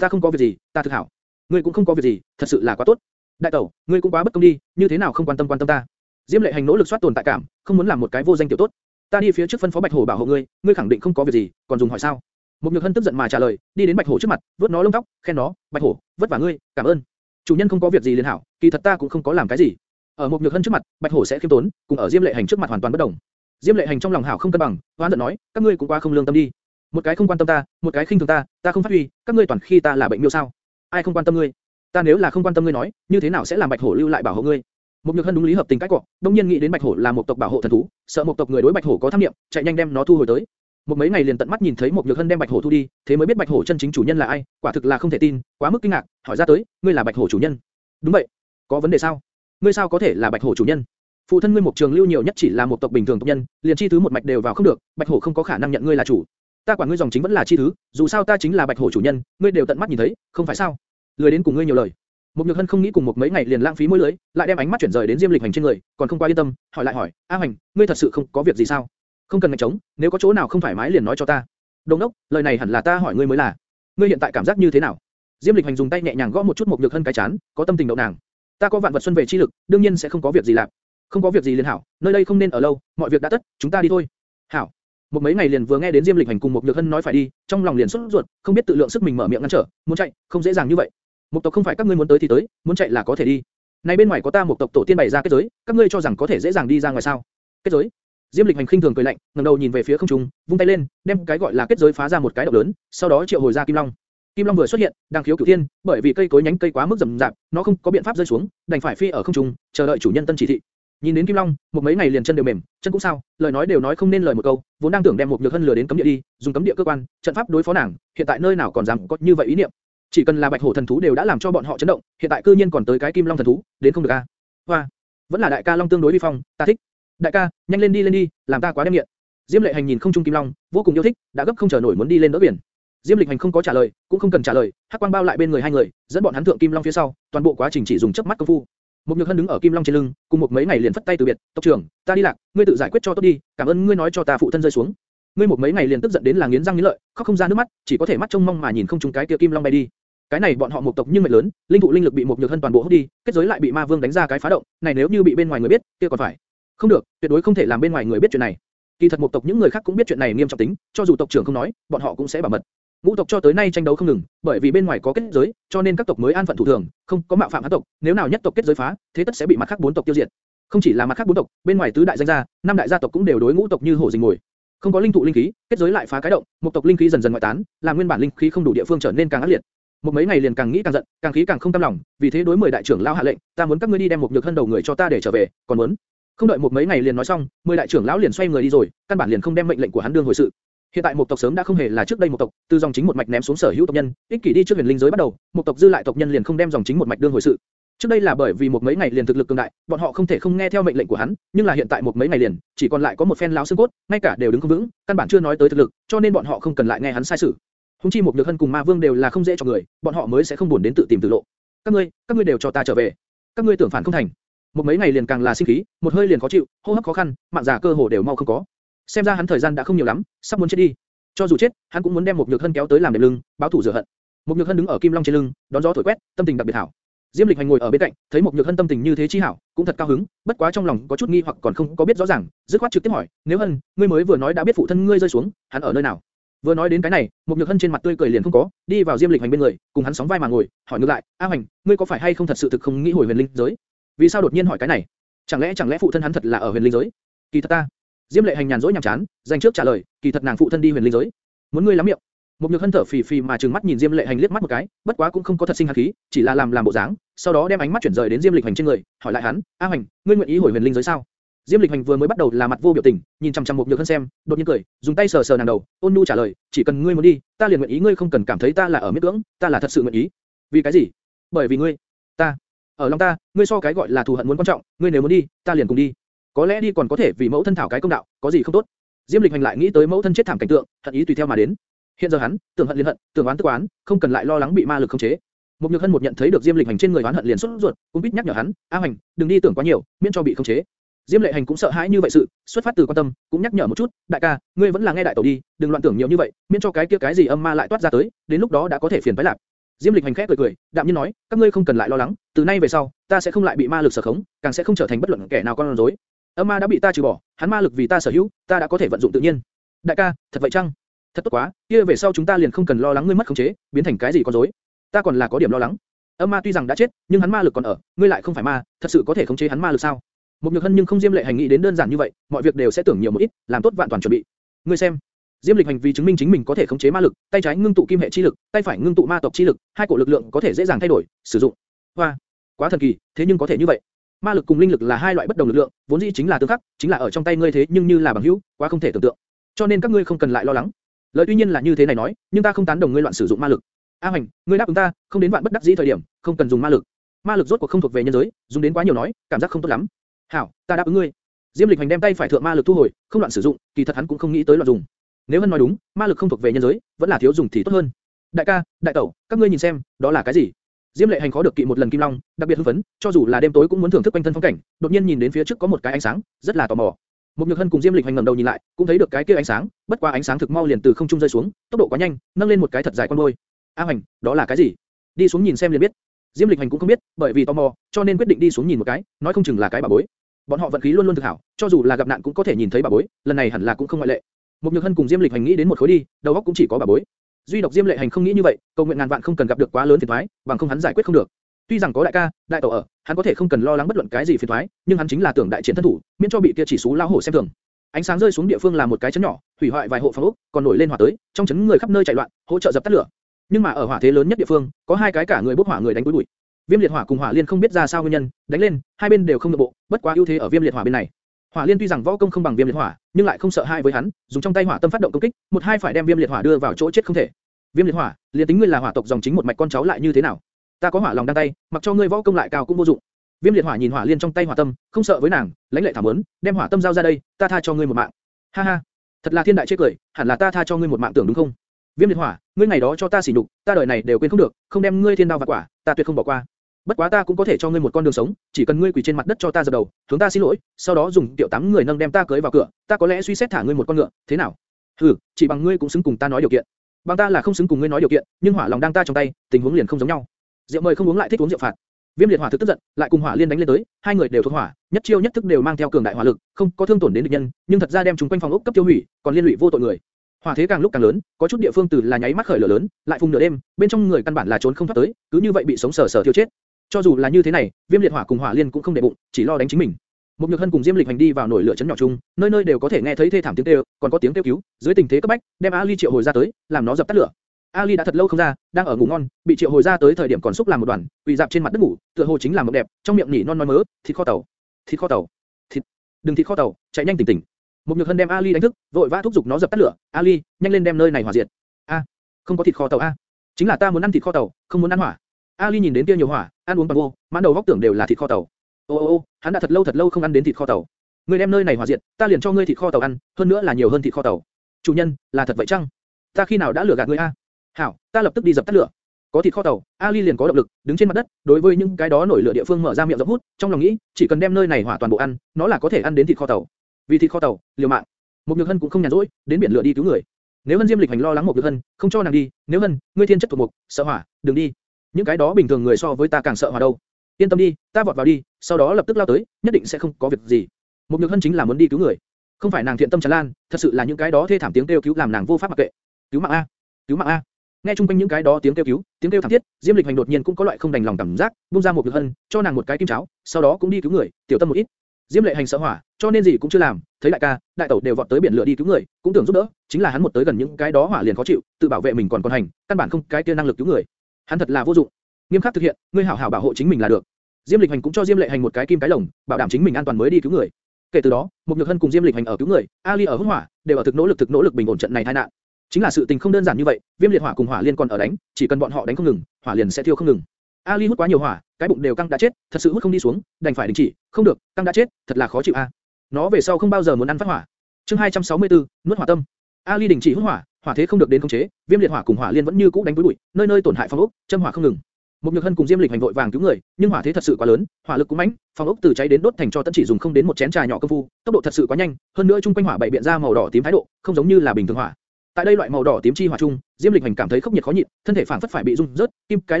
Ta không có việc gì, ta thực hảo. Ngươi cũng không có việc gì, thật sự là quá tốt. Đại tẩu, ngươi cũng quá bất công đi, như thế nào không quan tâm quan tâm ta? Diêm Lệ Hành nỗ lực soát tồn tại cảm, không muốn làm một cái vô danh tiểu tốt. Ta đi phía trước phân phó Bạch Hổ bảo hộ ngươi, ngươi khẳng định không có việc gì, còn dùng hỏi sao? Một Nhược Hân tức giận mà trả lời, đi đến Bạch Hổ trước mặt, vuốt nó lông tóc, khen nó, Bạch Hổ, vất vả ngươi, cảm ơn. Chủ nhân không có việc gì liền hảo, kỳ thật ta cũng không có làm cái gì. Ở một Nhược Hân trước mặt, Bạch Hổ sẽ khiêm tốn, cùng ở Diêm Lệ Hành trước mặt hoàn toàn bất đồng. Diêm Lệ Hành trong lòng hảo không cân bằng, hoán giận nói, các ngươi cũng quá không lương tâm đi. Một cái không quan tâm ta, một cái khinh thường ta, ta không phát huy, các ngươi toàn khi ta là bệnh miêu sao? Ai không quan tâm ngươi? Ta nếu là không quan tâm ngươi nói, như thế nào sẽ làm Bạch Hổ lưu lại bảo hộ ngươi? Một nhược hân đúng lý hợp tình cách cọ, đông nhiên nghĩ đến Bạch Hổ là một tộc bảo hộ thần thú, sợ một tộc người đối Bạch Hổ có tham niệm, chạy nhanh đem nó thu hồi tới. Một mấy ngày liền tận mắt nhìn thấy một nhược hân đem Bạch Hổ thu đi, thế mới biết Bạch Hổ chân chính chủ nhân là ai, quả thực là không thể tin, quá mức kinh ngạc, hỏi ra tới, ngươi là Bạch Hổ chủ nhân? Đúng vậy. Có vấn đề sao? Ngươi sao có thể là Bạch Hổ chủ nhân? Phụ thân ngươi một trường lưu nhiều nhất chỉ là một tộc bình thường tộc nhân, liền chi thứ một mạch đều vào không được, Bạch Hổ không có khả năng nhận ngươi là chủ. Ta quản ngươi dòng chính vẫn là chi thứ, dù sao ta chính là Bạch Hổ chủ nhân, ngươi đều tận mắt nhìn thấy, không phải sao? Lười đến cùng ngươi nhiều lời. Một Nhược Hân không nghĩ cùng một mấy ngày liền lãng phí môi lưới, lại đem ánh mắt chuyển rời đến Diêm Lịch Hành trên người, còn không qua yên tâm, hỏi lại hỏi, A Hành, ngươi thật sự không có việc gì sao? Không cần ngạch trống, nếu có chỗ nào không thoải mái liền nói cho ta. Đồng đốc, lời này hẳn là ta hỏi ngươi mới là. Ngươi hiện tại cảm giác như thế nào? Diêm Lịch Hành dùng tay nhẹ nhàng gõ một chút một Nhược Hân cái chán, có tâm tình đậu nàng. Ta có vạn vật xuân về chi lực, đương nhiên sẽ không có việc gì làm. Không có việc gì liền hảo, nơi đây không nên ở lâu, mọi việc đã tất, chúng ta đi thôi. Hảo. Một mấy ngày liền vừa nghe đến Diêm Lịch Hành cùng một Nhược Hân nói phải đi, trong lòng liền sốt ruột, không biết tự lượng sức mình mở miệng ngăn trở, muốn chạy, không dễ dàng như vậy. Một tộc không phải các ngươi muốn tới thì tới, muốn chạy là có thể đi. Này bên ngoài có ta một tộc tổ tiên bày ra kết giới, các ngươi cho rằng có thể dễ dàng đi ra ngoài sao? Kết giới? Diêm Lịch Hành khinh thường cười lạnh, ngẩng đầu nhìn về phía không trung, vung tay lên, đem cái gọi là kết giới phá ra một cái động lớn, sau đó triệu hồi ra Kim Long. Kim Long vừa xuất hiện, đang khiếu cửu thiên, bởi vì cây cối nhánh cây quá mức rậm rạp, nó không có biện pháp rơi xuống, đành phải phi ở không trung, chờ đợi chủ nhân tân chỉ thị. Nhìn đến Kim Long, một mấy ngày liền chân đều mềm, chân cũng sao, lời nói đều nói không nên lời một câu, vốn đang tưởng đem một nhược hân lừa đến cấm địa đi, dùng cấm địa cơ quan, trận pháp đối phó nàng, hiện tại nơi nào còn dám có như vậy ý niệm. Chỉ cần là bạch hổ thần thú đều đã làm cho bọn họ chấn động, hiện tại cư nhiên còn tới cái kim long thần thú, đến không được a. Hoa, vẫn là đại ca long tương đối vi phong, ta thích. Đại ca, nhanh lên đi lên đi, làm ta quá đem nghiện. Diêm Lệ Hành nhìn không trung kim long, vô cùng yêu thích, đã gấp không chờ nổi muốn đi lên đỡ biển. Diêm Lịch Hành không có trả lời, cũng không cần trả lời, hắc quang bao lại bên người hai người, dẫn bọn hắn thượng kim long phía sau, toàn bộ quá trình chỉ dùng chớp mắt công phu. Một Nhược Hân đứng ở kim long trên lưng, cùng một mấy ngày liền phất tay từ biệt, tộc trưởng, ta đi lạc, ngươi tự giải quyết cho tốt đi, cảm ơn ngươi nói cho ta phụ thân rơi xuống. Ngươi một mấy ngày liền tức giận đến là nghiến răng nghiến lợi, khóc không ra nước mắt, chỉ có thể mắt trông mong mà nhìn không trung cái kia kim long bay đi. Cái này bọn họ một tộc nhưng mệnh lớn, linh thụ linh lực bị một nhược hân toàn bộ hút đi, kết giới lại bị ma vương đánh ra cái phá động, này nếu như bị bên ngoài người biết, kia còn phải. Không được, tuyệt đối không thể làm bên ngoài người biết chuyện này. Kỳ thật một tộc những người khác cũng biết chuyện này nghiêm trọng tính, cho dù tộc trưởng không nói, bọn họ cũng sẽ bảo mật. Ngũ tộc cho tới nay tranh đấu không ngừng, bởi vì bên ngoài có kết giới, cho nên các tộc mới an phận thủ thường, không có mạo phạm hắn tộc. Nếu nào nhất tộc kết giới phá, thế tất sẽ bị mặt khác bốn tộc tiêu diệt. Không chỉ là mặt khác bốn tộc, bên ngoài tứ đại danh gia, năm đại gia tộc cũng đều đối ngũ tộc như hổ rình mồi. Không có linh thụ linh khí, kết giới lại phá cái động, một tộc linh khí dần dần ngoại tán, làm nguyên bản linh khí không đủ địa phương trở nên càng ác liệt. Một mấy ngày liền càng nghĩ càng giận, càng khí càng không cam lòng, vì thế đối mười đại trưởng lão hạ lệnh, ta muốn các ngươi đi đem một nhược hân đầu người cho ta để trở về, còn muốn không đợi một mấy ngày liền nói xong, mười đại trưởng lão liền xoay người đi rồi, căn bản liền không đem mệnh lệnh của hắn đương hồi sự. Hiện tại một tộc sớm đã không hề là trước đây một tộc, từ dòng chính một mạch ném xuống sở hữu tộc nhân, ích kỷ đi trước huyền linh giới bắt đầu, một tộc dư lại tộc nhân liền không đem dòng chính một mạch đương hồi sự. Trước đây là bởi vì một mấy ngày liền thực lực cường đại, bọn họ không thể không nghe theo mệnh lệnh của hắn, nhưng là hiện tại một mấy ngày liền, chỉ còn lại có một phen lão xương cốt, ngay cả đều đứng không vững, căn bản chưa nói tới thực lực, cho nên bọn họ không cần lại nghe hắn sai sử. Hùng chi một nhược hân cùng ma vương đều là không dễ cho người, bọn họ mới sẽ không buồn đến tự tìm tự lộ. Các ngươi, các ngươi đều cho ta trở về. Các ngươi tưởng phản không thành. Một mấy ngày liền càng là sinh khí, một hơi liền khó chịu, hô hấp khó khăn, mạng già cơ hồ đều mau không có. Xem ra hắn thời gian đã không nhiều lắm, sắp muốn chết đi. Cho dù chết, hắn cũng muốn đem một nhược hân kéo tới làm đệm lưng, báo thù rửa hận. Một nhược hân đứng ở kim long trên lưng, đón gió thổi quét, tâm tình đặc biệt hảo. Diêm Lịch Hành ngồi ở bên cạnh, thấy một nhược hân tâm tình như thế chi hảo, cũng thật cao hứng, bất quá trong lòng có chút nghi hoặc còn không có biết rõ ràng, dứt khoát trực tiếp hỏi, nếu hân, ngươi mới vừa nói đã biết phụ thân ngươi rơi xuống, hắn ở nơi nào? Vừa nói đến cái này, một nhược hân trên mặt tươi cười liền không có, đi vào Diêm Lịch Hành bên người, cùng hắn sóng vai mà ngồi, hỏi ngược lại, A Hành, ngươi có phải hay không thật sự thực không nghĩ hồi huyền linh giới? Vì sao đột nhiên hỏi cái này? Chẳng lẽ chẳng lẽ phụ thân hắn thật là ở huyền linh giới? Kỳ thật ta. Diêm Lệ Hành nhàn rỗi nhàm chán, dành trước trả lời, kỳ thật nàng phụ thân đi huyền linh giới. Muốn ngươi lắm miệng. Một nhược hân thở phì phì mà trừng mắt nhìn Diêm Lệ Hành liếc mắt một cái, bất quá cũng không có thật sinh hắc khí, chỉ là làm làm bộ dáng, sau đó đem ánh mắt chuyển rời đến Diêm Lịch Hành trên người, hỏi lại hắn, A Hành, ngươi nguyện ý hồi huyền linh giới sao? Diêm Lịch Hành vừa mới bắt đầu là mặt vô biểu tình, nhìn chăm chăm một nhược hân xem, đột nhiên cười, dùng tay sờ sờ nàng đầu, ôn nhu trả lời, chỉ cần ngươi muốn đi, ta liền nguyện ý, ngươi không cần cảm thấy ta là ở miễn cưỡng, ta là thật sự nguyện ý. Vì cái gì? Bởi vì ngươi, ta, ở lòng ta, ngươi so cái gọi là thù hận muốn quan trọng, ngươi nếu muốn đi, ta liền cùng đi. Có lẽ đi còn có thể vì mẫu thân thảo cái công đạo, có gì không tốt? Diêm Lịch Hành lại nghĩ tới mẫu thân chết thảm cảnh tượng, hận ý tùy theo mà đến. Hiện giờ hắn, tưởng hận liền hận, tưởng oán tức oán, không cần lại lo lắng bị ma lực khống chế. Một Nhược Hân một nhận thấy được Diêm Lịch Hành trên người oán hận liền xuất ruột, cũng biết nhắc nhở hắn, A Hành, đừng đi tưởng quá nhiều, miễn cho bị khống chế. Diêm Lệ Hành cũng sợ hãi như vậy sự, xuất phát từ quan tâm, cũng nhắc nhở một chút, đại ca, ngươi vẫn là nghe đại tổ đi, đừng loạn tưởng nhiều như vậy, miễn cho cái kia cái gì âm ma lại toát ra tới, đến lúc đó đã có thể phiền phải lạc. Diêm Lịch Hành khẽ cười cười, đạm nhiên nói, các ngươi không cần lại lo lắng, từ nay về sau, ta sẽ không lại bị ma lực sở khống, càng sẽ không trở thành bất luận kẻ nào con rối. Âm ma đã bị ta trừ bỏ, hắn ma lực vì ta sở hữu, ta đã có thể vận dụng tự nhiên. Đại ca, thật vậy chăng? Thật tốt quá, kia về sau chúng ta liền không cần lo lắng ngươi mất khống chế, biến thành cái gì con rối. Ta còn là có điểm lo lắng. Âm ma tuy rằng đã chết, nhưng hắn ma lực còn ở, ngươi lại không phải ma, thật sự có thể khống chế hắn ma lực sao? Một nhược hân nhưng không diêm lệ hành nghĩ đến đơn giản như vậy, mọi việc đều sẽ tưởng nhiều một ít, làm tốt vạn toàn chuẩn bị. Ngươi xem, Diêm Lịch hành vi chứng minh chính mình có thể khống chế ma lực, tay trái ngưng tụ kim hệ chi lực, tay phải ngưng tụ ma tộc chi lực, hai cổ lực lượng có thể dễ dàng thay đổi, sử dụng. Hoa, quá thần kỳ, thế nhưng có thể như vậy. Ma lực cùng linh lực là hai loại bất đồng lực lượng, vốn dĩ chính là tương khắc, chính là ở trong tay ngươi thế nhưng như là bằng hữu, quá không thể tưởng tượng. Cho nên các ngươi không cần lại lo lắng. Lời tuy nhiên là như thế này nói, nhưng ta không tán đồng ngươi loạn sử dụng ma lực. A Hành, ngươi đáp ứng ta, không đến vạn bất đắc dĩ thời điểm, không cần dùng ma lực. Ma lực rốt cuộc không thuộc về nhân giới, dùng đến quá nhiều nói, cảm giác không tốt lắm. Hảo, ta đáp ứng ngươi. Diêm Lịch Hành đem tay phải thượng ma lực thu hồi, không loạn sử dụng, kỳ thật hắn cũng không nghĩ tới loạn dùng. Nếu hắn nói đúng, ma lực không thuộc về nhân giới, vẫn là thiếu dùng thì tốt hơn. Đại ca, đại tẩu, các ngươi nhìn xem, đó là cái gì? Diêm Lệ Hành khó được kỵ một lần kim long, đặc biệt hưng phấn, cho dù là đêm tối cũng muốn thưởng thức quanh thân phong cảnh, đột nhiên nhìn đến phía trước có một cái ánh sáng, rất là tò mò. Một Nhược Hân cùng Diêm Lịch Hành ngẩng đầu nhìn lại, cũng thấy được cái kia ánh sáng, bất quá ánh sáng thực mau liền từ không trung rơi xuống, tốc độ quá nhanh, nâng lên một cái thật dài con đuôi. A Hành, đó là cái gì? Đi xuống nhìn xem liền biết. Diêm Lịch Hành cũng không biết, bởi vì tò mò, cho nên quyết định đi xuống nhìn một cái, nói không chừng là cái bà bối. Bọn họ vận khí luôn luôn thực hảo, cho dù là gặp nạn cũng có thể nhìn thấy bà bối, lần này hẳn là cũng không ngoại lệ. Một Nhược Hân cùng Diêm Lịch Hành nghĩ đến một khối đi, đầu óc cũng chỉ có bà bối. Duy độc Diêm Lệ Hành không nghĩ như vậy, cầu nguyện ngàn vạn không cần gặp được quá lớn phiền toái, bằng không hắn giải quyết không được. Tuy rằng có đại ca, đại tẩu ở, hắn có thể không cần lo lắng bất luận cái gì phiền toái, nhưng hắn chính là tưởng đại chiến thân thủ, miễn cho bị kia chỉ số lao hổ xem thường. Ánh sáng rơi xuống địa phương là một cái chấn nhỏ, hủy hoại vài hộ phòng ốc, còn nổi lên hỏa tới, trong chấn người khắp nơi chạy loạn, hỗ trợ dập tắt lửa. Nhưng mà ở hỏa thế lớn nhất địa phương, có hai cái cả người bốc hỏa người đánh cuối bụi. Viêm liệt hỏa cùng hỏa liên không biết ra sao nguyên nhân, đánh lên, hai bên đều không được bộ, bất quá ưu thế ở viêm liệt hỏa bên này. Hỏa liên tuy rằng võ công không bằng viêm liệt hỏa, nhưng lại không sợ hai với hắn, dùng trong tay hỏa tâm phát động công kích, một hai phải đem viêm liệt hỏa đưa vào chỗ chết không thể. Viêm liệt hỏa, liền tính ngươi là hỏa tộc dòng chính một mạch con cháu lại như thế nào? Ta có hỏa lòng đang tay, mặc cho ngươi võ công lại cao cũng vô dụng. Viêm liệt hỏa nhìn hỏa liên trong tay hỏa tâm, không sợ với nàng, lãnh lệ thảm muốn, đem hỏa tâm giao ra đây, ta tha cho ngươi một mạng. Ha ha, thật là thiên đại chế cười, hẳn là ta tha cho ngươi một mạng tưởng đúng không? Viêm liệt hỏa, ngươi ngày đó cho ta xỉ nhục, ta đời này đều quên không được, không đem ngươi thiên đao và quả, ta tuyệt không bỏ qua. Bất quá ta cũng có thể cho ngươi một con đường sống, chỉ cần ngươi quỳ trên mặt đất cho ta dập đầu, hướng ta xin lỗi, sau đó dùng tiểu tám người nâng đem ta cưới vào cửa, ta có lẽ suy xét thả ngươi một con ngựa, thế nào? Hừ, chỉ bằng ngươi cũng xứng cùng ta nói điều kiện. Bằng ta là không xứng cùng ngươi nói điều kiện, nhưng hỏa lòng đang ta trong tay, tình huống liền không giống nhau. Rượu mời không uống lại thích uống rượu phạt. Viêm liệt hỏa thực tức giận, lại cùng hỏa liên đánh lên tới, hai người đều thuộc hỏa, nhất chiêu nhất thức đều mang theo cường đại hỏa lực, không có thương tổn đến địch nhân, nhưng thật ra đem chúng quanh phòng ốc cấp tiêu hủy, còn liên lụy vô tội người. Hỏa thế càng lúc càng lớn, có chút địa phương từ là nháy mắt khởi lửa lớn, lại phun nửa đêm, bên trong người căn bản là trốn không thoát tới, cứ như vậy bị sống sờ sờ thiêu chết. Cho dù là như thế này, Viêm liệt hỏa cùng hỏa liên cũng không để bụng, chỉ lo đánh chính mình. Một nhược hân cùng Diêm lịch hành đi vào nổi lửa chấn nhỏ chung, nơi nơi đều có thể nghe thấy thê thảm tiếng kêu, còn có tiếng kêu cứu. Dưới tình thế cấp bách, đem Ali triệu hồi ra tới, làm nó dập tắt lửa. Ali đã thật lâu không ra, đang ở ngủ ngon, bị triệu hồi ra tới thời điểm còn xúc làm một đoàn, quỳ dạp trên mặt đất ngủ, tựa hồ chính là mộng đẹp, trong miệng nhỉ non nói mớ, thịt kho tàu, thịt kho tàu, thịt, đừng thịt kho tàu, chạy nhanh tỉnh tỉnh. Một nhược hân đem Ali đánh thức, vội vã thúc giục nó dập tắt lửa. Ali, nhanh lên đem nơi này hỏa diệt. A, không có thịt kho tàu a, chính là ta muốn ăn thịt kho tàu, không muốn ăn hỏa. Ali nhìn đến kia nhiều hỏa, ăn uống bằng vô, mãn đầu góc tưởng đều là thịt kho tàu. Ô ô ô, hắn đã thật lâu thật lâu không ăn đến thịt kho tàu. Ngươi đem nơi này hỏa diệt, ta liền cho ngươi thịt kho tàu ăn, hơn nữa là nhiều hơn thịt kho tàu. Chủ nhân, là thật vậy chăng? Ta khi nào đã lừa gạt ngươi a? Hảo, ta lập tức đi dập tắt lửa. Có thịt kho tàu, Ali liền có động lực, đứng trên mặt đất, đối với những cái đó nổi lửa địa phương mở ra miệng rộng hút, trong lòng nghĩ, chỉ cần đem nơi này hỏa toàn bộ ăn, nó là có thể ăn đến thịt kho tàu. Vì thịt kho tàu, liều mạng. Một Nhược Hân cũng không nhàn rỗi, đến biển lửa đi cứu người. Nếu Hân Diêm Lịch hành lo lắng một Nhược Hân, không cho nàng đi, nếu Hân, ngươi thiên chất thuộc mục, sợ hỏa, đừng đi. Những cái đó bình thường người so với ta càng sợ hỏa đâu. Yên tâm đi, ta vọt vào đi, sau đó lập tức lao tới, nhất định sẽ không có việc gì. Một Nhược Hân chính là muốn đi cứu người, không phải nàng thiện tâm tràn lan, thật sự là những cái đó thê thảm tiếng kêu cứu làm nàng vô pháp mặc kệ. Cứu mạng a, cứu mạng a. Nghe chung quanh những cái đó tiếng kêu cứu, tiếng kêu thảm thiết, Diêm Lịch Hành đột nhiên cũng có loại không đành lòng cảm giác, buông ra một Nhược Hân, cho nàng một cái kim cháo, sau đó cũng đi cứu người, tiểu tâm một ít. Diêm Lệ Hành sợ hỏa, cho nên gì cũng chưa làm, thấy đại ca, đại tẩu đều vọt tới biển lửa đi cứu người, cũng tưởng giúp đỡ, chính là hắn một tới gần những cái đó hỏa liền khó chịu, tự bảo vệ mình còn còn hành, căn bản không cái kia năng lực cứu người. Hắn thật là vô dụng. Nghiêm khắc thực hiện, ngươi hảo hảo bảo hộ chính mình là được. Diêm Lịch Hành cũng cho Diêm Lệ Hành một cái kim cái lồng, bảo đảm chính mình an toàn mới đi cứu người. Kể từ đó, một nhược hân cùng Diêm Lịch Hành ở cứu người, Ali ở hốt hỏa, đều ở thực nỗ lực thực nỗ lực bình ổn trận này tai nạn. Chính là sự tình không đơn giản như vậy, Viêm liệt hỏa cùng hỏa liên còn ở đánh, chỉ cần bọn họ đánh không ngừng, hỏa liền sẽ thiêu không ngừng. Ali hút quá nhiều hỏa, cái bụng đều căng đã chết, thật sự hút không đi xuống, đành phải đình chỉ, không được, căng đã chết, thật là khó chịu a. Nó về sau không bao giờ muốn ăn phát hỏa. Chương 264, nuốt hỏa tâm. Ali đình chỉ hút hỏa, hỏa thế không được đến khống chế, viêm liệt hỏa cùng hỏa liên vẫn như cũ đánh với bụi, nơi nơi tổn hại phong ốc, châm hỏa không ngừng. Một nhược hân cùng diêm lịch hành vội vàng cứu người, nhưng hỏa thế thật sự quá lớn, hỏa lực cũng mãnh, phòng ốc từ cháy đến đốt thành cho tận chỉ dùng không đến một chén trà nhỏ công phu, tốc độ thật sự quá nhanh, hơn nữa trung quanh hỏa bảy biện ra màu đỏ tím thái độ, không giống như là bình thường hỏa. Tại đây loại màu đỏ tím chi hỏa trung, diêm lịch hành cảm thấy khốc nhiệt khó nhịn, thân thể phảng phất phải bị rung rớt, kim cái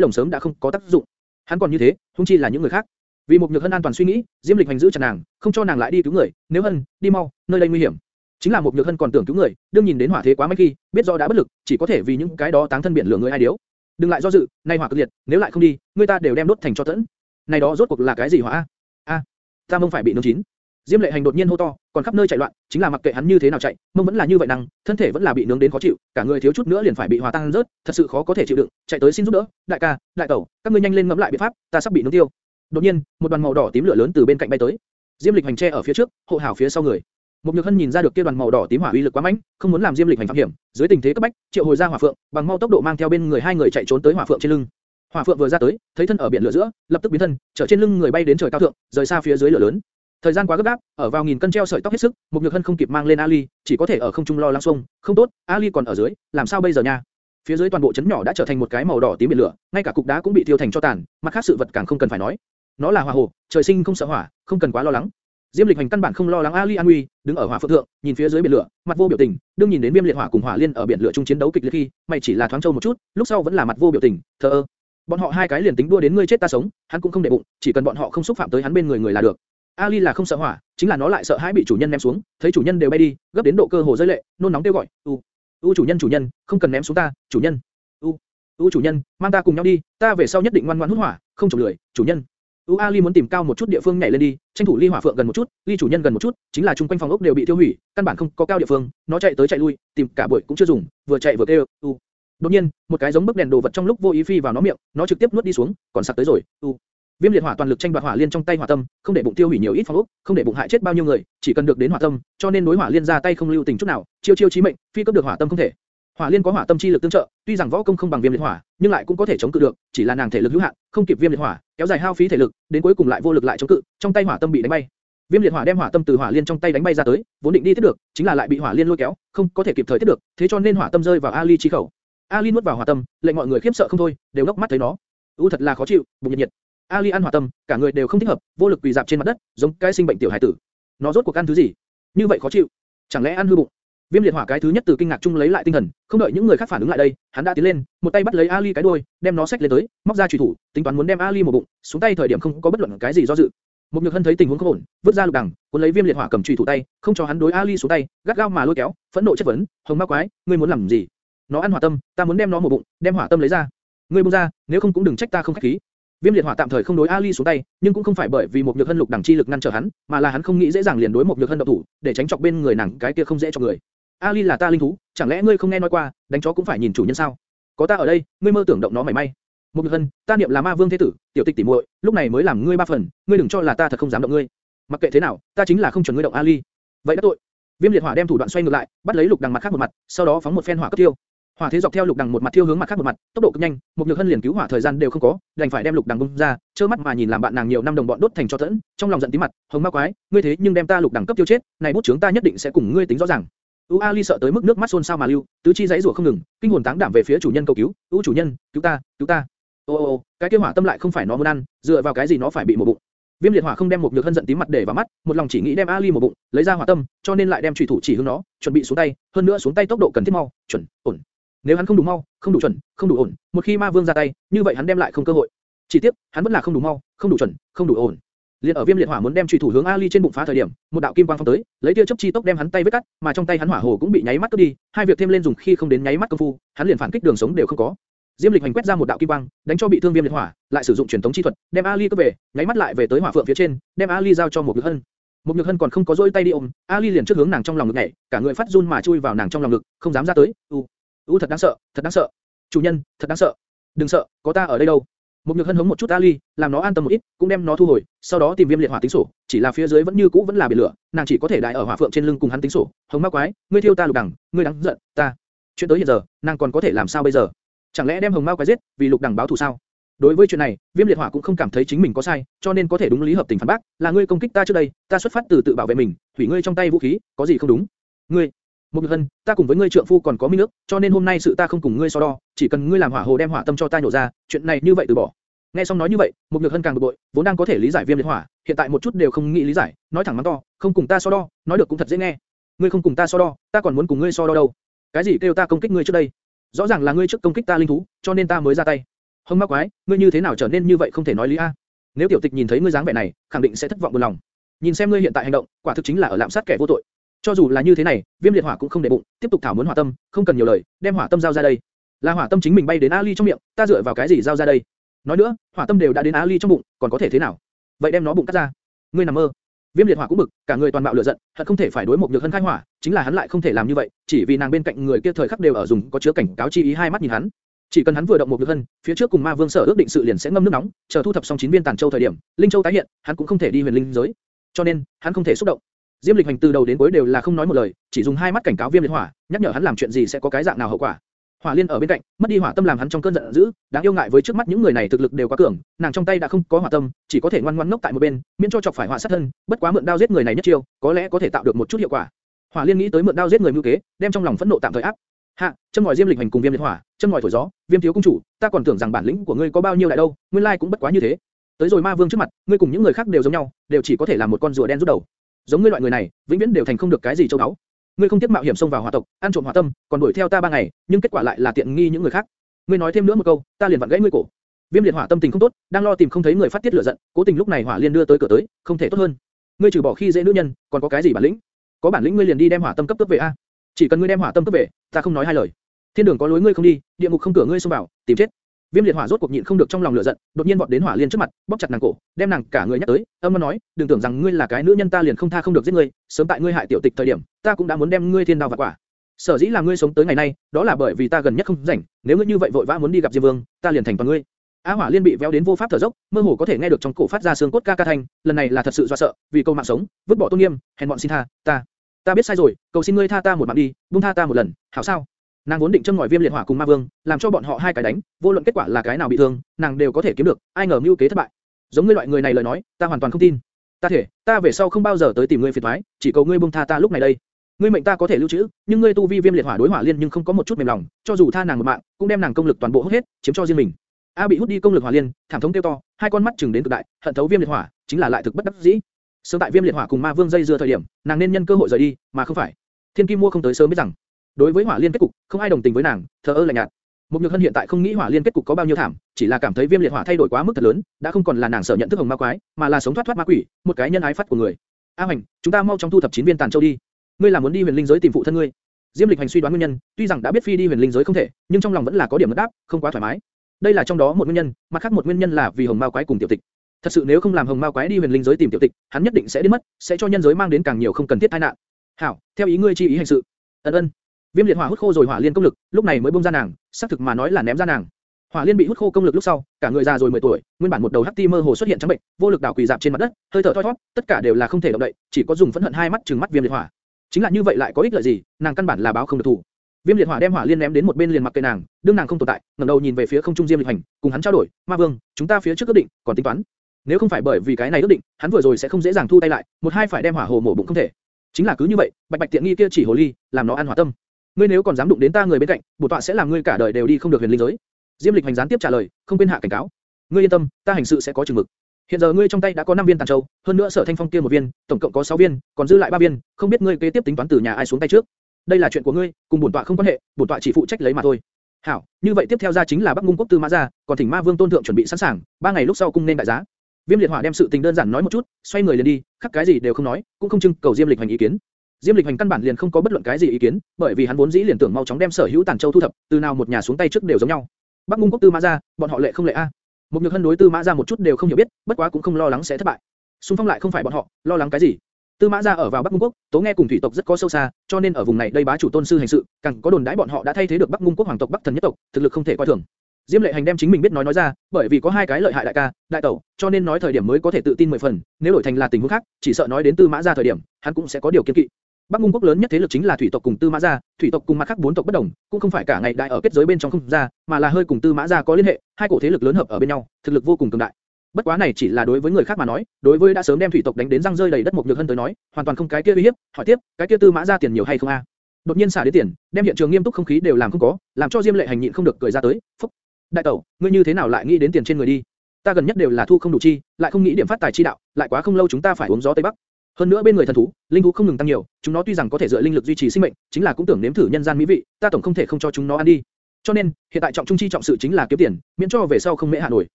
lồng sớm đã không có tác dụng. Hắn còn như thế, huống chi là những người khác. Vì một nhược hân an toàn suy nghĩ, diêm lịch hành giữ chặt nàng, không cho nàng lại đi cứu người, nếu hân, đi mau, nơi đây nguy hiểm. Chính là một nhược hân còn tưởng cứu người, đương nhìn đến hỏa thế quá mấy khi, biết rõ đã bất lực, chỉ có thể vì những cái đó táng thân biển lửa người ai điếu. Đừng lại do dự, nay hỏa cực liệt, nếu lại không đi, người ta đều đem đốt thành cho tẫn. Này đó rốt cuộc là cái gì hỏa a? A, ta mông phải bị nướng chín. Diêm Lệ Hành đột nhiên hô to, còn khắp nơi chạy loạn, chính là mặc kệ hắn như thế nào chạy, mông vẫn là như vậy năng, thân thể vẫn là bị nướng đến khó chịu, cả người thiếu chút nữa liền phải bị hòa tan rớt, thật sự khó có thể chịu đựng, chạy tới xin giúp đỡ, đại ca, đại tẩu, các ngươi nhanh lên ngẫm lại biện pháp, ta sắp bị nướng tiêu. Đột nhiên, một đoàn màu đỏ tím lửa lớn từ bên cạnh bay tới. Diêm Lịch Hành che ở phía trước, hộ hảo phía sau người. Một Nhược Hân nhìn ra được kia đoàn màu đỏ tím hỏa uy lực quá mạnh, không muốn làm Diêm Lịch hành phạm hiểm, dưới tình thế cấp bách, triệu hồi ra hỏa phượng, bằng mau tốc độ mang theo bên người hai người chạy trốn tới hỏa phượng trên lưng. Hỏa phượng vừa ra tới, thấy thân ở biển lửa giữa, lập tức biến thân, trở trên lưng người bay đến trời cao thượng, rời xa phía dưới lửa lớn. Thời gian quá gấp gáp, ở vào nghìn cân treo sợi tóc hết sức, một nhược hân không kịp mang lên Ali, chỉ có thể ở không trung lo lắng xung, không tốt, Ali còn ở dưới, làm sao bây giờ nha? Phía dưới toàn bộ chấn nhỏ đã trở thành một cái màu đỏ tím biển lửa, ngay cả cục đá cũng bị thiêu thành cho tàn, mặt khác sự vật càng không cần phải nói. Nó là hỏa hồ, trời sinh không sợ hỏa, không cần quá lo lắng. Diêm Lịch Hành căn bản không lo lắng Ali an nguy, đứng ở hỏa phượng thượng, nhìn phía dưới biển lửa, mặt vô biểu tình, đương nhìn đến Viêm Liệt Hỏa cùng Hỏa Liên ở biển lửa chung chiến đấu kịch liệt khi, mày chỉ là thoáng trâu một chút, lúc sau vẫn là mặt vô biểu tình, thờ ơ. Bọn họ hai cái liền tính đua đến ngươi chết ta sống, hắn cũng không để bụng, chỉ cần bọn họ không xúc phạm tới hắn bên người người là được. Ali là không sợ hỏa, chính là nó lại sợ hãi bị chủ nhân ném xuống, thấy chủ nhân đều bay đi, gấp đến độ cơ hồ rơi lệ, nôn nóng kêu gọi, "U, u chủ nhân chủ nhân, không cần ném xuống ta, chủ nhân." "U, u chủ nhân, mang ta cùng nhau đi, ta về sau nhất định ngoan ngoãn hút hỏa, không trộm lười, chủ nhân." U Ali muốn tìm cao một chút địa phương nhảy lên đi, tranh thủ ly hỏa phượng gần một chút, ly chủ nhân gần một chút, chính là chung quanh phòng ốc đều bị tiêu hủy, căn bản không có cao địa phương, nó chạy tới chạy lui, tìm cả buổi cũng chưa dùng, vừa chạy vừa kêu, u. Đột nhiên, một cái giống bức đèn đồ vật trong lúc vô ý phi vào nó miệng, nó trực tiếp nuốt đi xuống, còn sặc tới rồi, u. Viêm liệt hỏa toàn lực tranh đoạt hỏa liên trong tay hỏa tâm, không để bụng tiêu hủy nhiều ít phong ốc, không để bụng hại chết bao nhiêu người, chỉ cần được đến hỏa tâm, cho nên đối hỏa liên ra tay không lưu tình chút nào, chiêu chiêu chí mệnh, phi cấp được hỏa tâm không thể. Hỏa liên có hỏa tâm chi lực tương trợ, tuy rằng võ công không bằng viêm liệt hỏa, nhưng lại cũng có thể chống cự được, chỉ là nàng thể lực hữu hạn, không kịp viêm liệt hỏa, kéo dài hao phí thể lực, đến cuối cùng lại vô lực lại chống cự, trong tay hỏa tâm bị đánh bay. Viêm liệt hỏa đem hỏa tâm từ hỏa liên trong tay đánh bay ra tới, vốn định đi tiếp được, chính là lại bị hỏa liên lôi kéo, không có thể kịp thời tiếp được, thế cho nên hỏa tâm rơi vào Ali chi khẩu. Ali nuốt vào hỏa tâm, lệnh mọi người khiếp sợ không thôi, đều ngốc mắt thấy nó. U thật là khó chịu, bụng nhiệt nhiệt. Ali ăn hỏa tâm, cả người đều không thích hợp, vô lực quỳ dạp trên mặt đất, giống cái sinh bệnh tiểu hải tử. Nó rốt cuộc ăn thứ gì? Như vậy khó chịu. Chẳng lẽ ăn hư bụng? Viêm liệt hỏa cái thứ nhất từ kinh ngạc chung lấy lại tinh thần, không đợi những người khác phản ứng lại đây, hắn đã tiến lên, một tay bắt lấy Ali cái đuôi, đem nó xách lên tới, móc ra chủy thủ, tính toán muốn đem Ali một bụng, xuống tay thời điểm không có bất luận cái gì do dự. Một nhược hân thấy tình huống không ổn, vứt ra lục đằng, cuốn lấy viêm liệt hỏa cầm chủy thủ tay, không cho hắn đối Ali xuống tay, gắt gao mà lôi kéo, phẫn nộ chất vấn, hồng ma quái, ngươi muốn làm gì? Nó ăn hỏa tâm, ta muốn đem nó một bụng, đem hỏa tâm lấy ra. Ngươi buông ra, nếu không cũng đừng trách ta không khách khí. Viêm liệt hỏa tạm thời không đối Ali xuống tay, nhưng cũng không phải bởi vì một nhược hân lục đẳng chi lực ngăn trở hắn, mà là hắn không nghĩ dễ dàng liền đối một nhược hân động thủ, để tránh chọc bên người nàng cái kia không dễ cho người. Ali là ta linh thú, chẳng lẽ ngươi không nghe nói qua, đánh chó cũng phải nhìn chủ nhân sao? Có ta ở đây, ngươi mơ tưởng động nó mảy may. Một nhược hân, ta niệm là ma vương thế tử, tiểu tịch tỷ muội, lúc này mới làm ngươi ba phần, ngươi đừng cho là ta thật không dám động ngươi. Mặc kệ thế nào, ta chính là không chuẩn ngươi động Ali. Vậy đã tội. Viêm liệt hỏa đem thủ đoạn xoay ngược lại, bắt lấy lục đằng mặt khác một mặt, sau đó phóng một phen hỏa cấp tiêu. Hỏa thế dọc theo lục đằng một mặt thiêu hướng mặt khác một mặt, tốc độ cực nhanh, một nhược hân liền cứu hỏa thời gian đều không có, đành phải đem lục đằng bung ra, trơ mắt mà nhìn làm bạn nàng nhiều năm đồng bọn đốt thành cho tẫn, trong lòng giận tím mặt, hồng ma quái, ngươi thế nhưng đem ta lục đằng cấp tiêu chết, này bút chướng ta nhất định sẽ cùng ngươi tính rõ ràng. U Ali sợ tới mức nước mắt xôn xao mà lưu, tứ chi giãy rủa không ngừng, kinh hồn táng đảm về phía chủ nhân cầu cứu, "U chủ nhân, cứu ta, cứu ta." Ô ô ô, cái kia hỏa tâm lại không phải nó muốn ăn, dựa vào cái gì nó phải bị một bụng. Viêm liệt hỏa không đem một nhược hân giận tím mặt để vào mắt, một lòng chỉ nghĩ đem Ali một bụng, lấy ra hỏa tâm, cho nên lại đem chủy thủ chỉ hướng nó, chuẩn bị xuống tay, hơn nữa xuống tay tốc độ cần thiết mau, chuẩn, ổn. Nếu hắn không đủ mau, không đủ chuẩn, không đủ ổn, một khi ma vương ra tay, như vậy hắn đem lại không cơ hội. Chỉ tiếc, hắn vẫn là không đủ mau, không đủ chuẩn, không đủ ổn. Liên ở Viêm Liệt Hỏa muốn đem truy thủ hướng Ali trên bụng phá thời điểm, một đạo kim quang phong tới, lấy tia chớp chi tốc đem hắn tay vết cắt, mà trong tay hắn hỏa hồ cũng bị nháy mắt cướp đi, hai việc thêm lên dùng khi không đến nháy mắt công phu, hắn liền phản kích đường sống đều không có. Diêm Lịch hành quét ra một đạo kim quang, đánh cho bị thương Viêm Liệt Hỏa, lại sử dụng truyền thống chi thuật, đem Ali cướp về, nháy mắt lại về tới hỏa phượng phía trên, đem Ali giao cho một Nhược Hân. Một Nhược Hân còn không có dỗi tay đi ôm, Ali liền trước hướng nàng trong lòng ngực nhảy, cả người phát run mà chui vào nàng trong lòng ngực, không dám ra tới. U, u thật đáng sợ, thật đáng sợ. Chủ nhân, thật đáng sợ. Đừng sợ, có ta ở đây đâu. Một Nhược Hân hống một chút Ali, làm nó an tâm một ít, cũng đem nó thu hồi, sau đó tìm Viêm Liệt Hỏa tính sổ, chỉ là phía dưới vẫn như cũ vẫn là biển lửa, nàng chỉ có thể đại ở hỏa phượng trên lưng cùng hắn tính sổ. Hồng ma quái, ngươi thiêu ta lục đẳng, ngươi đáng giận, ta. Chuyện tới hiện giờ, nàng còn có thể làm sao bây giờ? Chẳng lẽ đem hồng ma quái giết, vì lục đẳng báo thù sao? Đối với chuyện này, Viêm Liệt Hỏa cũng không cảm thấy chính mình có sai, cho nên có thể đúng lý hợp tình phản bác, là ngươi công kích ta trước đây, ta xuất phát từ tự bảo vệ mình, hủy ngươi trong tay vũ khí, có gì không đúng? Ngươi, một Nhược Hân, ta cùng với ngươi trượng phu còn có minh nước, cho nên hôm nay sự ta không cùng ngươi so đo, chỉ cần ngươi làm hỏa hồ đem hỏa tâm cho ta nhổ ra, chuyện này như vậy từ bỏ. Nghe xong nói như vậy, một Nhược Hân càng bực bội, vốn đang có thể lý giải Viêm Liệt Hỏa, hiện tại một chút đều không nghĩ lý giải, nói thẳng mắng to, không cùng ta so đo, nói được cũng thật dễ nghe. Ngươi không cùng ta so đo, ta còn muốn cùng ngươi so đo đâu? Cái gì kêu ta công kích ngươi trước đây? Rõ ràng là ngươi trước công kích ta linh thú, cho nên ta mới ra tay. Hông ma quái, ngươi như thế nào trở nên như vậy không thể nói lý a? Nếu tiểu tịch nhìn thấy ngươi dáng vẻ này, khẳng định sẽ thất vọng buồn lòng. Nhìn xem ngươi hiện tại hành động, quả thực chính là ở lạm sát kẻ vô tội. Cho dù là như thế này, Viêm liệt hỏa cũng không để bụng, tiếp tục thảo muốn hỏa tâm, không cần nhiều lời, đem hỏa tâm giao ra đây. Là hỏa tâm chính mình bay đến Ali trong miệng, ta dựa vào cái gì giao ra đây? Nói nữa, hỏa tâm đều đã đến Ali trong bụng, còn có thể thế nào? Vậy đem nó bụng cắt ra. Ngươi nằm mơ. Viêm liệt hỏa cũng bực, cả người toàn bạo lửa giận, thật không thể phải đối một nhược hân khai hỏa, chính là hắn lại không thể làm như vậy, chỉ vì nàng bên cạnh người kia thời khắc đều ở dùng có chứa cảnh cáo chi ý hai mắt nhìn hắn. Chỉ cần hắn vừa động một nhược hân, phía trước cùng ma vương sở ước định sự liền sẽ ngâm nước nóng, chờ thu thập xong chín viên tàn châu thời điểm, linh châu tái hiện, hắn cũng không thể đi huyền linh giới, cho nên hắn không thể xúc động. Diêm Lịch Hành từ đầu đến cuối đều là không nói một lời, chỉ dùng hai mắt cảnh cáo Viêm Liệt Hỏa, nhắc nhở hắn làm chuyện gì sẽ có cái dạng nào hậu quả. Hỏa Liên ở bên cạnh, mất đi hỏa tâm làm hắn trong cơn giận dữ, đáng yêu ngại với trước mắt những người này thực lực đều quá cường, nàng trong tay đã không có hỏa tâm, chỉ có thể ngoan ngoãn ngốc tại một bên, miễn cho chọc phải hỏa sát thân, bất quá mượn đao giết người này nhất chiêu, có lẽ có thể tạo được một chút hiệu quả. Hỏa Liên nghĩ tới mượn đao giết người mưu kế, đem trong lòng phẫn nộ tạm thời áp. Hạ, châm ngòi Diêm Lịch Hành cùng Viêm Liệt Hỏa, châm ngòi thổi gió, Viêm thiếu công chủ, ta còn tưởng rằng bản lĩnh của ngươi có bao nhiêu đại đâu, nguyên lai cũng bất quá như thế. Tới rồi Ma Vương trước mặt, ngươi cùng những người khác đều giống nhau, đều chỉ có thể làm một con rùa đen rút đầu. Giống ngươi loại người này, vĩnh viễn đều thành không được cái gì châu đáo. Ngươi không tiếc mạo hiểm xông vào hỏa tộc, ăn trộm hỏa tâm, còn đuổi theo ta ba ngày, nhưng kết quả lại là tiện nghi những người khác. Ngươi nói thêm nữa một câu, ta liền vặn gãy ngươi cổ. Viêm liệt hỏa tâm tình không tốt, đang lo tìm không thấy người phát tiết lửa giận, cố tình lúc này hỏa liên đưa tới cửa tới, không thể tốt hơn. Ngươi trừ bỏ khi dễ nữ nhân, còn có cái gì bản lĩnh? Có bản lĩnh ngươi liền đi đem hỏa tâm cấp cấp về a. Chỉ cần ngươi đem hỏa tâm cấp về, ta không nói hai lời. Thiên đường có lối ngươi không đi, địa ngục không cửa ngươi xông vào, tìm chết. Viêm liệt hỏa rốt cuộc nhịn không được trong lòng lửa giận, đột nhiên vọt đến hỏa liên trước mặt, bóp chặt nàng cổ, đem nàng cả người nhắc tới, âm mà nói, đừng tưởng rằng ngươi là cái nữ nhân ta liền không tha không được giết ngươi, sớm tại ngươi hại tiểu tịch thời điểm, ta cũng đã muốn đem ngươi thiên đao vặt quả. Sở dĩ là ngươi sống tới ngày nay, đó là bởi vì ta gần nhất không rảnh, nếu ngươi như vậy vội vã muốn đi gặp Diêm Vương, ta liền thành toàn ngươi. Á Hỏa Liên bị véo đến vô pháp thở dốc, mơ hồ có thể nghe được trong cổ phát ra xương cốt ca ca thanh, lần này là thật sự do sợ, vì câu mạng sống, vứt bỏ tôn nghiêm, hèn bọn xin tha, ta, ta biết sai rồi, cầu xin ngươi tha ta một mạng đi, buông tha ta một lần, hảo sao? Nàng vốn định châm ngòi viêm liệt hỏa cùng ma vương, làm cho bọn họ hai cái đánh, vô luận kết quả là cái nào bị thương, nàng đều có thể kiếm được, ai ngờ mưu kế thất bại. Giống ngươi loại người này lời nói, ta hoàn toàn không tin. Ta thể, ta về sau không bao giờ tới tìm ngươi phiền toái, chỉ cầu ngươi buông tha ta lúc này đây. Ngươi mệnh ta có thể lưu trữ, nhưng ngươi tu vi viêm liệt hỏa đối hỏa liên nhưng không có một chút mềm lòng, cho dù tha nàng một mạng, cũng đem nàng công lực toàn bộ hút hết, chiếm cho riêng mình. A bị hút đi công lực hỏa liên, thảm thống tiêu to, hai con mắt chừng đến cực đại, hận thấu viêm liệt hỏa, chính là lại thực bất đắc dĩ. Sớm tại viêm liệt hỏa cùng ma vương dây dưa thời điểm, nàng nên nhân cơ hội rời đi, mà không phải. Thiên Kim mua không tới sớm biết rằng, đối với hỏa liên kết cục, không ai đồng tình với nàng, thờ ơ lạnh nhạt. Một nhược hân hiện tại không nghĩ hỏa liên kết cục có bao nhiêu thảm, chỉ là cảm thấy viêm liệt hỏa thay đổi quá mức thật lớn, đã không còn là nàng sở nhận thức hồng ma quái, mà là sống thoát thoát ma quỷ, một cái nhân ái phát của người. A Hoành, chúng ta mau chóng thu thập chín viên tàn châu đi. Ngươi là muốn đi huyền linh giới tìm phụ thân ngươi? Diêm Lịch Hành suy đoán nguyên nhân, tuy rằng đã biết phi đi huyền linh giới không thể, nhưng trong lòng vẫn là có điểm ngất đáp, không quá thoải mái. Đây là trong đó một nguyên nhân, mặt khác một nguyên nhân là vì hồng ma quái cùng tiểu tịch. Thật sự nếu không làm hồng ma quái đi huyền linh giới tìm tiểu tịch, hắn nhất định sẽ đến mất, sẽ cho nhân giới mang đến càng nhiều không cần thiết tai nạn. Hảo, theo ý ngươi chi ý hành sự. Ân ân. Viêm liệt hỏa hút khô rồi hỏa liên công lực, lúc này mới buông ra nàng, xác thực mà nói là ném ra nàng. Hỏa liên bị hút khô công lực lúc sau, cả người già rồi 10 tuổi, nguyên bản một đầu hắc ti mơ hồ xuất hiện trắng bệnh, vô lực đảo quỳ dạp trên mặt đất, hơi thở thoi thoát, tất cả đều là không thể động đậy, chỉ có dùng phẫn hận hai mắt trừng mắt viêm liệt hỏa. Chính là như vậy lại có ích lợi gì, nàng căn bản là báo không được thủ. Viêm liệt hỏa đem hỏa liên ném đến một bên liền mặc kệ nàng, đương nàng không tồn tại, ngẩng đầu nhìn về phía không trung diêm lịch hành, cùng hắn trao đổi, ma vương, chúng ta phía trước quyết định, còn tính toán. Nếu không phải bởi vì cái này quyết định, hắn vừa rồi sẽ không dễ dàng thu tay lại, một hai phải đem hỏa hồ mổ bụng không thể. Chính là cứ như vậy, bạch bạch tiện nghi kia chỉ hồ ly, làm nó ăn hỏa tâm. Ngươi nếu còn dám đụng đến ta người bên cạnh, bổn tọa sẽ làm ngươi cả đời đều đi không được huyền linh giới. Diêm lịch hành gián tiếp trả lời, không quên hạ cảnh cáo. Ngươi yên tâm, ta hành sự sẽ có chừng mực. Hiện giờ ngươi trong tay đã có 5 viên tàn châu, hơn nữa sở thanh phong kia một viên, tổng cộng có 6 viên, còn dư lại 3 viên, không biết ngươi kế tiếp tính toán từ nhà ai xuống tay trước. Đây là chuyện của ngươi, cùng bổn tọa không quan hệ, bổn tọa chỉ phụ trách lấy mà thôi. Hảo, như vậy tiếp theo ra chính là Bắc Ngung quốc tư mã gia, còn thỉnh Ma Vương tôn thượng chuẩn bị sẵn sàng, ba ngày lúc sau cung nên đại giá. Viêm liệt hỏa đem sự tình đơn giản nói một chút, xoay người liền đi, khắc cái gì đều không nói, cũng không trưng cầu Diêm lịch hành ý kiến. Diêm lịch hành căn bản liền không có bất luận cái gì ý kiến, bởi vì hắn vốn dĩ liền tưởng mau chóng đem sở hữu tàn châu thu thập, từ nào một nhà xuống tay trước đều giống nhau. Bắc Ngung quốc tư mã gia, bọn họ lệ không lệ a? Một nhược hân đối tư mã gia một chút đều không hiểu biết, bất quá cũng không lo lắng sẽ thất bại. Xung phong lại không phải bọn họ, lo lắng cái gì? Tư Mã gia ở vào Bắc Ngung quốc, Tố nghe cùng thủy tộc rất có sâu xa, cho nên ở vùng này đây bá chủ tôn sư hành sự, càng có đồn đãi bọn họ đã thay thế được Bắc Ngung quốc hoàng tộc Bắc thần nhất tộc, thực lực không thể coi thường. Diêm Lệ Hành đem chính mình biết nói nói ra, bởi vì có hai cái lợi hại đại ca, đại tẩu, cho nên nói thời điểm mới có thể tự tin mười phần, nếu đổi thành là tình huống khác, chỉ sợ nói đến Tư Mã gia thời điểm, hắn cũng sẽ có điều kiêng kỵ. Bắc Ngung quốc lớn nhất thế lực chính là thủy tộc cùng Tư Mã gia, thủy tộc cùng mặt khác bốn tộc bất đồng, cũng không phải cả ngày đại ở kết giới bên trong không ra, mà là hơi cùng Tư Mã gia có liên hệ, hai cổ thế lực lớn hợp ở bên nhau, thực lực vô cùng cường đại. Bất quá này chỉ là đối với người khác mà nói, đối với đã sớm đem thủy tộc đánh đến răng rơi đầy đất một nhược hân tới nói, hoàn toàn không cái kia uy hiếp. Hỏi tiếp, cái kia Tư Mã gia tiền nhiều hay không a? Đột nhiên xả đến tiền, đem hiện trường nghiêm túc không khí đều làm không có, làm cho Diêm Lệ Hành nhịn không được cười ra tới. Phúc. Đại tẩu, ngươi như thế nào lại nghĩ đến tiền trên người đi? Ta gần nhất đều là thu không đủ chi, lại không nghĩ điểm phát tài chi đạo, lại quá không lâu chúng ta phải uống gió tây bắc. Hơn nữa bên người thần thú, linh thú không ngừng tăng nhiều, chúng nó tuy rằng có thể dựa linh lực duy trì sinh mệnh, chính là cũng tưởng nếm thử nhân gian mỹ vị, ta tổng không thể không cho chúng nó ăn đi. Cho nên, hiện tại trọng trung chi trọng sự chính là kiếm tiền, miễn cho về sau không mễ hạ nổi.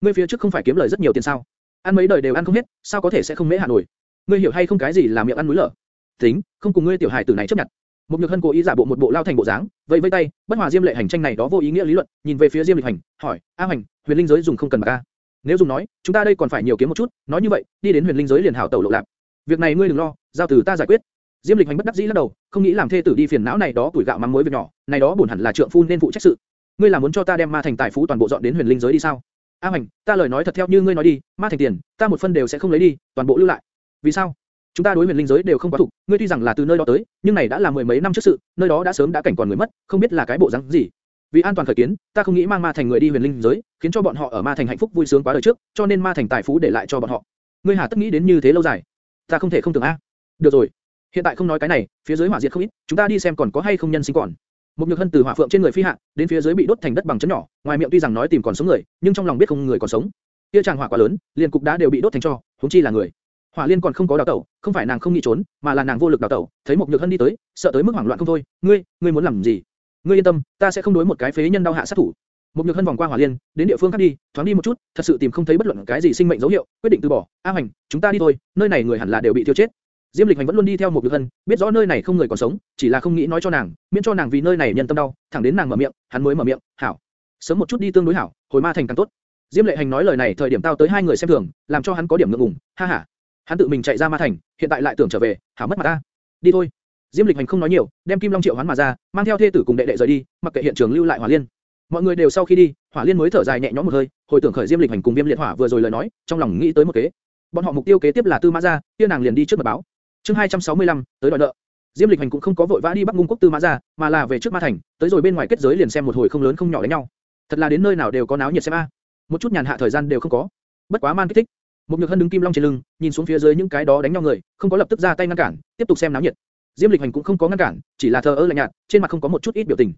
Ngươi phía trước không phải kiếm lời rất nhiều tiền sao? Ăn mấy đời đều ăn không hết, sao có thể sẽ không mễ hạ nổi? Ngươi hiểu hay không cái gì là miệng ăn núi lở? Tính, không cùng ngươi tiểu hài tử này chấp nhận. Một nhược hân cố ý giả bộ một bộ lao thành bộ dáng, vậy vây tay, bất hòa diêm lệ hành tranh này đó vô ý nghĩa lý luận, nhìn về phía diêm lịch hành, hỏi, a hành, huyền linh giới dùng không cần bạc a? Nếu dùng nói, chúng ta đây còn phải nhiều kiếm một chút, nói như vậy, đi đến huyền linh giới liền hảo tẩu lộ lạc. Việc này ngươi đừng lo, giao từ ta giải quyết. Diêm Lịch Hành bất đắc dĩ lắc đầu, không nghĩ làm thê tử đi phiền não này đó tuổi gạo mắm muối việc nhỏ, này đó buồn hẳn là trượng phu nên phụ trách sự. Ngươi là muốn cho ta đem ma thành tài phú toàn bộ dọn đến huyền linh giới đi sao? A Hành, ta lời nói thật theo như ngươi nói đi, ma thành tiền, ta một phân đều sẽ không lấy đi, toàn bộ lưu lại. Vì sao? Chúng ta đối huyền linh giới đều không quá thủ, ngươi tuy rằng là từ nơi đó tới, nhưng này đã là mười mấy năm trước sự, nơi đó đã sớm đã cảnh còn người mất, không biết là cái bộ dáng gì. Vì an toàn khởi kiến, ta không nghĩ mang ma thành người đi huyền linh giới, khiến cho bọn họ ở ma thành hạnh phúc vui sướng quá đời trước, cho nên ma thành tài phú để lại cho bọn họ. Ngươi hà tất nghĩ đến như thế lâu dài? Ta không thể không tưởng a. Được rồi, hiện tại không nói cái này, phía dưới hỏa diệt không ít, chúng ta đi xem còn có hay không nhân sinh còn. Một nhược hân từ hỏa phượng trên người phi hạ, đến phía dưới bị đốt thành đất bằng chấn nhỏ, ngoài miệng tuy rằng nói tìm còn sống người, nhưng trong lòng biết không người còn sống. Kia chàng hỏa quá lớn, liền cục đá đều bị đốt thành tro, huống chi là người. Hỏa liên còn không có đào tẩu, không phải nàng không nghĩ trốn, mà là nàng vô lực đào tẩu. Thấy một nhược hân đi tới, sợ tới mức hoảng loạn không thôi. Ngươi, ngươi muốn làm gì? Ngươi yên tâm, ta sẽ không đối một cái phế nhân đau hạ sát thủ. Một nhược hân vòng qua hỏa liên, đến địa phương khác đi, thoáng đi một chút, thật sự tìm không thấy bất luận cái gì sinh mệnh dấu hiệu, quyết định từ bỏ. A Hoành, chúng ta đi thôi, nơi này người hẳn là đều bị tiêu chết. Diêm Lịch Hành vẫn luôn đi theo một Nhược Hân, biết rõ nơi này không người còn sống, chỉ là không nghĩ nói cho nàng, miễn cho nàng vì nơi này nhân tâm đau, thẳng đến nàng mở miệng, hắn mới mở miệng, "Hảo, sớm một chút đi tương đối hảo, hồi ma thành càng tốt." Diêm Lệ Hành nói lời này thời điểm tao tới hai người xem thường, làm cho hắn có điểm ngượng ngùng, ha ha. Hắn tự mình chạy ra ma thành, hiện tại lại tưởng trở về, hảo mất mặt ta. Đi thôi. Diêm Lịch Hành không nói nhiều, đem Kim Long triệu hoán mà ra, mang theo thê tử cùng đệ đệ rời đi, mặc kệ hiện trường lưu lại Hỏa Liên. Mọi người đều sau khi đi, Hỏa Liên mới thở dài nhẹ nhõm một hơi, hồi tưởng khởi Diêm Lịch Hành cùng Viêm Liệt Hỏa vừa rồi lời nói, trong lòng nghĩ tới một kế. Bọn họ mục tiêu kế tiếp là Tư Mã gia, kia nàng liền đi trước mật báo. Chương 265, tới đòi nợ. Diêm Lịch Hành cũng không có vội vã đi Bắc Ngung quốc Tư Mã gia, mà là về trước Ma Thành, tới rồi bên ngoài kết giới liền xem một hồi không lớn không nhỏ đánh nhau. Thật là đến nơi nào đều có náo nhiệt xem a. Một chút nhàn hạ thời gian đều không có. Bất quá man kích thích. Một Nhược Hân đứng kim long trên lưng, nhìn xuống phía dưới những cái đó đánh nhau người, không có lập tức ra tay ngăn cản, tiếp tục xem náo nhiệt. Diêm Lịch Hành cũng không có ngăn cản, chỉ là thờ ơ lạnh nhạt, trên mặt không có một chút ít biểu tình.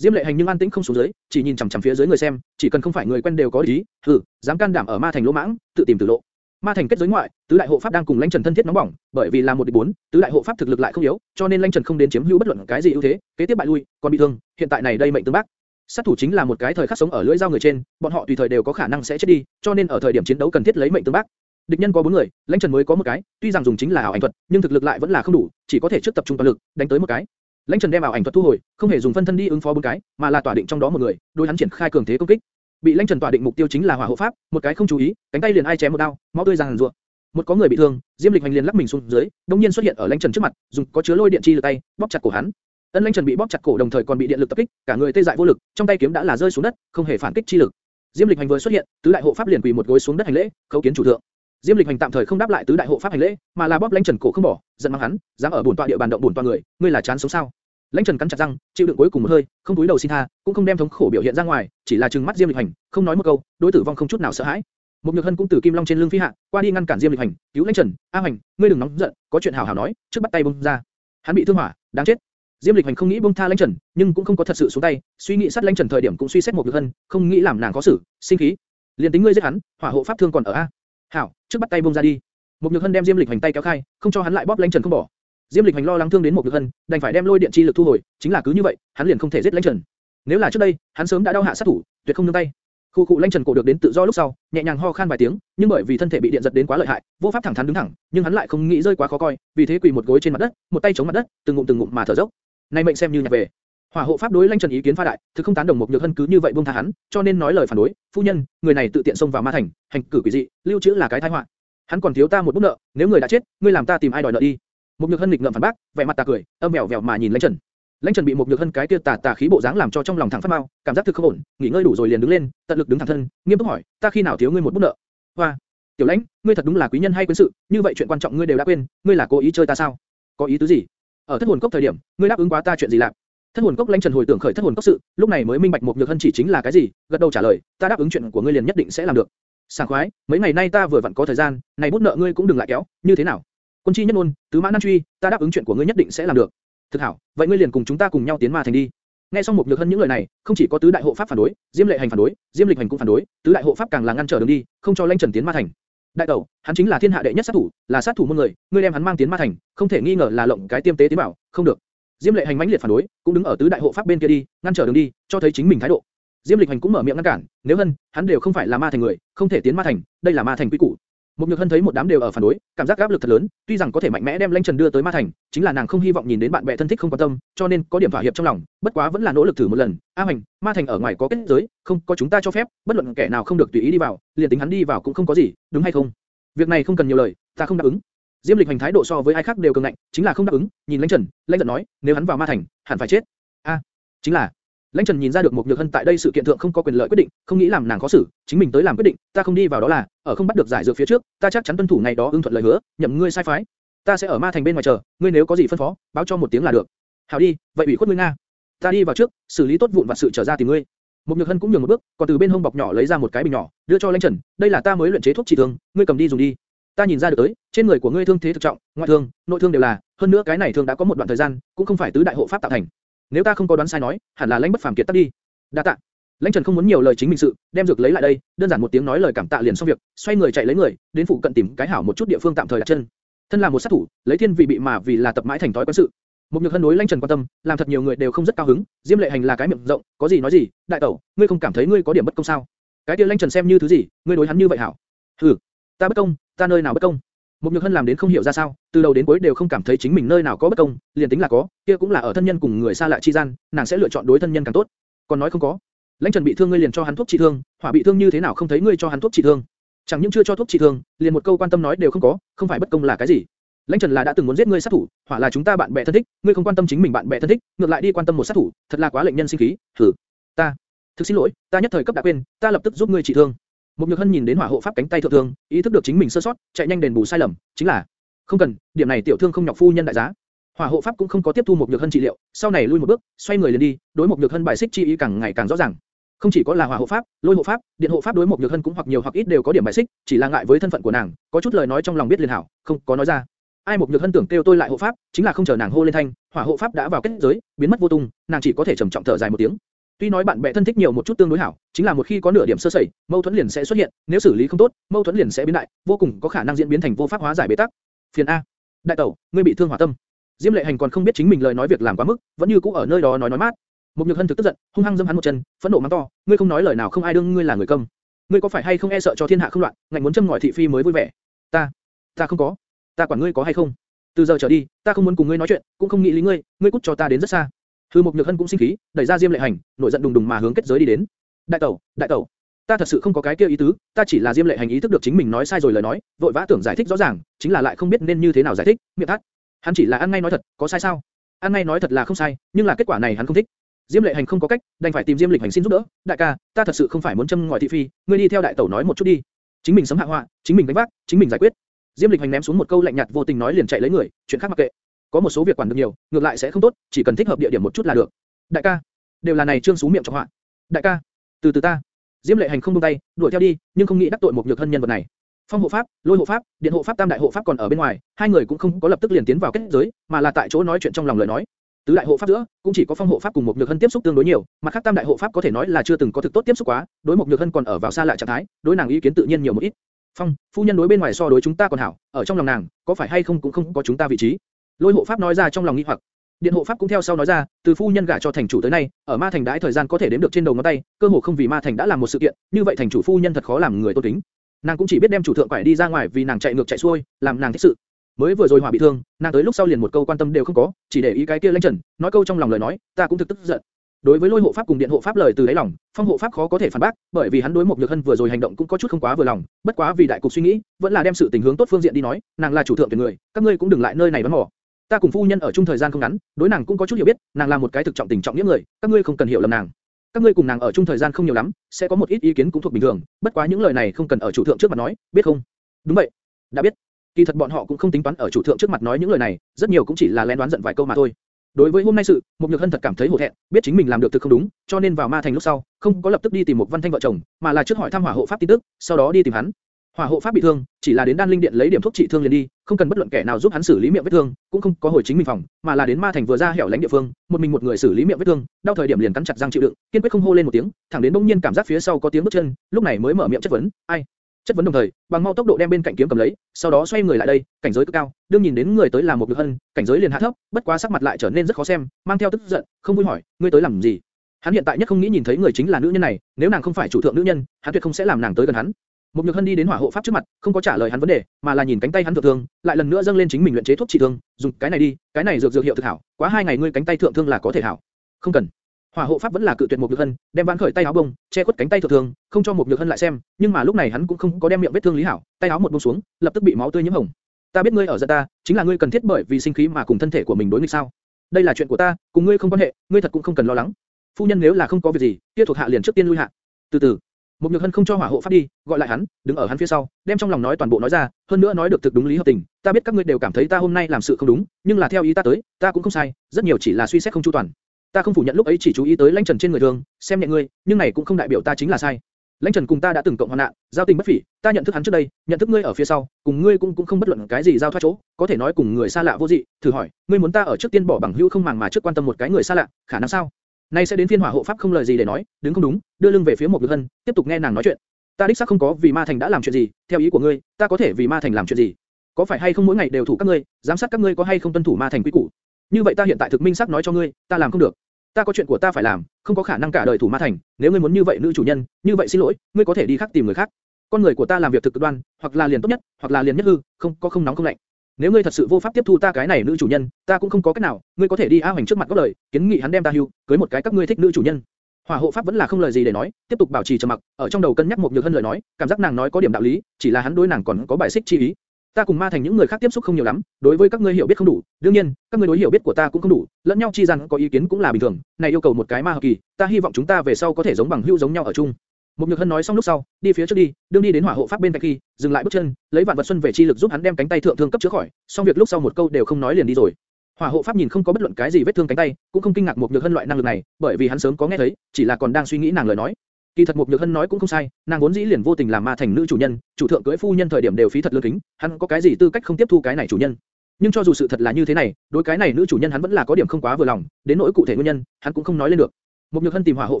Diêm Lệ Hành nhưng an tĩnh không xuống dưới, chỉ nhìn chằm chằm phía dưới người xem, chỉ cần không phải người quen đều có ý, hừ, dám can đảm ở Ma Thành lỗ mãng, tự tìm tử lộ. Ma Thành kết giới ngoại, tứ đại hộ pháp đang cùng Lãnh Trần thân thiết nóng bỏng, bởi vì là một địch bốn, tứ đại hộ pháp thực lực lại không yếu, cho nên Lãnh Trần không đến chiếm hữu bất luận cái gì ưu thế, kế tiếp bại lui, còn bị thương, hiện tại này đây mệnh tương bác. Sát thủ chính là một cái thời khắc sống ở lưỡi dao người trên, bọn họ tùy thời đều có khả năng sẽ chết đi, cho nên ở thời điểm chiến đấu cần thiết lấy mệnh tương bác. Địch nhân có bốn người, Lãnh Trần mới có một cái, tuy rằng dùng chính là ảo ảnh thuật, nhưng thực lực lại vẫn là không đủ, chỉ có thể trước tập trung toàn lực, đánh tới một cái. Lãnh Trần đem ảo ảnh thuật thu hồi, không hề dùng phân thân đi ứng phó bốn cái, mà là tỏa định trong đó một người, đối hắn triển khai cường thế công kích. Bị Lãnh Trần tỏa định mục tiêu chính là hỏa hộ pháp, một cái không chú ý, cánh tay liền ai chém một đao, máu tươi ràng rụa. Một có người bị thương, Diêm Lịch Hành liền lắc mình xuống dưới, đột nhiên xuất hiện ở Lãnh Trần trước mặt, dùng có chứa lôi điện chi lực tay, bóp chặt cổ hắn. Ân Lãnh Trần bị bóp chặt cổ đồng thời còn bị điện lực tập kích, cả người tê dại vô lực, trong tay kiếm đã là rơi xuống đất, không hề phản kích chi lực. Diêm Lịch Hành vừa xuất hiện, tứ đại hộ pháp liền quỳ một gối xuống đất hành lễ, khấu kiến chủ thượng. Diêm Lịch Hành tạm thời không đáp lại tứ đại hộ pháp hành lễ, mà là bóp Lãnh Trần cổ không bỏ, giận mắng hắn, dám ở bổn tọa địa bàn động bổn tọa người, ngươi là chán sống sao? Lãnh Trần cắn chặt răng, chịu đựng cuối cùng một hơi, không cúi đầu xin tha, cũng không đem thống khổ biểu hiện ra ngoài, chỉ là trừng mắt Diêm Lịch Hành, không nói một câu, đối tử vong không chút nào sợ hãi. Một Nhược Hân cũng từ Kim Long trên lưng phi hạ, qua đi ngăn cản Diêm Lịch Hành, cứu Lãnh Trần, "A Hành, ngươi đừng nóng giận, có chuyện hảo hảo nói, trước bắt tay bung ra." Hắn bị thương hỏa, đáng chết. Diêm Lịch Hành không nghĩ buông tha Lãnh Trần, nhưng cũng không có thật sự xuống tay, suy nghĩ sát Lãnh Trần thời điểm cũng suy xét một Nhược Hân, không nghĩ làm nàng có xử, sinh khí. Liên tính ngươi giết hắn, hỏa hộ pháp thương còn ở a. Hảo, trước bắt tay buông ra đi. Một Nhược Hân đem Diêm Lịch Hành tay kéo khai, không cho hắn lại bóp Lãnh Trần không bỏ. Diêm Lịch Hành lo lắng thương đến một Nhược Hân, đành phải đem lôi điện chi lực thu hồi, chính là cứ như vậy, hắn liền không thể giết Lãnh Trần. Nếu là trước đây, hắn sớm đã đau hạ sát thủ, tuyệt không nương tay. Khu cụ Lãnh Trần cổ được đến tự do lúc sau, nhẹ nhàng ho khan vài tiếng, nhưng bởi vì thân thể bị điện giật đến quá lợi hại, vô pháp thẳng thắn đứng thẳng, nhưng hắn lại không nghĩ rơi quá khó coi, vì thế quỳ một gối trên mặt đất, một tay chống mặt đất, từng ngụm từng ngụm mà thở dốc. Nay mệnh xem như nhặt về. Hỏa hộ pháp đối Lãnh Trần ý kiến pha đại, thực không tán đồng một nhược hân cứ như vậy buông tha hắn, cho nên nói lời phản đối. Phu nhân, người này tự tiện xông vào ma thành, hành cử quỷ dị, lưu trữ là cái tai họa. Hắn còn thiếu ta một bút nợ, nếu người đã chết, ngươi làm ta tìm ai đòi nợ đi. Một Nhược Hân nghịch ngợm phản bác, vẻ mặt ta cười, âm mèo vèo mà nhìn Lãnh Trần. Lãnh Trần bị một Nhược Hân cái kia tà tà khí bộ dáng làm cho trong lòng thẳng phát mau, cảm giác thực không ổn, nghỉ ngơi đủ rồi liền đứng lên, tận lực đứng thẳng thân, nghiêm túc hỏi, ta khi nào thiếu ngươi một bút nợ? Hoa, Tiểu Lãnh, ngươi thật đúng là quý nhân hay quân sự, như vậy chuyện quan trọng ngươi đều đã quên, ngươi là cố ý chơi ta sao? Có ý tứ gì? Ở thất hồn cốc thời điểm, ngươi đáp ứng quá ta chuyện gì làm? Thất hồn cốc lãnh trần hồi tưởng khởi thất hồn cốc sự, lúc này mới minh bạch một nhược hân chỉ chính là cái gì, gật đầu trả lời, ta đáp ứng chuyện của ngươi liền nhất định sẽ làm được. Sảng khoái, mấy ngày nay ta vừa vặn có thời gian, này bút nợ ngươi cũng đừng lại kéo, như thế nào? Quân chi nhất ôn, tứ mã nan truy, ta đáp ứng chuyện của ngươi nhất định sẽ làm được. Thực hảo, vậy ngươi liền cùng chúng ta cùng nhau tiến ma thành đi. Nghe xong một nhược hân những lời này, không chỉ có tứ đại hộ pháp phản đối, Diêm lệ hành phản đối, Diêm lịch hành cũng phản đối, tứ đại hộ pháp càng là ngăn trở đường đi, không cho lãnh trần tiến ma thành. Đại tẩu, hắn chính là thiên hạ đệ nhất sát thủ, là sát thủ môn người, ngươi đem hắn mang tiến ma thành, không thể nghi ngờ là lộng cái tiêm tế tế bảo, không được. Diêm Lệ Hành mãnh liệt phản đối, cũng đứng ở tứ đại hộ pháp bên kia đi, ngăn trở đường đi, cho thấy chính mình thái độ. Diêm Lịch Hành cũng mở miệng ngăn cản, nếu hân, hắn đều không phải là ma thành người, không thể tiến ma thành, đây là ma thành quy củ. Một Nhược Hân thấy một đám đều ở phản đối, cảm giác áp lực thật lớn, tuy rằng có thể mạnh mẽ đem Lãnh Trần đưa tới ma thành, chính là nàng không hy vọng nhìn đến bạn bè thân thích không quan tâm, cho nên có điểm thỏa hiệp trong lòng, bất quá vẫn là nỗ lực thử một lần. A Hành, ma thành ở ngoài có kết giới, không có chúng ta cho phép, bất luận kẻ nào không được tùy ý đi vào, liền tính hắn đi vào cũng không có gì, đúng hay không? Việc này không cần nhiều lời, ta không đáp ứng. Diêm Lịch hành thái độ so với ai khác đều cường ngạnh, chính là không đáp ứng. Nhìn Lãnh Trần, Lãnh Trần nói, nếu hắn vào ma thành, hẳn phải chết. A, chính là. Lãnh Trần nhìn ra được một nhược hân tại đây sự kiện thượng không có quyền lợi quyết định, không nghĩ làm nàng khó xử, chính mình tới làm quyết định, ta không đi vào đó là, ở không bắt được giải dược phía trước, ta chắc chắn tuân thủ ngày đó ưng thuận lời hứa, nhậm ngươi sai phái, ta sẽ ở ma thành bên ngoài chờ, ngươi nếu có gì phân phó, báo cho một tiếng là được. Hảo đi, vậy ủy khuất ngươi nga. Ta đi vào trước, xử lý tốt vụn và sự trở ra tìm ngươi. Một nhược hân cũng nhường một bước, còn từ bên hông bọc nhỏ lấy ra một cái bình nhỏ, đưa cho Lãnh Trần, đây là ta mới luyện chế thuốc trị thương, ngươi cầm đi dùng đi ta nhìn ra được tới, trên người của ngươi thương thế thực trọng, ngoại thương, nội thương đều là, hơn nữa cái này thương đã có một đoạn thời gian, cũng không phải tứ đại hộ pháp tạo thành. Nếu ta không có đoán sai nói, hẳn là lãnh bất phàm kiệt tắt đi. đa tạ. lãnh trần không muốn nhiều lời chính mình sự, đem dược lấy lại đây, đơn giản một tiếng nói lời cảm tạ liền xong việc, xoay người chạy lấy người, đến phụ cận tìm cái hảo một chút địa phương tạm thời đặt chân. thân là một sát thủ, lấy thiên vị bị mà vì là tập mãi thành thói quen sự. Một nhược hân đối lãnh trần quan tâm, làm thật nhiều người đều không rất cao hứng. Diêm lệ hành là cái miệng rộng, có gì nói gì, đại tẩu, ngươi không cảm thấy ngươi có điểm bất công sao? cái kia lãnh trần xem như thứ gì, ngươi đối hắn như vậy hảo? Hừ, ta bất công, ta nơi nào bất công? Một Nhược Hân làm đến không hiểu ra sao, từ đầu đến cuối đều không cảm thấy chính mình nơi nào có bất công, liền tính là có, kia cũng là ở thân nhân cùng người xa lạ chi gian, nàng sẽ lựa chọn đối thân nhân càng tốt. Còn nói không có, Lãnh Trần bị thương ngươi liền cho hắn thuốc trị thương, Hỏa bị thương như thế nào không thấy ngươi cho hắn thuốc trị thương? Chẳng những chưa cho thuốc trị thương, liền một câu quan tâm nói đều không có, không phải bất công là cái gì? Lãnh Trần là đã từng muốn giết ngươi sát thủ, Hỏa là chúng ta bạn bè thân thích, ngươi không quan tâm chính mình bạn bè thân thích, ngược lại đi quan tâm một sát thủ, thật là quá lệnh nhân sinh khí. Thử. ta, thực xin lỗi, ta nhất thời cấp đã quên, ta lập tức giúp ngươi trị thương. Một Nhược Hân nhìn đến hỏa hộ pháp cánh tay thượng thương, ý thức được chính mình sơ sót, chạy nhanh đền bù sai lầm, chính là không cần, điểm này tiểu thương không nhọc phu nhân đại giá. Hỏa hộ pháp cũng không có tiếp thu một Nhược Hân trị liệu, sau này lui một bước, xoay người liền đi, đối một Nhược Hân bài xích chi ý càng ngày càng rõ ràng. Không chỉ có là hỏa hộ pháp, lôi hộ pháp, điện hộ pháp đối một Nhược Hân cũng hoặc nhiều hoặc ít đều có điểm bài xích, chỉ là ngại với thân phận của nàng, có chút lời nói trong lòng biết liền hảo, không có nói ra. Ai một Nhược Hân tưởng kêu tôi lại hộ pháp, chính là không chờ nàng hô lên thanh, hỏa hộ pháp đã vào kết giới, biến mất vô tung, nàng chỉ có thể trầm trọng thở dài một tiếng. Tuy nói bạn bè thân thích nhiều một chút tương đối hảo, chính là một khi có nửa điểm sơ sẩy, mâu thuẫn liền sẽ xuất hiện, nếu xử lý không tốt, mâu thuẫn liền sẽ biến đại, vô cùng có khả năng diễn biến thành vô pháp hóa giải bế tắc. Phiền a. Đại tẩu, ngươi bị thương hỏa tâm. Diêm Lệ Hành còn không biết chính mình lời nói việc làm quá mức, vẫn như cũ ở nơi đó nói nói mát. Mục Nhược Hân thực tức giận, hung hăng dâm hắn một chân, phẫn nộ mắng to, ngươi không nói lời nào không ai đương ngươi là người công. Ngươi có phải hay không e sợ cho thiên hạ không loạn, ngạnh muốn châm ngòi thị phi mới vui vẻ? Ta, ta không có. Ta quản ngươi có hay không? Từ giờ trở đi, ta không muốn cùng ngươi nói chuyện, cũng không nghĩ lý ngươi, ngươi cút cho ta đến rất xa. Hư Mục Nhược Hân cũng sinh khí, đẩy ra Diêm Lệ Hành, nội giận đùng đùng mà hướng kết giới đi đến. Đại tẩu, đại tẩu, ta thật sự không có cái kia ý tứ, ta chỉ là Diêm Lệ Hành ý thức được chính mình nói sai rồi lời nói, vội vã tưởng giải thích rõ ràng, chính là lại không biết nên như thế nào giải thích, miệng thắt. Hắn chỉ là ăn ngay nói thật, có sai sao? Ăn ngay nói thật là không sai, nhưng là kết quả này hắn không thích. Diêm Lệ Hành không có cách, đành phải tìm Diêm Lịch Hành xin giúp đỡ. Đại ca, ta thật sự không phải muốn châm ngòi thị phi, ngươi đi theo đại tẩu nói một chút đi. Chính mình sấm hạ họa, chính mình đánh vác, chính mình giải quyết. Diêm Lịch Hành ném xuống một câu lạnh nhạt vô tình nói liền chạy lấy người, chuyện khác mặc kệ. Có một số việc quản được nhiều, ngược lại sẽ không tốt, chỉ cần thích hợp địa điểm một chút là được. Đại ca, đều là này trương xú miệng trọng họa. Đại ca, từ từ ta. Diêm Lệ Hành không buông tay, đuổi theo đi, nhưng không nghĩ đắc tội một nhược thân nhân vật này. Phong hộ pháp, lôi hộ pháp, điện hộ pháp tam đại hộ pháp còn ở bên ngoài, hai người cũng không có lập tức liền tiến vào kết giới, mà là tại chỗ nói chuyện trong lòng lời nói. Tứ đại hộ pháp giữa, cũng chỉ có phong hộ pháp cùng một nhược hân tiếp xúc tương đối nhiều, mặt khác tam đại hộ pháp có thể nói là chưa từng có thực tốt tiếp xúc quá, đối một nhược hân còn ở vào xa lạ trạng thái, đối nàng ý kiến tự nhiên nhiều một ít. Phong, phu nhân đối bên ngoài so đối chúng ta còn hảo, ở trong lòng nàng, có phải hay không cũng không có chúng ta vị trí. Lôi hộ pháp nói ra trong lòng nghi hoặc, Điện hộ pháp cũng theo sau nói ra, từ phu nhân gả cho thành chủ tới nay, ở ma thành đãi thời gian có thể đếm được trên đầu ngón tay, cơ hồ không vì ma thành đã làm một sự kiện, như vậy thành chủ phu nhân thật khó làm người tôn kính. Nàng cũng chỉ biết đem chủ thượng quải đi ra ngoài vì nàng chạy ngược chạy xuôi, làm nàng thích sự. Mới vừa rồi hỏa bị thương, nàng tới lúc sau liền một câu quan tâm đều không có, chỉ để ý cái kia lãnh trần, nói câu trong lòng lời nói, ta cũng thực tức giận. Đối với lôi hộ pháp cùng điện hộ pháp lời từ đáy lòng, phong hộ pháp khó có thể phản bác, bởi vì hắn đối một nhược hân vừa rồi hành động cũng có chút không quá vừa lòng, bất quá vì đại cục suy nghĩ, vẫn là đem sự tình hướng tốt phương diện đi nói, nàng là chủ thượng tuyển người, các ngươi cũng đừng lại nơi này đoán mò. Ta cùng phu nhân ở chung thời gian không ngắn, đối nàng cũng có chút hiểu biết, nàng là một cái thực trọng tình trọng nghĩa người, các ngươi không cần hiểu lầm nàng. Các ngươi cùng nàng ở chung thời gian không nhiều lắm, sẽ có một ít ý kiến cũng thuộc bình thường, bất quá những lời này không cần ở chủ thượng trước mặt nói, biết không? Đúng vậy, đã biết. Kỳ thật bọn họ cũng không tính toán ở chủ thượng trước mặt nói những lời này, rất nhiều cũng chỉ là lén đoán giận vài câu mà thôi. Đối với hôm nay sự, Mục nhược hân thật cảm thấy hổ thẹn, biết chính mình làm được thực không đúng, cho nên vào ma thành lúc sau, không có lập tức đi tìm một văn thanh vợ chồng, mà là trước hỏi thăm hỏa hộ pháp tin tức, sau đó đi tìm hắn. Hỏa hộ pháp bị thương, chỉ là đến đan linh điện lấy điểm thuốc trị thương liền đi, không cần bất luận kẻ nào giúp hắn xử lý miệng vết thương, cũng không có hồi chính mình phòng, mà là đến ma thành vừa ra hẻo lánh địa phương, một mình một người xử lý miệng vết thương, đau thời điểm liền cắn chặt răng chịu đựng, kiên quyết không hô lên một tiếng, thẳng đến bỗng nhiên cảm giác phía sau có tiếng bước chân, lúc này mới mở miệng chất vấn, ai? Chất vấn đồng thời, bằng mau tốc độ đem bên cạnh kiếm cầm lấy, sau đó xoay người lại đây, cảnh giới cực cao, đương nhìn đến người tới là một lực hân, cảnh giới liền hạ thấp, bất quá sắc mặt lại trở nên rất khó xem, mang theo tức giận, không vui hỏi, ngươi tới làm gì? Hắn hiện tại nhất không nghĩ nhìn thấy người chính là nữ nhân này, nếu nàng không phải chủ thượng nữ nhân, hắn tuyệt không sẽ làm nàng tới gần hắn. Một nhược hân đi đến hỏa hộ pháp trước mặt, không có trả lời hắn vấn đề, mà là nhìn cánh tay hắn thượng thương, lại lần nữa dâng lên chính mình luyện chế thuốc trị thương, dùng cái này đi, cái này dược dược hiệu thực hảo, quá hai ngày ngươi cánh tay thượng thương là có thể hảo. Không cần. Hỏa hộ pháp vẫn là cự tuyệt một nhược hân, đem vãn khởi tay áo bông, che khuất cánh tay thượng thương, không cho một nhược hân lại xem, nhưng mà lúc này hắn cũng không có đem miệng vết thương lý hảo, tay áo một buông xuống, lập tức bị máu tươi nhiễm hồng. Ta biết ngươi ở giận ta, chính là ngươi cần thiết bởi vì sinh khí mà cùng thân thể của mình đối nghịch sao? Đây là chuyện của ta, cùng ngươi không quan hệ, ngươi thật cũng không cần lo lắng. Phu nhân nếu là không có việc gì, kia thuộc hạ liền trước tiên lui hạ. Từ từ, một nhược hân không cho hỏa hộ pháp đi, gọi lại hắn, đứng ở hắn phía sau, đem trong lòng nói toàn bộ nói ra, hơn nữa nói được thực đúng lý hợp tình. Ta biết các ngươi đều cảm thấy ta hôm nay làm sự không đúng, nhưng là theo ý ta tới, ta cũng không sai, rất nhiều chỉ là suy xét không chu toàn. Ta không phủ nhận lúc ấy chỉ chú ý tới lãnh trần trên người thường, xem nhẹ ngươi, nhưng này cũng không đại biểu ta chính là sai. Lãnh Trần cùng ta đã từng cộng hoạn nạn, giao tình bất phỉ, ta nhận thức hắn trước đây, nhận thức ngươi ở phía sau, cùng ngươi cũng cũng không bất luận cái gì giao thoát chỗ, có thể nói cùng người xa lạ vô dị. Thử hỏi, ngươi muốn ta ở trước tiên bỏ bằng hữu không màng mà trước quan tâm một cái người xa lạ, khả năng sao? Nay sẽ đến phiên hỏa hộ pháp không lời gì để nói, đứng không đúng, đưa lưng về phía một Nhược Hân, tiếp tục nghe nàng nói chuyện. Ta đích xác không có vì Ma Thành đã làm chuyện gì, theo ý của ngươi, ta có thể vì Ma Thành làm chuyện gì? Có phải hay không mỗi ngày đều thủ các ngươi, giám sát các ngươi có hay không tuân thủ Ma Thành quy củ? Như vậy ta hiện tại thực minh xác nói cho ngươi, ta làm không được. Ta có chuyện của ta phải làm, không có khả năng cả đời thủ Ma Thành. Nếu ngươi muốn như vậy nữ chủ nhân, như vậy xin lỗi, ngươi có thể đi khác tìm người khác. Con người của ta làm việc thực cực đoan, hoặc là liền tốt nhất, hoặc là liền nhất hư, không có không nóng không lạnh. Nếu ngươi thật sự vô pháp tiếp thu ta cái này nữ chủ nhân, ta cũng không có cách nào, ngươi có thể đi A Hoành trước mặt góp lời, kiến nghị hắn đem ta hưu, cưới một cái các ngươi thích nữ chủ nhân. Hỏa hộ pháp vẫn là không lời gì để nói, tiếp tục bảo trì trầm mặc, ở trong đầu cân nhắc một nhược hân lời nói, cảm giác nàng nói có điểm đạo lý, chỉ là hắn đối nàng còn có bài xích chi ý. Ta cùng ma thành những người khác tiếp xúc không nhiều lắm, đối với các ngươi hiểu biết không đủ, đương nhiên, các ngươi đối hiểu biết của ta cũng không đủ, lẫn nhau chi rằng có ý kiến cũng là bình thường, này yêu cầu một cái ma hợp kỳ, ta hy vọng chúng ta về sau có thể giống bằng hữu giống nhau ở chung. Một nhược hân nói xong lúc sau, đi phía trước đi, đương đi đến hỏa hộ pháp bên cạnh khi, dừng lại bước chân, lấy vạn vật xuân về chi lực giúp hắn đem cánh tay thượng thương cấp chữa khỏi, xong việc lúc sau một câu đều không nói liền đi rồi. Hỏa hộ pháp nhìn không có bất luận cái gì vết thương cánh tay, cũng không kinh ngạc một nhược hân loại năng lực này, bởi vì hắn sớm có nghe thấy, chỉ là còn đang suy nghĩ nàng lời nói. Kỳ thật một nhược hân nói cũng không sai, nàng vốn dĩ liền vô tình làm ma thành nữ chủ nhân, chủ thượng cưới phu nhân thời điểm đều phí thật lớn kính, hắn có cái gì tư cách không tiếp thu cái này chủ nhân? Nhưng cho dù sự thật là như thế này, đối cái này nữ chủ nhân hắn vẫn là có điểm không quá vừa lòng, đến nỗi cụ thể nguyên nhân, hắn cũng không nói lên được. Một nhược hân tìm hỏa hộ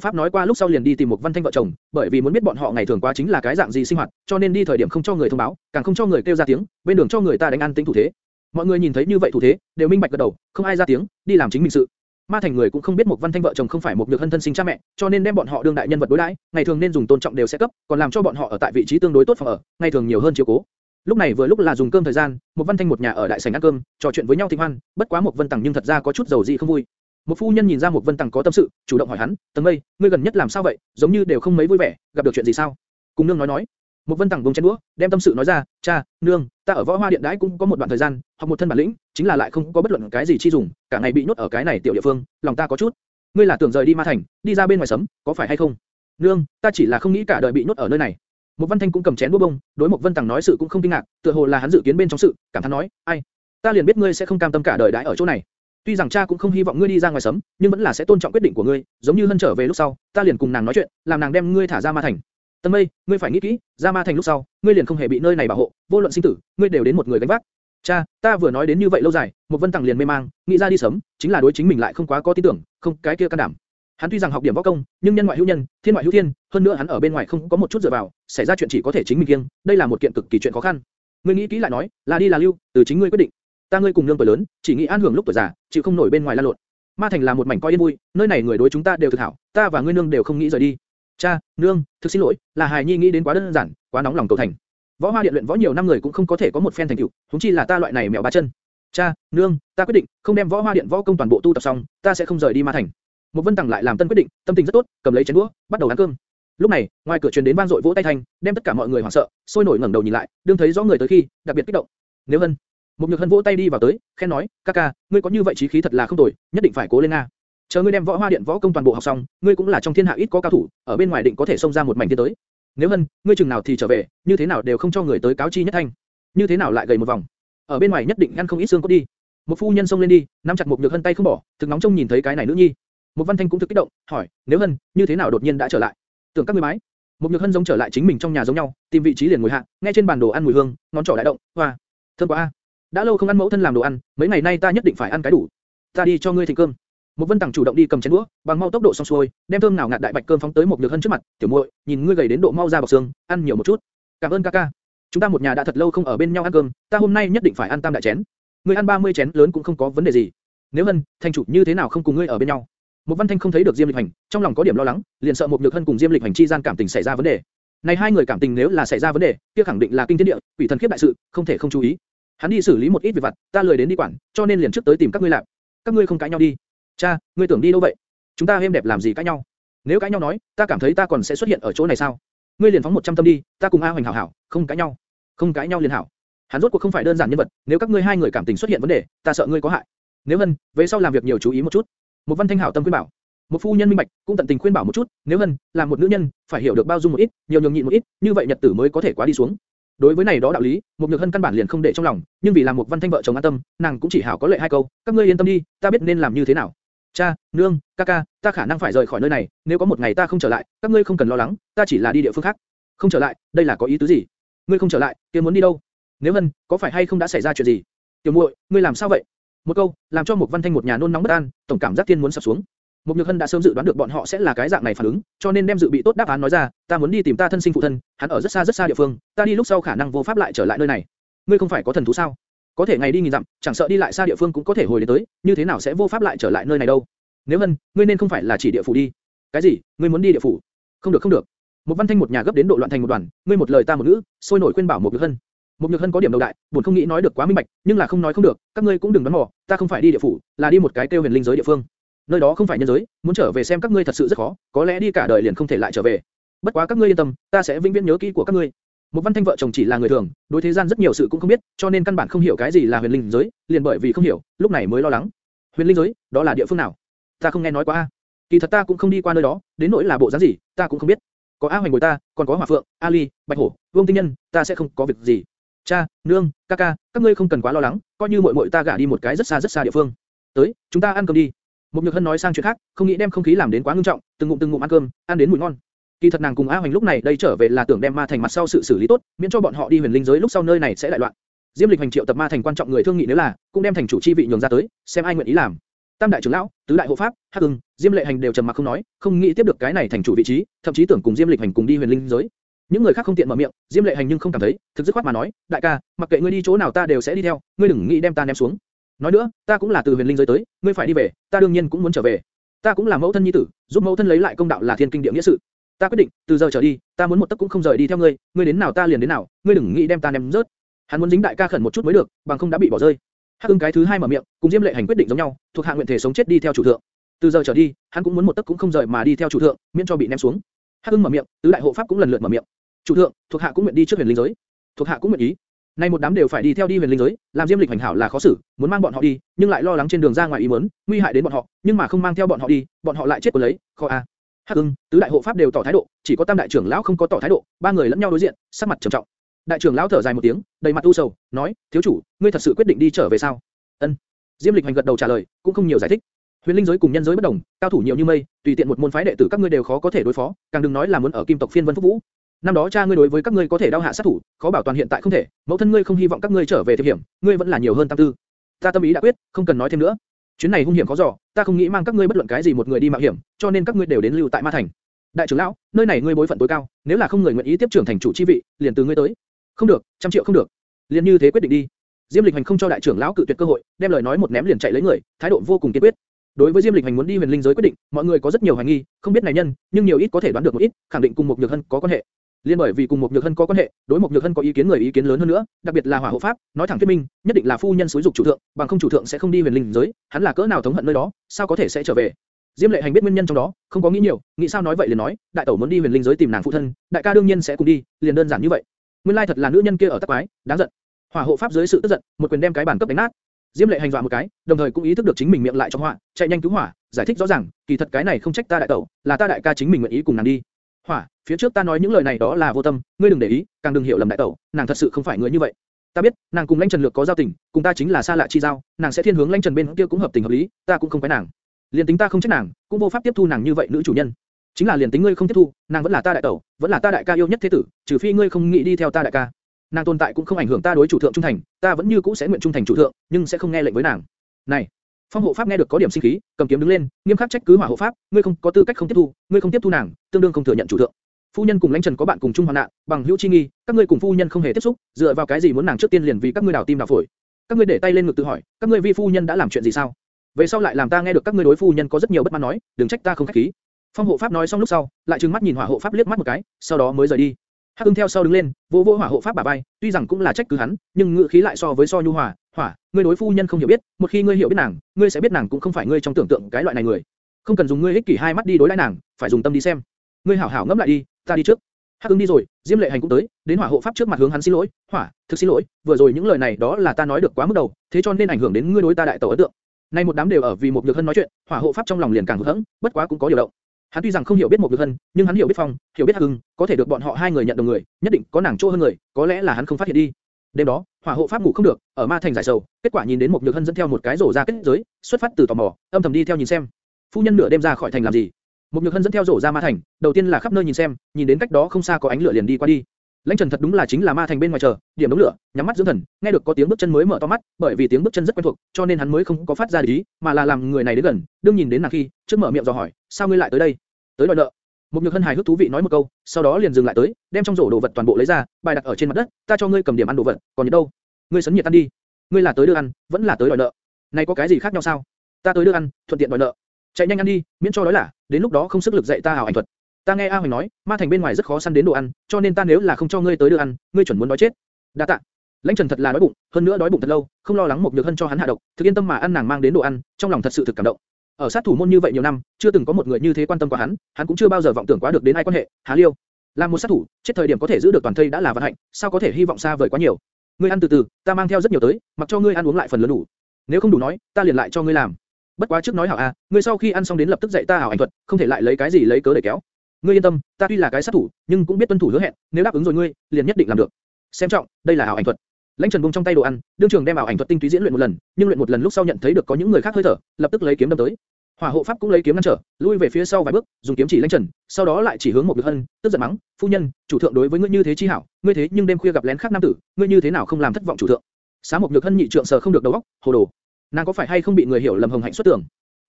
pháp nói qua lúc sau liền đi tìm một văn thanh vợ chồng, bởi vì muốn biết bọn họ ngày thường qua chính là cái dạng gì sinh hoạt, cho nên đi thời điểm không cho người thông báo, càng không cho người kêu ra tiếng, bên đường cho người ta đánh ăn tính thủ thế. Mọi người nhìn thấy như vậy thủ thế, đều minh bạch gật đầu, không ai ra tiếng, đi làm chính mình sự. Ma thành người cũng không biết một văn thanh vợ chồng không phải một nhược hân thân sinh cha mẹ, cho nên đem bọn họ đương đại nhân vật đối đãi, ngày thường nên dùng tôn trọng đều sẽ cấp, còn làm cho bọn họ ở tại vị trí tương đối tốt phòng ở, ngày thường nhiều hơn chiếu cố. Lúc này vừa lúc là dùng cơm thời gian, một văn thanh một nhà ở đại sảnh ăn cơm, trò chuyện với nhau thịnh hoan, bất quá một vân tằng nhưng thật ra có chút dầu dị không vui. Một phu nhân nhìn ra một vân tằng có tâm sự, chủ động hỏi hắn, tầng mây, ngươi gần nhất làm sao vậy, giống như đều không mấy vui vẻ, gặp được chuyện gì sao? Cùng nương nói nói. Một vân tằng buông chén đũa, đem tâm sự nói ra, cha, nương, ta ở võ hoa điện đãi cũng có một đoạn thời gian, học một thân bản lĩnh, chính là lại không có bất luận cái gì chi dùng, cả ngày bị nhốt ở cái này tiểu địa phương, lòng ta có chút. Ngươi là tưởng rời đi ma thành, đi ra bên ngoài sấm, có phải hay không? Nương, ta chỉ là không nghĩ cả đời bị nhốt ở nơi này. Một Văn Thanh cũng cầm chén đũa bông, đối một Vân Tằng nói sự cũng không kinh ngạc, tựa hồ là hắn dự kiến bên trong sự, cảm thán nói, ai, ta liền biết ngươi sẽ không cam tâm cả đời đãi ở chỗ này. Tuy rằng cha cũng không hy vọng ngươi đi ra ngoài sớm, nhưng vẫn là sẽ tôn trọng quyết định của ngươi, giống như hân trở về lúc sau, ta liền cùng nàng nói chuyện, làm nàng đem ngươi thả ra ma thành. Tân Mây, ngươi phải nghĩ kỹ, ra ma thành lúc sau, ngươi liền không hề bị nơi này bảo hộ, vô luận sinh tử, ngươi đều đến một người gánh vác. Cha, ta vừa nói đến như vậy lâu dài, một Vân Tằng liền mê mang, nghĩ ra đi sớm, chính là đối chính mình lại không quá có tin tưởng, không cái kia can đảm. Hắn tuy rằng học điểm võ công, nhưng nhân ngoại hữu nhân, thiên ngoại hữu thiên, hơn nữa hắn ở bên ngoài không có một chút dựa vào, xảy ra chuyện chỉ có thể chính mình kiêng, đây là một kiện cực kỳ chuyện khó khăn. Ngươi nghĩ kỹ lại nói, là đi là lưu, từ chính ngươi quyết định. Ta ngươi cùng lương tuổi lớn, chỉ nghĩ an hưởng lúc tuổi già, chịu không nổi bên ngoài la lộn. Ma Thành là một mảnh coi yên vui, nơi này người đối chúng ta đều thực hảo, ta và ngươi nương đều không nghĩ rời đi. Cha, nương, thực xin lỗi, là hài nhi nghĩ đến quá đơn giản, quá nóng lòng cầu thành. Võ Hoa Điện luyện võ nhiều năm người cũng không có thể có một phen thành tựu, huống chi là ta loại này mèo ba chân. Cha, nương, ta quyết định, không đem Võ Hoa Điện võ công toàn bộ tu tập xong, ta sẽ không rời đi Ma Thành. Một Vân Tằng lại làm tân quyết định, tâm tình rất tốt, cầm lấy chén đũa, bắt đầu ăn cơm. Lúc này, ngoài cửa truyền đến vang dội vỗ tay thanh, đem tất cả mọi người hoảng sợ, sôi nổi ngẩng đầu nhìn lại, đương thấy rõ người tới khi, đặc biệt kích động. Nếu Hân, một nhược hân vỗ tay đi vào tới, khen nói, ca ca, ngươi có như vậy trí khí thật là không tồi, nhất định phải cố lên a. Chờ ngươi đem võ hoa điện võ công toàn bộ học xong, ngươi cũng là trong thiên hạ ít có cao thủ, ở bên ngoài định có thể xông ra một mảnh thiên tới. Nếu hân, ngươi chừng nào thì trở về, như thế nào đều không cho người tới cáo chi nhất thanh, như thế nào lại gầy một vòng, ở bên ngoài nhất định ăn không ít xương cốt đi. Một phu nhân xông lên đi, nắm chặt một nhược hân tay không bỏ, thực nóng trông nhìn thấy cái này nữ nhi. Một văn thanh cũng thực kích động, hỏi, nếu hân, như thế nào đột nhiên đã trở lại? Tưởng các ngươi mái. Một nhược hân giống trở lại chính mình trong nhà giống nhau, tìm vị trí liền ngồi hạ, nghe trên bàn đồ ăn mùi hương, ngón trỏ đại động, hoa, thơm quá a. Đã lâu không ăn mẫu thân làm đồ ăn, mấy ngày nay ta nhất định phải ăn cái đủ. Ta đi cho ngươi thịnh cơm. Một Vân Tằng chủ động đi cầm chén đũa, bằng mau tốc độ xong xuôi, đem thơm nào ngạt đại bạch cơm phóng tới một nhược hân trước mặt, "Tiểu muội, nhìn ngươi gầy đến độ mau ra bọc xương, ăn nhiều một chút." "Cảm ơn ca ca. Chúng ta một nhà đã thật lâu không ở bên nhau ăn cơm, ta hôm nay nhất định phải ăn tam đại chén. Ngươi ăn 30 chén lớn cũng không có vấn đề gì. Nếu Hân, thành chủ như thế nào không cùng ngươi ở bên nhau?" Một Văn Thanh không thấy được Diêm Lịch Hành, trong lòng có điểm lo lắng, liền sợ một nhược hân cùng Diêm Lịch Hành chi gian cảm tình xảy ra vấn đề. Này hai người cảm tình nếu là xảy ra vấn đề, kia khẳng định là kinh thiên địa, quỷ thần khiếp đại sự, không thể không chú ý. Hắn đi xử lý một ít việc vặt, ta lười đến đi quản, cho nên liền trước tới tìm các ngươi làm. Các ngươi không cãi nhau đi. Cha, ngươi tưởng đi đâu vậy? Chúng ta êm đẹp làm gì cãi nhau? Nếu cãi nhau nói, ta cảm thấy ta còn sẽ xuất hiện ở chỗ này sao? Ngươi liền phóng một trăm tâm đi, ta cùng A Hoành hảo hảo, không cãi nhau. Không cãi nhau liền hảo. Hắn rốt cuộc không phải đơn giản nhân vật, nếu các ngươi hai người cảm tình xuất hiện vấn đề, ta sợ ngươi có hại. Nếu hân, về sau làm việc nhiều chú ý một chút. Một văn thanh hảo tâm khuyên bảo. Một phu nhân minh bạch, cũng tận tình khuyên bảo một chút, nếu hân, làm một nữ nhân, phải hiểu được bao dung một ít, nhiều nhường nhịn một ít, như vậy nhật tử mới có thể quá đi xuống. Đối với này đó đạo lý, một nhược hân căn bản liền không để trong lòng, nhưng vì làm một văn thanh vợ chồng an tâm, nàng cũng chỉ hảo có lệ hai câu, các ngươi yên tâm đi, ta biết nên làm như thế nào. Cha, nương, ca ca, ta khả năng phải rời khỏi nơi này, nếu có một ngày ta không trở lại, các ngươi không cần lo lắng, ta chỉ là đi địa phương khác. Không trở lại, đây là có ý tứ gì? Ngươi không trở lại, kia muốn đi đâu? Nếu hân, có phải hay không đã xảy ra chuyện gì? Tiểu muội, ngươi làm sao vậy? Một câu, làm cho một văn thanh một nhà nôn nóng bất an, tổng cảm giác thiên muốn sập xuống. Mục Nhược Hân đã sớm dự đoán được bọn họ sẽ là cái dạng này phản ứng, cho nên đem dự bị tốt đáp án nói ra, ta muốn đi tìm ta thân sinh phụ thân, hắn ở rất xa rất xa địa phương, ta đi lúc sau khả năng vô pháp lại trở lại nơi này. Ngươi không phải có thần thú sao? Có thể ngày đi nghìn dặm, chẳng sợ đi lại xa địa phương cũng có thể hồi đến tới, như thế nào sẽ vô pháp lại trở lại nơi này đâu? Nếu Hân, ngươi nên không phải là chỉ địa phủ đi. Cái gì? Ngươi muốn đi địa phủ? Không được không được. Một Văn Thanh một nhà gấp đến độ loạn thành một đoàn, ngươi một lời ta một ngữ, sôi nổi khuyên bảo một Nhược Hân. Một Nhược Hân có điểm đầu đại, buồn không nghĩ nói được quá minh bạch, nhưng là không nói không được, các ngươi cũng đừng đoán mò, ta không phải đi địa phủ, là đi một cái tiêu huyền linh giới địa phương nơi đó không phải nhân giới, muốn trở về xem các ngươi thật sự rất khó, có lẽ đi cả đời liền không thể lại trở về. Bất quá các ngươi yên tâm, ta sẽ vĩnh viễn nhớ kỹ của các ngươi. Một văn thanh vợ chồng chỉ là người thường, đối thế gian rất nhiều sự cũng không biết, cho nên căn bản không hiểu cái gì là huyền linh giới, liền bởi vì không hiểu, lúc này mới lo lắng. Huyền linh giới, đó là địa phương nào? Ta không nghe nói qua a. Kỳ thật ta cũng không đi qua nơi đó, đến nỗi là bộ dáng gì, ta cũng không biết. Có A Hoành ngồi ta, còn có Hỏa Phượng, Ali, Bạch Hổ, Vương Tinh Nhân, ta sẽ không có việc gì. Cha, nương, ca ca, các ngươi không cần quá lo lắng, coi như muội muội ta gả đi một cái rất xa rất xa địa phương. Tới, chúng ta ăn cơm đi. Một Nhược Hân nói sang chuyện khác, không nghĩ đem không khí làm đến quá ngưng trọng, từng ngụm từng ngụm ăn cơm, ăn đến mùi ngon. Kỳ thật nàng cùng A Hoành lúc này đây trở về là tưởng đem Ma Thành mặt sau sự xử lý tốt, miễn cho bọn họ đi huyền linh giới lúc sau nơi này sẽ đại loạn. Diêm Lịch hành triệu tập Ma Thành quan trọng người thương nghị nếu là, cũng đem thành chủ chi vị nhường ra tới, xem ai nguyện ý làm. Tam đại trưởng lão, tứ đại hộ pháp, Hắc Ưng, Diêm Lệ hành đều trầm mặc không nói, không nghĩ tiếp được cái này thành chủ vị trí, thậm chí tưởng cùng Diêm Lịch hành cùng đi huyền linh giới. Những người khác không tiện mở miệng, Diêm Lệ hành nhưng không cảm thấy, thực dứt khoát mà nói, đại ca, mặc kệ ngươi đi chỗ nào ta đều sẽ đi theo, ngươi đừng nghĩ đem ta ném xuống. Nói nữa, ta cũng là từ huyền linh giới tới, ngươi phải đi về, ta đương nhiên cũng muốn trở về. Ta cũng là mẫu thân nhi tử, giúp mẫu thân lấy lại công đạo là thiên kinh địa nghĩa sự. Ta quyết định, từ giờ trở đi, ta muốn một tấc cũng không rời đi theo ngươi, ngươi đến nào ta liền đến nào, ngươi đừng nghĩ đem ta ném rớt. Hắn muốn dính đại ca khẩn một chút mới được, bằng không đã bị bỏ rơi. Hắc Ưng cái thứ hai mở miệng, cùng Diêm Lệ Hành quyết định giống nhau, thuộc hạ nguyện thể sống chết đi theo chủ thượng. Từ giờ trở đi, hắn cũng muốn một tấc cũng không rời mà đi theo chủ thượng, miễn cho bị ném xuống. Hắc Ưng mở miệng, tứ đại hộ pháp cũng lần lượt mở miệng. Chủ thượng, thuộc hạ cũng nguyện đi trước huyền linh giới. Thuộc hạ cũng nguyện ý. Nay một đám đều phải đi theo đi huyền linh giới, làm Diêm Lịch hành hảo là khó xử, muốn mang bọn họ đi, nhưng lại lo lắng trên đường ra ngoài ý muốn, nguy hại đến bọn họ, nhưng mà không mang theo bọn họ đi, bọn họ lại chết của lấy, khó a. Hắc Ưng, tứ đại hộ pháp đều tỏ thái độ, chỉ có Tam đại trưởng lão không có tỏ thái độ, ba người lẫn nhau đối diện, sắc mặt trầm trọng. Đại trưởng lão thở dài một tiếng, đầy mặt u sầu, nói: "Thiếu chủ, ngươi thật sự quyết định đi trở về sao?" Ân. Diêm Lịch hành gật đầu trả lời, cũng không nhiều giải thích. Huyền linh giới cùng nhân giới bất đồng, cao thủ nhiều như mây, tùy tiện một môn phái đệ tử các ngươi đều khó có thể đối phó, càng đừng nói là muốn ở kim tộc phiên vân phúc vũ. Năm đó cha ngươi đối với các ngươi có thể đau hạ sát thủ, khó bảo toàn hiện tại không thể, mẫu thân ngươi không hy vọng các ngươi trở về thiệp hiểm, ngươi vẫn là nhiều hơn tâm tư. Ta tâm ý đã quyết, không cần nói thêm nữa. Chuyến này hung hiểm khó dò, ta không nghĩ mang các ngươi bất luận cái gì một người đi mạo hiểm, cho nên các ngươi đều đến lưu tại Ma Thành. Đại trưởng lão, nơi này ngươi bối phận tối cao, nếu là không người nguyện ý tiếp trưởng thành chủ chi vị, liền từ ngươi tới. Không được, trăm triệu không được. Liền như thế quyết định đi. Diêm Lịch Hành không cho đại trưởng lão cự tuyệt cơ hội, đem lời nói một ném liền chạy lấy người, thái độ vô cùng kiên quyết. Đối với Diêm Lịch Hành muốn đi huyền linh giới quyết định, mọi người có rất nhiều hoài nghi, không biết này nhân, nhưng nhiều ít có thể đoán được một ít, khẳng định cùng một nhược hân có quan hệ. Liên bởi vì cùng một nhược hân có quan hệ, đối một nhược hân có ý kiến người ý kiến lớn hơn nữa, đặc biệt là hỏa hộ pháp, nói thẳng thuyết minh, nhất định là phu nhân xúi dục chủ thượng, bằng không chủ thượng sẽ không đi huyền linh giới, hắn là cỡ nào thống hận nơi đó, sao có thể sẽ trở về? Diêm Lệ Hành biết nguyên nhân trong đó, không có nghĩ nhiều, nghĩ sao nói vậy liền nói, đại tẩu muốn đi huyền linh giới tìm nàng phụ thân, đại ca đương nhiên sẽ cùng đi, liền đơn giản như vậy. Nguyên lai thật là nữ nhân kia ở tắc quái, đáng giận. Hỏa hộ pháp dưới sự tức giận, một quyền đem cái bàn cấp đánh nát. Diêm Lệ Hành dọa một cái, đồng thời cũng ý thức được chính mình miệng lại trong họa, chạy nhanh cứu hỏa, giải thích rõ ràng, kỳ thật cái này không trách ta đại tẩu, là ta đại ca chính mình nguyện ý cùng nàng đi. Hỏa, phía trước ta nói những lời này đó là vô tâm, ngươi đừng để ý, càng đừng hiểu lầm đại tẩu, nàng thật sự không phải người như vậy. Ta biết, nàng cùng Lãnh Trần Lược có giao tình, cùng ta chính là xa lạ chi giao, nàng sẽ thiên hướng Lãnh Trần bên kia cũng hợp tình hợp lý, ta cũng không quái nàng. Liên tính ta không trách nàng, cũng vô pháp tiếp thu nàng như vậy nữ chủ nhân. Chính là liền tính ngươi không tiếp thu, nàng vẫn là ta đại tẩu, vẫn là ta đại ca yêu nhất thế tử, trừ phi ngươi không nghĩ đi theo ta đại ca. Nàng tồn tại cũng không ảnh hưởng ta đối chủ thượng trung thành, ta vẫn như cũ sẽ nguyện trung thành chủ thượng, nhưng sẽ không nghe lệnh với nàng. Này, Phong hộ pháp nghe được có điểm sinh khí, cầm kiếm đứng lên, nghiêm khắc trách cứ hỏa hộ pháp, ngươi không có tư cách không tiếp thu, ngươi không tiếp thu nàng, tương đương không thừa nhận chủ thượng. Phu nhân cùng lãnh trần có bạn cùng chung hoàn nạn, bằng hữu chi nghi, các ngươi cùng phu nhân không hề tiếp xúc, dựa vào cái gì muốn nàng trước tiên liền vì các ngươi đào tim đào phổi? Các ngươi để tay lên ngực tự hỏi, các ngươi vi phu nhân đã làm chuyện gì sao? Về sau lại làm ta nghe được các ngươi đối phu nhân có rất nhiều bất mãn nói, đừng trách ta không khách khí. Phong hộ pháp nói xong lúc sau, lại trừng mắt nhìn hỏa hộ pháp liếc mắt một cái, sau đó mới rời đi. Hắc Ưng theo sau đứng lên, vỗ vỗ hỏa hộ pháp bả vai, tuy rằng cũng là trách cứ hắn, nhưng ngữ khí lại so với so nhu hòa, hỏa, ngươi đối phu nhân không hiểu biết, một khi ngươi hiểu biết nàng, ngươi sẽ biết nàng cũng không phải ngươi trong tưởng tượng cái loại này người. Không cần dùng ngươi ích kỷ hai mắt đi đối đãi nàng, phải dùng tâm đi xem. Ngươi hảo hảo ngẫm lại đi, ta đi trước. Hắc ứng đi rồi, Diêm Lệ Hành cũng tới, đến hỏa hộ pháp trước mặt hướng hắn xin lỗi, hỏa, thực xin lỗi, vừa rồi những lời này đó là ta nói được quá mức đầu, thế cho nên ảnh hưởng đến ngươi đối ta đại tẩu ấn tượng. Nay một đám đều ở vì một nhược hân nói chuyện, hỏa hộ pháp trong lòng liền càng hững, bất quá cũng có điều động. Hắn tuy rằng không hiểu biết một nhược hân, nhưng hắn hiểu biết phong, hiểu biết hắc ứng, có thể được bọn họ hai người nhận đồng người, nhất định có nàng chỗ hơn người, có lẽ là hắn không phát hiện đi. Đêm đó, hỏa hộ pháp ngủ không được, ở ma thành giải sầu, kết quả nhìn đến một nhược hân dẫn theo một cái rổ ra kết giới, xuất phát từ tò mò, âm thầm đi theo nhìn xem. Phu nhân nửa đêm ra khỏi thành làm gì? Một nhược hân dẫn theo rổ ra ma thành, đầu tiên là khắp nơi nhìn xem, nhìn đến cách đó không xa có ánh lửa liền đi qua đi. Lãnh Trần thật đúng là chính là ma thành bên ngoài chờ, điểm đống lửa, nhắm mắt dưỡng thần, nghe được có tiếng bước chân mới mở to mắt, bởi vì tiếng bước chân rất quen thuộc, cho nên hắn mới không có phát ra ý, mà là làm người này đến gần, đương nhìn đến nàng khi, trước mở miệng dò hỏi, sao ngươi lại tới đây? Tới đòi nợ. Một nhược hân hài hước thú vị nói một câu, sau đó liền dừng lại tới, đem trong rổ đồ vật toàn bộ lấy ra, bài đặt ở trên mặt đất, ta cho ngươi cầm điểm ăn đồ vật, còn nhiệt đâu? Ngươi sấn nhiệt ăn đi. Ngươi là tới đưa ăn, vẫn là tới đòi nợ. Này có cái gì khác nhau sao? Ta tới đưa ăn, thuận tiện đòi nợ. Chạy nhanh ăn đi, miễn cho đói là, đến lúc đó không sức lực dạy ta hảo ảnh thuật. Ta nghe A Hoành nói, ma thành bên ngoài rất khó săn đến đồ ăn, cho nên ta nếu là không cho ngươi tới đưa ăn, ngươi chuẩn muốn đói chết. Đa tạ. Lãnh Trần thật là đói bụng, hơn nữa đói bụng thật lâu, không lo lắng một nhược hân cho hắn hạ độc, thực yên tâm mà ăn nàng mang đến đồ ăn, trong lòng thật sự thực cảm động. Ở sát thủ môn như vậy nhiều năm, chưa từng có một người như thế quan tâm qua hắn, hắn cũng chưa bao giờ vọng tưởng quá được đến ai quan hệ. Há Liêu, làm một sát thủ, chết thời điểm có thể giữ được toàn thây đã là vận hạnh, sao có thể hy vọng xa vời quá nhiều. Ngươi ăn từ từ, ta mang theo rất nhiều tới, mặc cho ngươi ăn uống lại phần lớn đủ. Nếu không đủ nói, ta liền lại cho ngươi làm. Bất quá trước nói hảo a, ngươi sau khi ăn xong đến lập tức dạy ta hảo ảnh thuật, không thể lại lấy cái gì lấy cớ để kéo. Ngươi yên tâm, ta tuy là cái sát thủ, nhưng cũng biết tuân thủ hứa hẹn, nếu đáp ứng rồi ngươi, liền nhất định làm được. Xem trọng, đây là hảo ảnh thuật. Lãnh Trần buông trong tay đồ ăn, đương trường đem ảo ảnh thuật tinh túy diễn luyện một lần, nhưng luyện một lần lúc sau nhận thấy được có những người khác hơi thở, lập tức lấy kiếm đâm tới. Hỏa hộ pháp cũng lấy kiếm ngăn trở, lui về phía sau vài bước, dùng kiếm chỉ Lãnh Trần, sau đó lại chỉ hướng một Nhược Hân, tức giận mắng, phu nhân, chủ thượng đối với ngươi như thế chi hảo, ngươi thế nhưng đêm khuya gặp lén khác nam tử, ngươi như thế nào không làm thất vọng chủ thượng? Xá một Nhược Hân nhị trượng sờ không được đầu óc, hồ đồ. Nàng có phải hay không bị người hiểu lầm hồng hạnh xuất tưởng?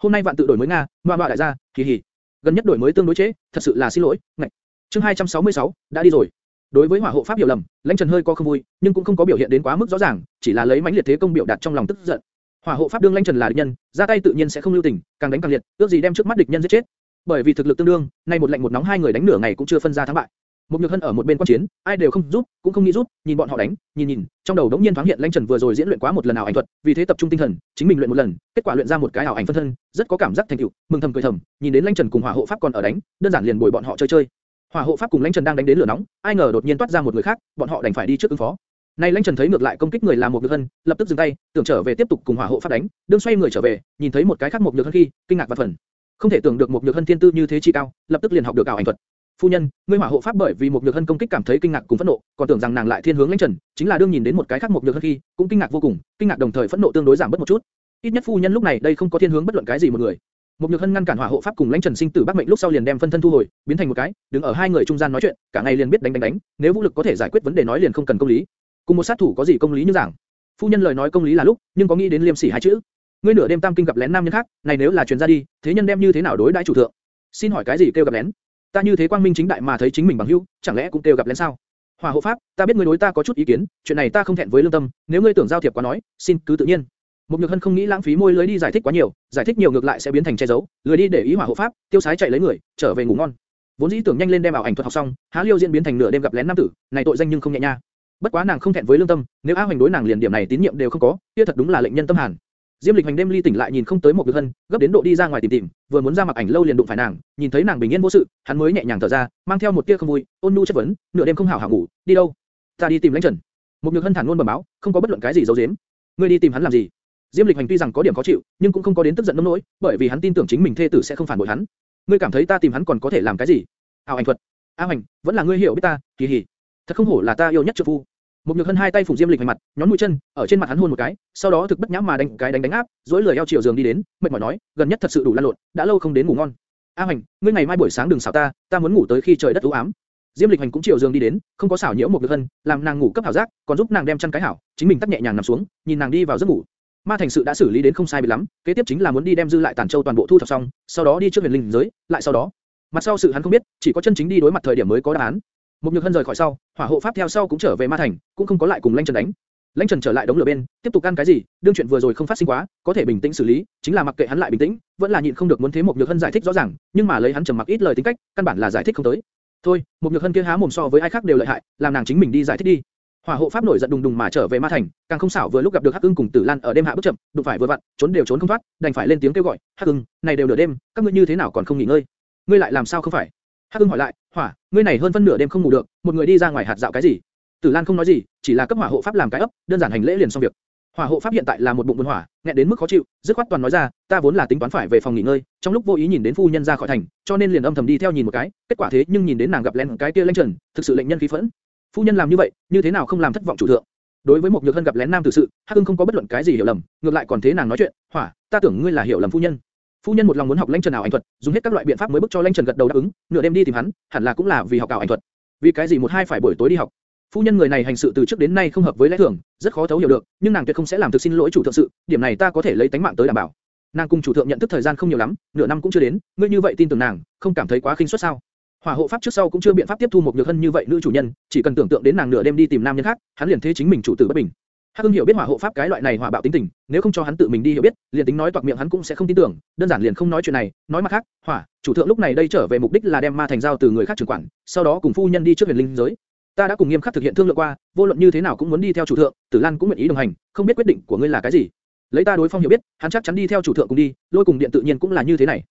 Hôm nay vạn tự đổi mới nga, ngoa ngoa đại gia, kỳ hỉ. Gần nhất đổi mới tương đối chế, thật sự là xin lỗi, ngạch. Chương 266, đã đi rồi. Đối với hỏa hộ pháp hiểu lầm, lãnh trần hơi có không vui, nhưng cũng không có biểu hiện đến quá mức rõ ràng, chỉ là lấy mãnh liệt thế công biểu đạt trong lòng tức giận. Hỏa hộ pháp đương lãnh trần là địch nhân, ra tay tự nhiên sẽ không lưu tình, càng đánh càng liệt, ước gì đem trước mắt địch nhân giết chết. Bởi vì thực lực tương đương, nay một lạnh một nóng hai người đánh nửa ngày cũng chưa phân ra thắng bại. Một nhược hân ở một bên quan chiến, ai đều không giúp, cũng không nghĩ giúp, nhìn bọn họ đánh, nhìn nhìn, trong đầu đống nhiên thoáng hiện lãnh trần vừa rồi diễn luyện quá một lần ảo ảnh thuật, vì thế tập trung tinh thần, chính mình luyện một lần, kết quả luyện ra một cái ảo ảnh phân thân, rất có cảm giác thành tựu, mừng thầm cười thầm, nhìn đến lãnh trần cùng hỏa hộ pháp còn ở đánh, đơn giản liền bồi bọn họ chơi chơi. Hỏa hộ pháp cùng lãnh trần đang đánh đến lửa nóng, ai ngờ đột nhiên toát ra một người khác, bọn họ đành phải đi trước ứng phó. Nay lãnh trần thấy ngược lại công kích người là một nhược hân, lập tức dừng tay, tưởng trở về tiếp tục cùng hỏa hộ pháp đánh, đương xoay người trở về, nhìn thấy một cái khác một nhược hân khi, kinh ngạc và phần. Không thể tưởng được một nhược hân thiên tư như thế chi cao, lập tức liền học được ảo ảnh thuật. Phu nhân, ngươi hỏa hộ pháp bởi vì một nhược hân công kích cảm thấy kinh ngạc cùng phẫn nộ, còn tưởng rằng nàng lại thiên hướng lãnh trần, chính là đương nhìn đến một cái khác một nhược hân khi, cũng kinh ngạc vô cùng, kinh ngạc đồng thời phẫn nộ tương đối giảm bớt một chút. Ít nhất phu nhân lúc này đây không có thiên hướng bất luận cái gì một người. Một nhược hân ngăn cản hỏa hộ pháp cùng lãnh trần sinh tử bác mệnh lúc sau liền đem phân thân thu hồi, biến thành một cái, đứng ở hai người trung gian nói chuyện, cả ngày liền biết đánh đánh đánh, nếu vũ lực có thể giải quyết vấn đề nói liền không cần công lý. Cùng một sát thủ có gì công lý như giảng. Phu nhân lời nói công lý là lúc, nhưng có nghĩ đến liêm sỉ hai chữ. Ngươi nửa đêm tam kinh gặp lén nam nhân khác, này nếu là truyền ra đi, thế nhân đem như thế nào đối đãi chủ thượng? Xin hỏi cái gì kêu gặp lén? Ta như thế quang minh chính đại mà thấy chính mình bằng hữu, chẳng lẽ cũng kêu gặp lén sao? Hỏa hộ pháp, ta biết ngươi đối ta có chút ý kiến, chuyện này ta không thẹn với lương tâm, nếu ngươi tưởng giao thiệp quá nói, xin cứ tự nhiên. Một nhược hân không nghĩ lãng phí môi lưới đi giải thích quá nhiều, giải thích nhiều ngược lại sẽ biến thành che giấu, lười đi để ý hỏa hộ pháp, tiêu sái chạy lấy người, trở về ngủ ngon. Vốn dĩ tưởng nhanh lên đem ảo ảnh thuật học xong, há liêu diễn biến thành nửa đêm gặp lén nam tử, này tội danh nhưng không nhẹ nha. Bất quá nàng không thẹn với lương tâm, nếu A Hoành đối nàng liền điểm này tín nhiệm đều không có, kia thật đúng là lệnh nhân tâm hàn. Diêm Lịch Hành đêm ly tỉnh lại nhìn không tới một Nhược Hân, gấp đến độ đi ra ngoài tìm tìm, vừa muốn ra mặc ảnh lâu liền đụng phải nàng, nhìn thấy nàng bình yên vô sự, hắn mới nhẹ nhàng thở ra, mang theo một tia không vui, ôn nhu chất vấn, nửa đêm không hảo hảo ngủ, đi đâu? Ta đi tìm Lãnh Trần. Một Nhược Hân thản luôn bẩm báo, không có bất luận cái gì giấu giếm. Ngươi đi tìm hắn làm gì? Diêm Lịch Hành tuy rằng có điểm khó chịu, nhưng cũng không có đến tức giận nóng nỗi, bởi vì hắn tin tưởng chính mình thê tử sẽ không phản bội hắn. Ngươi cảm thấy ta tìm hắn còn có thể làm cái gì? Ảo ảnh thuật. A Hành, vẫn là ngươi hiểu biết ta, kỳ hỉ. Thật không hổ là ta yêu nhất trợ phu. Một nhược hân hai tay phủ diêm lịch hành mặt, nhón mũi chân, ở trên mặt hắn hôn một cái, sau đó thực bất nhã mà đánh cái đánh đánh áp, duỗi lười eo chiều giường đi đến, mệt mỏi nói, gần nhất thật sự đủ lan lộn, đã lâu không đến ngủ ngon. A Hành, ngươi ngày mai buổi sáng đừng xảo ta, ta muốn ngủ tới khi trời đất u ám. Diêm Lịch Hành cũng chiều giường đi đến, không có xảo nhiễu một nhược hân, làm nàng ngủ cấp hảo giác, còn giúp nàng đem chăn cái hảo, chính mình tắt nhẹ nhàng nằm xuống, nhìn nàng đi vào giấc ngủ. Ma thành sự đã xử lý đến không sai biệt lắm, kế tiếp chính là muốn đi đem dư lại tàn châu toàn bộ thu thập xong, sau đó đi trước huyền linh giới, lại sau đó, mặt sau sự hắn không biết, chỉ có chân chính đi đối mặt thời điểm mới có đáp án. Một nhược hân rời khỏi sau, hỏa hộ pháp theo sau cũng trở về ma thành, cũng không có lại cùng lãnh trần đánh. lãnh trần trở lại đống lửa bên, tiếp tục ăn cái gì, đương chuyện vừa rồi không phát sinh quá, có thể bình tĩnh xử lý, chính là mặc kệ hắn lại bình tĩnh, vẫn là nhịn không được muốn thế một nhược hân giải thích rõ ràng, nhưng mà lấy hắn trầm mặc ít lời tính cách, căn bản là giải thích không tới. thôi, một nhược hân kia há mồm so với ai khác đều lợi hại, làm nàng chính mình đi giải thích đi. Hỏa hộ pháp nổi giận đùng đùng mà trở về ma thành, càng không xảo vừa lúc gặp được Hắc Ưng cùng Tử Lan ở đêm hạ bước chậm, đụng phải vừa vặn, trốn đều trốn không thoát, đành phải lên tiếng kêu gọi, Hắc Ưng, này đều nửa đêm, các ngươi như thế nào còn không nghỉ ngơi? Ngươi lại làm sao không phải? Hắc Ưng hỏi lại, Hỏa, ngươi này hơn phân nửa đêm không ngủ được, một người đi ra ngoài hạt dạo cái gì? Tử Lan không nói gì, chỉ là cấp hỏa hộ pháp làm cái ấp, đơn giản hành lễ liền xong việc. Hỏa hộ pháp hiện tại là một bụng buồn hỏa, nghẹn đến mức khó chịu, dứt khoát toàn nói ra, ta vốn là tính toán phải về phòng nghỉ ngơi, trong lúc vô ý nhìn đến phu nhân ra khỏi thành, cho nên liền âm thầm đi theo nhìn một cái, kết quả thế nhưng nhìn đến nàng gặp lén cái kia lanh trần, thực sự lệnh nhân khí phẫn. Phu nhân làm như vậy, như thế nào không làm thất vọng chủ thượng? Đối với một nhược hân gặp lén nam tử sự, Hắc Ưng không có bất luận cái gì hiểu lầm, ngược lại còn thế nàng nói chuyện, hỏa, ta tưởng ngươi là hiểu lầm phu nhân. Phu nhân một lòng muốn học lãnh trần ảo ảnh thuật, dùng hết các loại biện pháp mới bức cho lãnh trần gật đầu đáp ứng, nửa đêm đi tìm hắn, hẳn là cũng là vì học ảo ảnh thuật. Vì cái gì một hai phải buổi tối đi học? Phu nhân người này hành sự từ trước đến nay không hợp với lẽ thường, rất khó thấu hiểu được, nhưng nàng tuyệt không sẽ làm thực xin lỗi chủ thượng sự, điểm này ta có thể lấy tánh mạng tới đảm bảo. Nàng cùng chủ thượng nhận thức thời gian không nhiều lắm, nửa năm cũng chưa đến, ngươi như vậy tin tưởng nàng, không cảm thấy quá khinh suất sao? Hỏa hộ pháp trước sau cũng chưa biện pháp tiếp thu một nhược hân như vậy nữ chủ nhân, chỉ cần tưởng tượng đến nàng nửa đêm đi tìm nam nhân khác, hắn liền thế chính mình chủ tử bất bình. Hắc Hưng hiểu biết hỏa hộ pháp cái loại này hỏa bạo tính tình, nếu không cho hắn tự mình đi hiểu biết, liền tính nói toạc miệng hắn cũng sẽ không tin tưởng, đơn giản liền không nói chuyện này, nói mặt khác, hỏa, chủ thượng lúc này đây trở về mục đích là đem ma thành giao từ người khác trưởng quản, sau đó cùng phu nhân đi trước huyền linh giới. Ta đã cùng nghiêm khắc thực hiện thương lượng qua, vô luận như thế nào cũng muốn đi theo chủ thượng, Tử Lan cũng nguyện ý đồng hành, không biết quyết định của ngươi là cái gì. Lấy ta đối phong hiểu biết, hắn chắc chắn đi theo chủ thượng cùng đi, lôi cùng điện tự nhiên cũng là như thế này.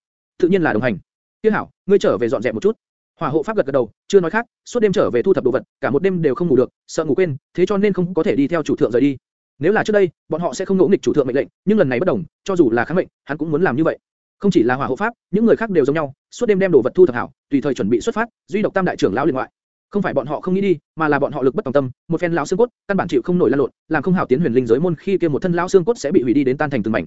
Tự nhiên là đồng hành. Tiếc hảo, ngươi trở về dọn dẹp một chút. Hỏa hộ pháp gật gật đầu, chưa nói khác, suốt đêm trở về thu thập đồ vật, cả một đêm đều không ngủ được, sợ ngủ quên, thế cho nên không có thể đi theo chủ thượng rời đi. Nếu là trước đây, bọn họ sẽ không ngỗ nghịch chủ thượng mệnh lệnh, nhưng lần này bất đồng, cho dù là kháng mệnh, hắn cũng muốn làm như vậy. Không chỉ là hỏa hộ pháp, những người khác đều giống nhau, suốt đêm đem đồ vật thu thập hảo, tùy thời chuẩn bị xuất phát, duy độc tam đại trưởng lão liên ngoại. Không phải bọn họ không nghĩ đi, mà là bọn họ lực bất tòng tâm, một phen lão xương cốt, căn bản chịu không nổi lan lộn, làm không hảo tiến huyền linh giới môn khi kia một thân lão xương cốt sẽ bị hủy đi đến tan thành từng mảnh.